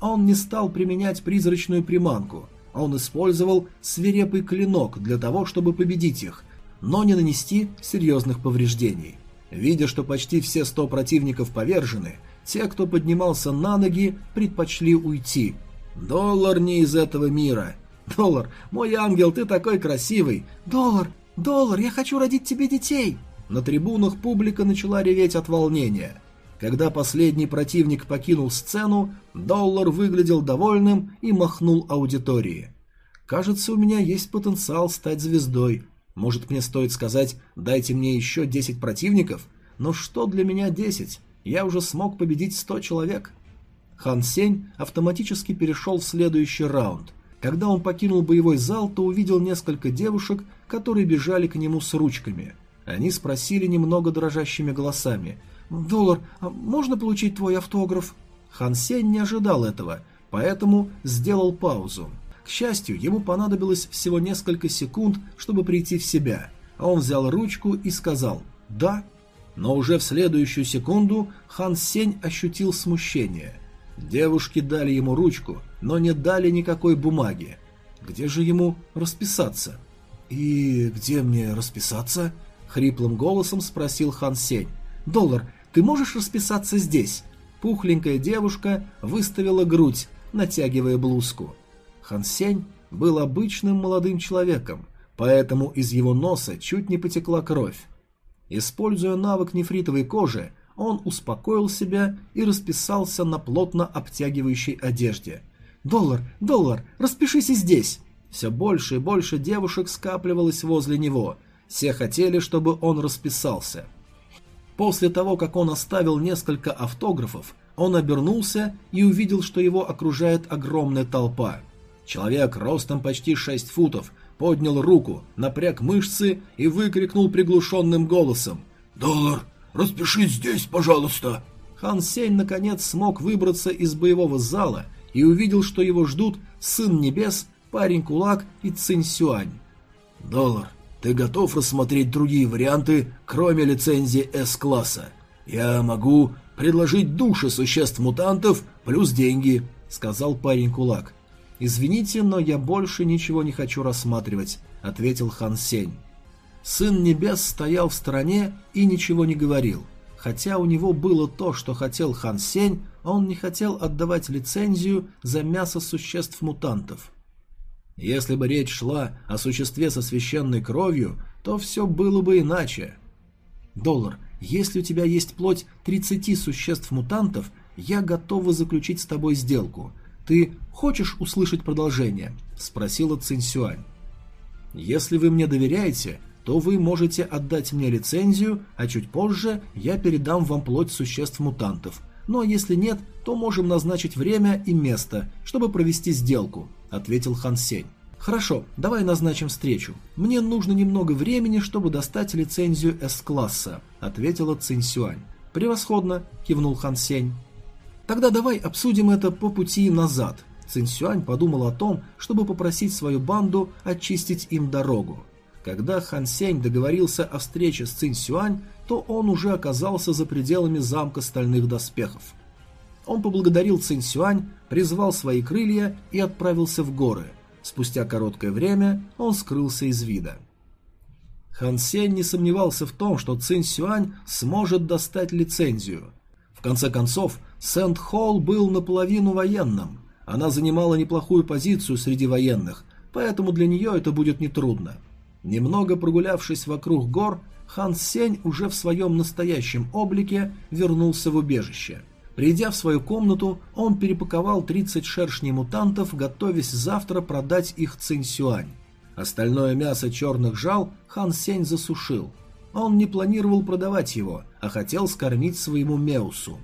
Он не стал применять призрачную приманку, а он использовал свирепый клинок для того, чтобы победить их, но не нанести серьезных повреждений. Видя, что почти все сто противников повержены, те, кто поднимался на ноги, предпочли уйти. «Доллар не из этого мира!» «Доллар, мой ангел, ты такой красивый!» «Доллар, доллар, я хочу родить тебе детей!» На трибунах публика начала реветь от волнения. Когда последний противник покинул сцену, Доллар выглядел довольным и махнул аудитории. «Кажется, у меня есть потенциал стать звездой. Может, мне стоит сказать, дайте мне еще 10 противников? Но что для меня 10? Я уже смог победить 100 человек». Хан Сень автоматически перешел в следующий раунд. Когда он покинул боевой зал, то увидел несколько девушек, которые бежали к нему с ручками. Они спросили немного дрожащими голосами. «Доллар, а можно получить твой автограф?» Хан Сень не ожидал этого, поэтому сделал паузу. К счастью, ему понадобилось всего несколько секунд, чтобы прийти в себя, он взял ручку и сказал «да». Но уже в следующую секунду Хан Сень ощутил смущение. Девушки дали ему ручку, но не дали никакой бумаги. Где же ему расписаться? «И где мне расписаться?» — хриплым голосом спросил Хан Сень. «Доллар, ты можешь расписаться здесь?» Пухленькая девушка выставила грудь, натягивая блузку. Хан Сень был обычным молодым человеком, поэтому из его носа чуть не потекла кровь. Используя навык нефритовой кожи, он успокоил себя и расписался на плотно обтягивающей одежде. «Доллар! Доллар! Распишись здесь!» Все больше и больше девушек скапливалось возле него. Все хотели, чтобы он расписался. После того, как он оставил несколько автографов, он обернулся и увидел, что его окружает огромная толпа. Человек ростом почти 6 футов поднял руку, напряг мышцы и выкрикнул приглушенным голосом «Доллар, распишись здесь, пожалуйста!» Хан Сень наконец смог выбраться из боевого зала и увидел, что его ждут Сын Небес, Парень Кулак и Цинь Сюань. «Доллар, ты готов рассмотреть другие варианты, кроме лицензии С-класса? Я могу предложить души существ-мутантов плюс деньги», — сказал парень Кулак. «Извините, но я больше ничего не хочу рассматривать», — ответил Хан Сень. Сын Небес стоял в стороне и ничего не говорил. Хотя у него было то, что хотел Хан Сень, он не хотел отдавать лицензию за мясо существ-мутантов. Если бы речь шла о существе со священной кровью, то все было бы иначе. Доллар, если у тебя есть плоть 30 существ-мутантов, я готова заключить с тобой сделку. Ты хочешь услышать продолжение? Спросила Цинсюань. Если вы мне доверяете, то вы можете отдать мне лицензию, а чуть позже я передам вам плоть существ-мутантов. Ну а если нет, то можем назначить время и место, чтобы провести сделку ответил Хан Сень. «Хорошо, давай назначим встречу. Мне нужно немного времени, чтобы достать лицензию С-класса», — ответила Цинь Сюань. «Превосходно», — кивнул Хан Сень. «Тогда давай обсудим это по пути назад». Цинь Сюань подумал о том, чтобы попросить свою банду очистить им дорогу. Когда Хан Сень договорился о встрече с Цинь Сюань, то он уже оказался за пределами замка стальных доспехов. Он поблагодарил Цинь Сюань, призвал свои крылья и отправился в горы. Спустя короткое время он скрылся из вида. Хан Сень не сомневался в том, что Цинь Сюань сможет достать лицензию. В конце концов, Сент Холл был наполовину военным. Она занимала неплохую позицию среди военных, поэтому для нее это будет нетрудно. Немного прогулявшись вокруг гор, Хан Сень уже в своем настоящем облике вернулся в убежище – Придя в свою комнату, он перепаковал 30 шершней мутантов, готовясь завтра продать их Цинсюань. Остальное мясо черных жал Хан Сень засушил. Он не планировал продавать его, а хотел скормить своему Меусу.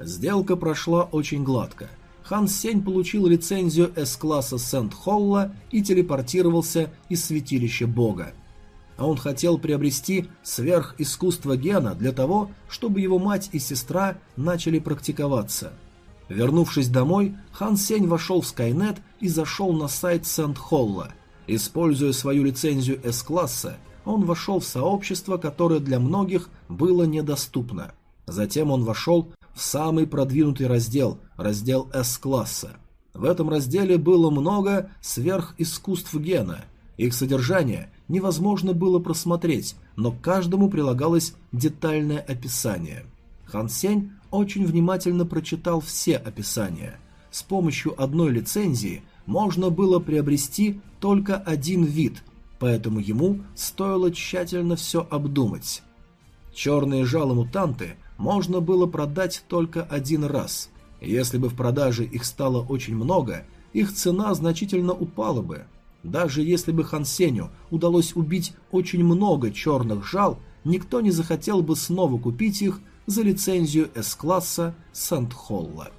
Сделка прошла очень гладко. Хан Сень получил лицензию С-класса Сент-Холла и телепортировался из святилища бога а он хотел приобрести сверхискусство гена для того, чтобы его мать и сестра начали практиковаться. Вернувшись домой, Хан Сень вошел в Скайнет и зашел на сайт Сент-Холла. Используя свою лицензию С-класса, он вошел в сообщество, которое для многих было недоступно. Затем он вошел в самый продвинутый раздел, раздел С-класса. В этом разделе было много сверхискусств гена. Их содержание невозможно было просмотреть, но каждому прилагалось детальное описание. Хан Сень очень внимательно прочитал все описания. С помощью одной лицензии можно было приобрести только один вид, поэтому ему стоило тщательно все обдумать. Черные жало-мутанты можно было продать только один раз. Если бы в продаже их стало очень много, их цена значительно упала бы. Даже если бы Хан Сеню удалось убить очень много черных жал, никто не захотел бы снова купить их за лицензию С-класса Сент-Холла.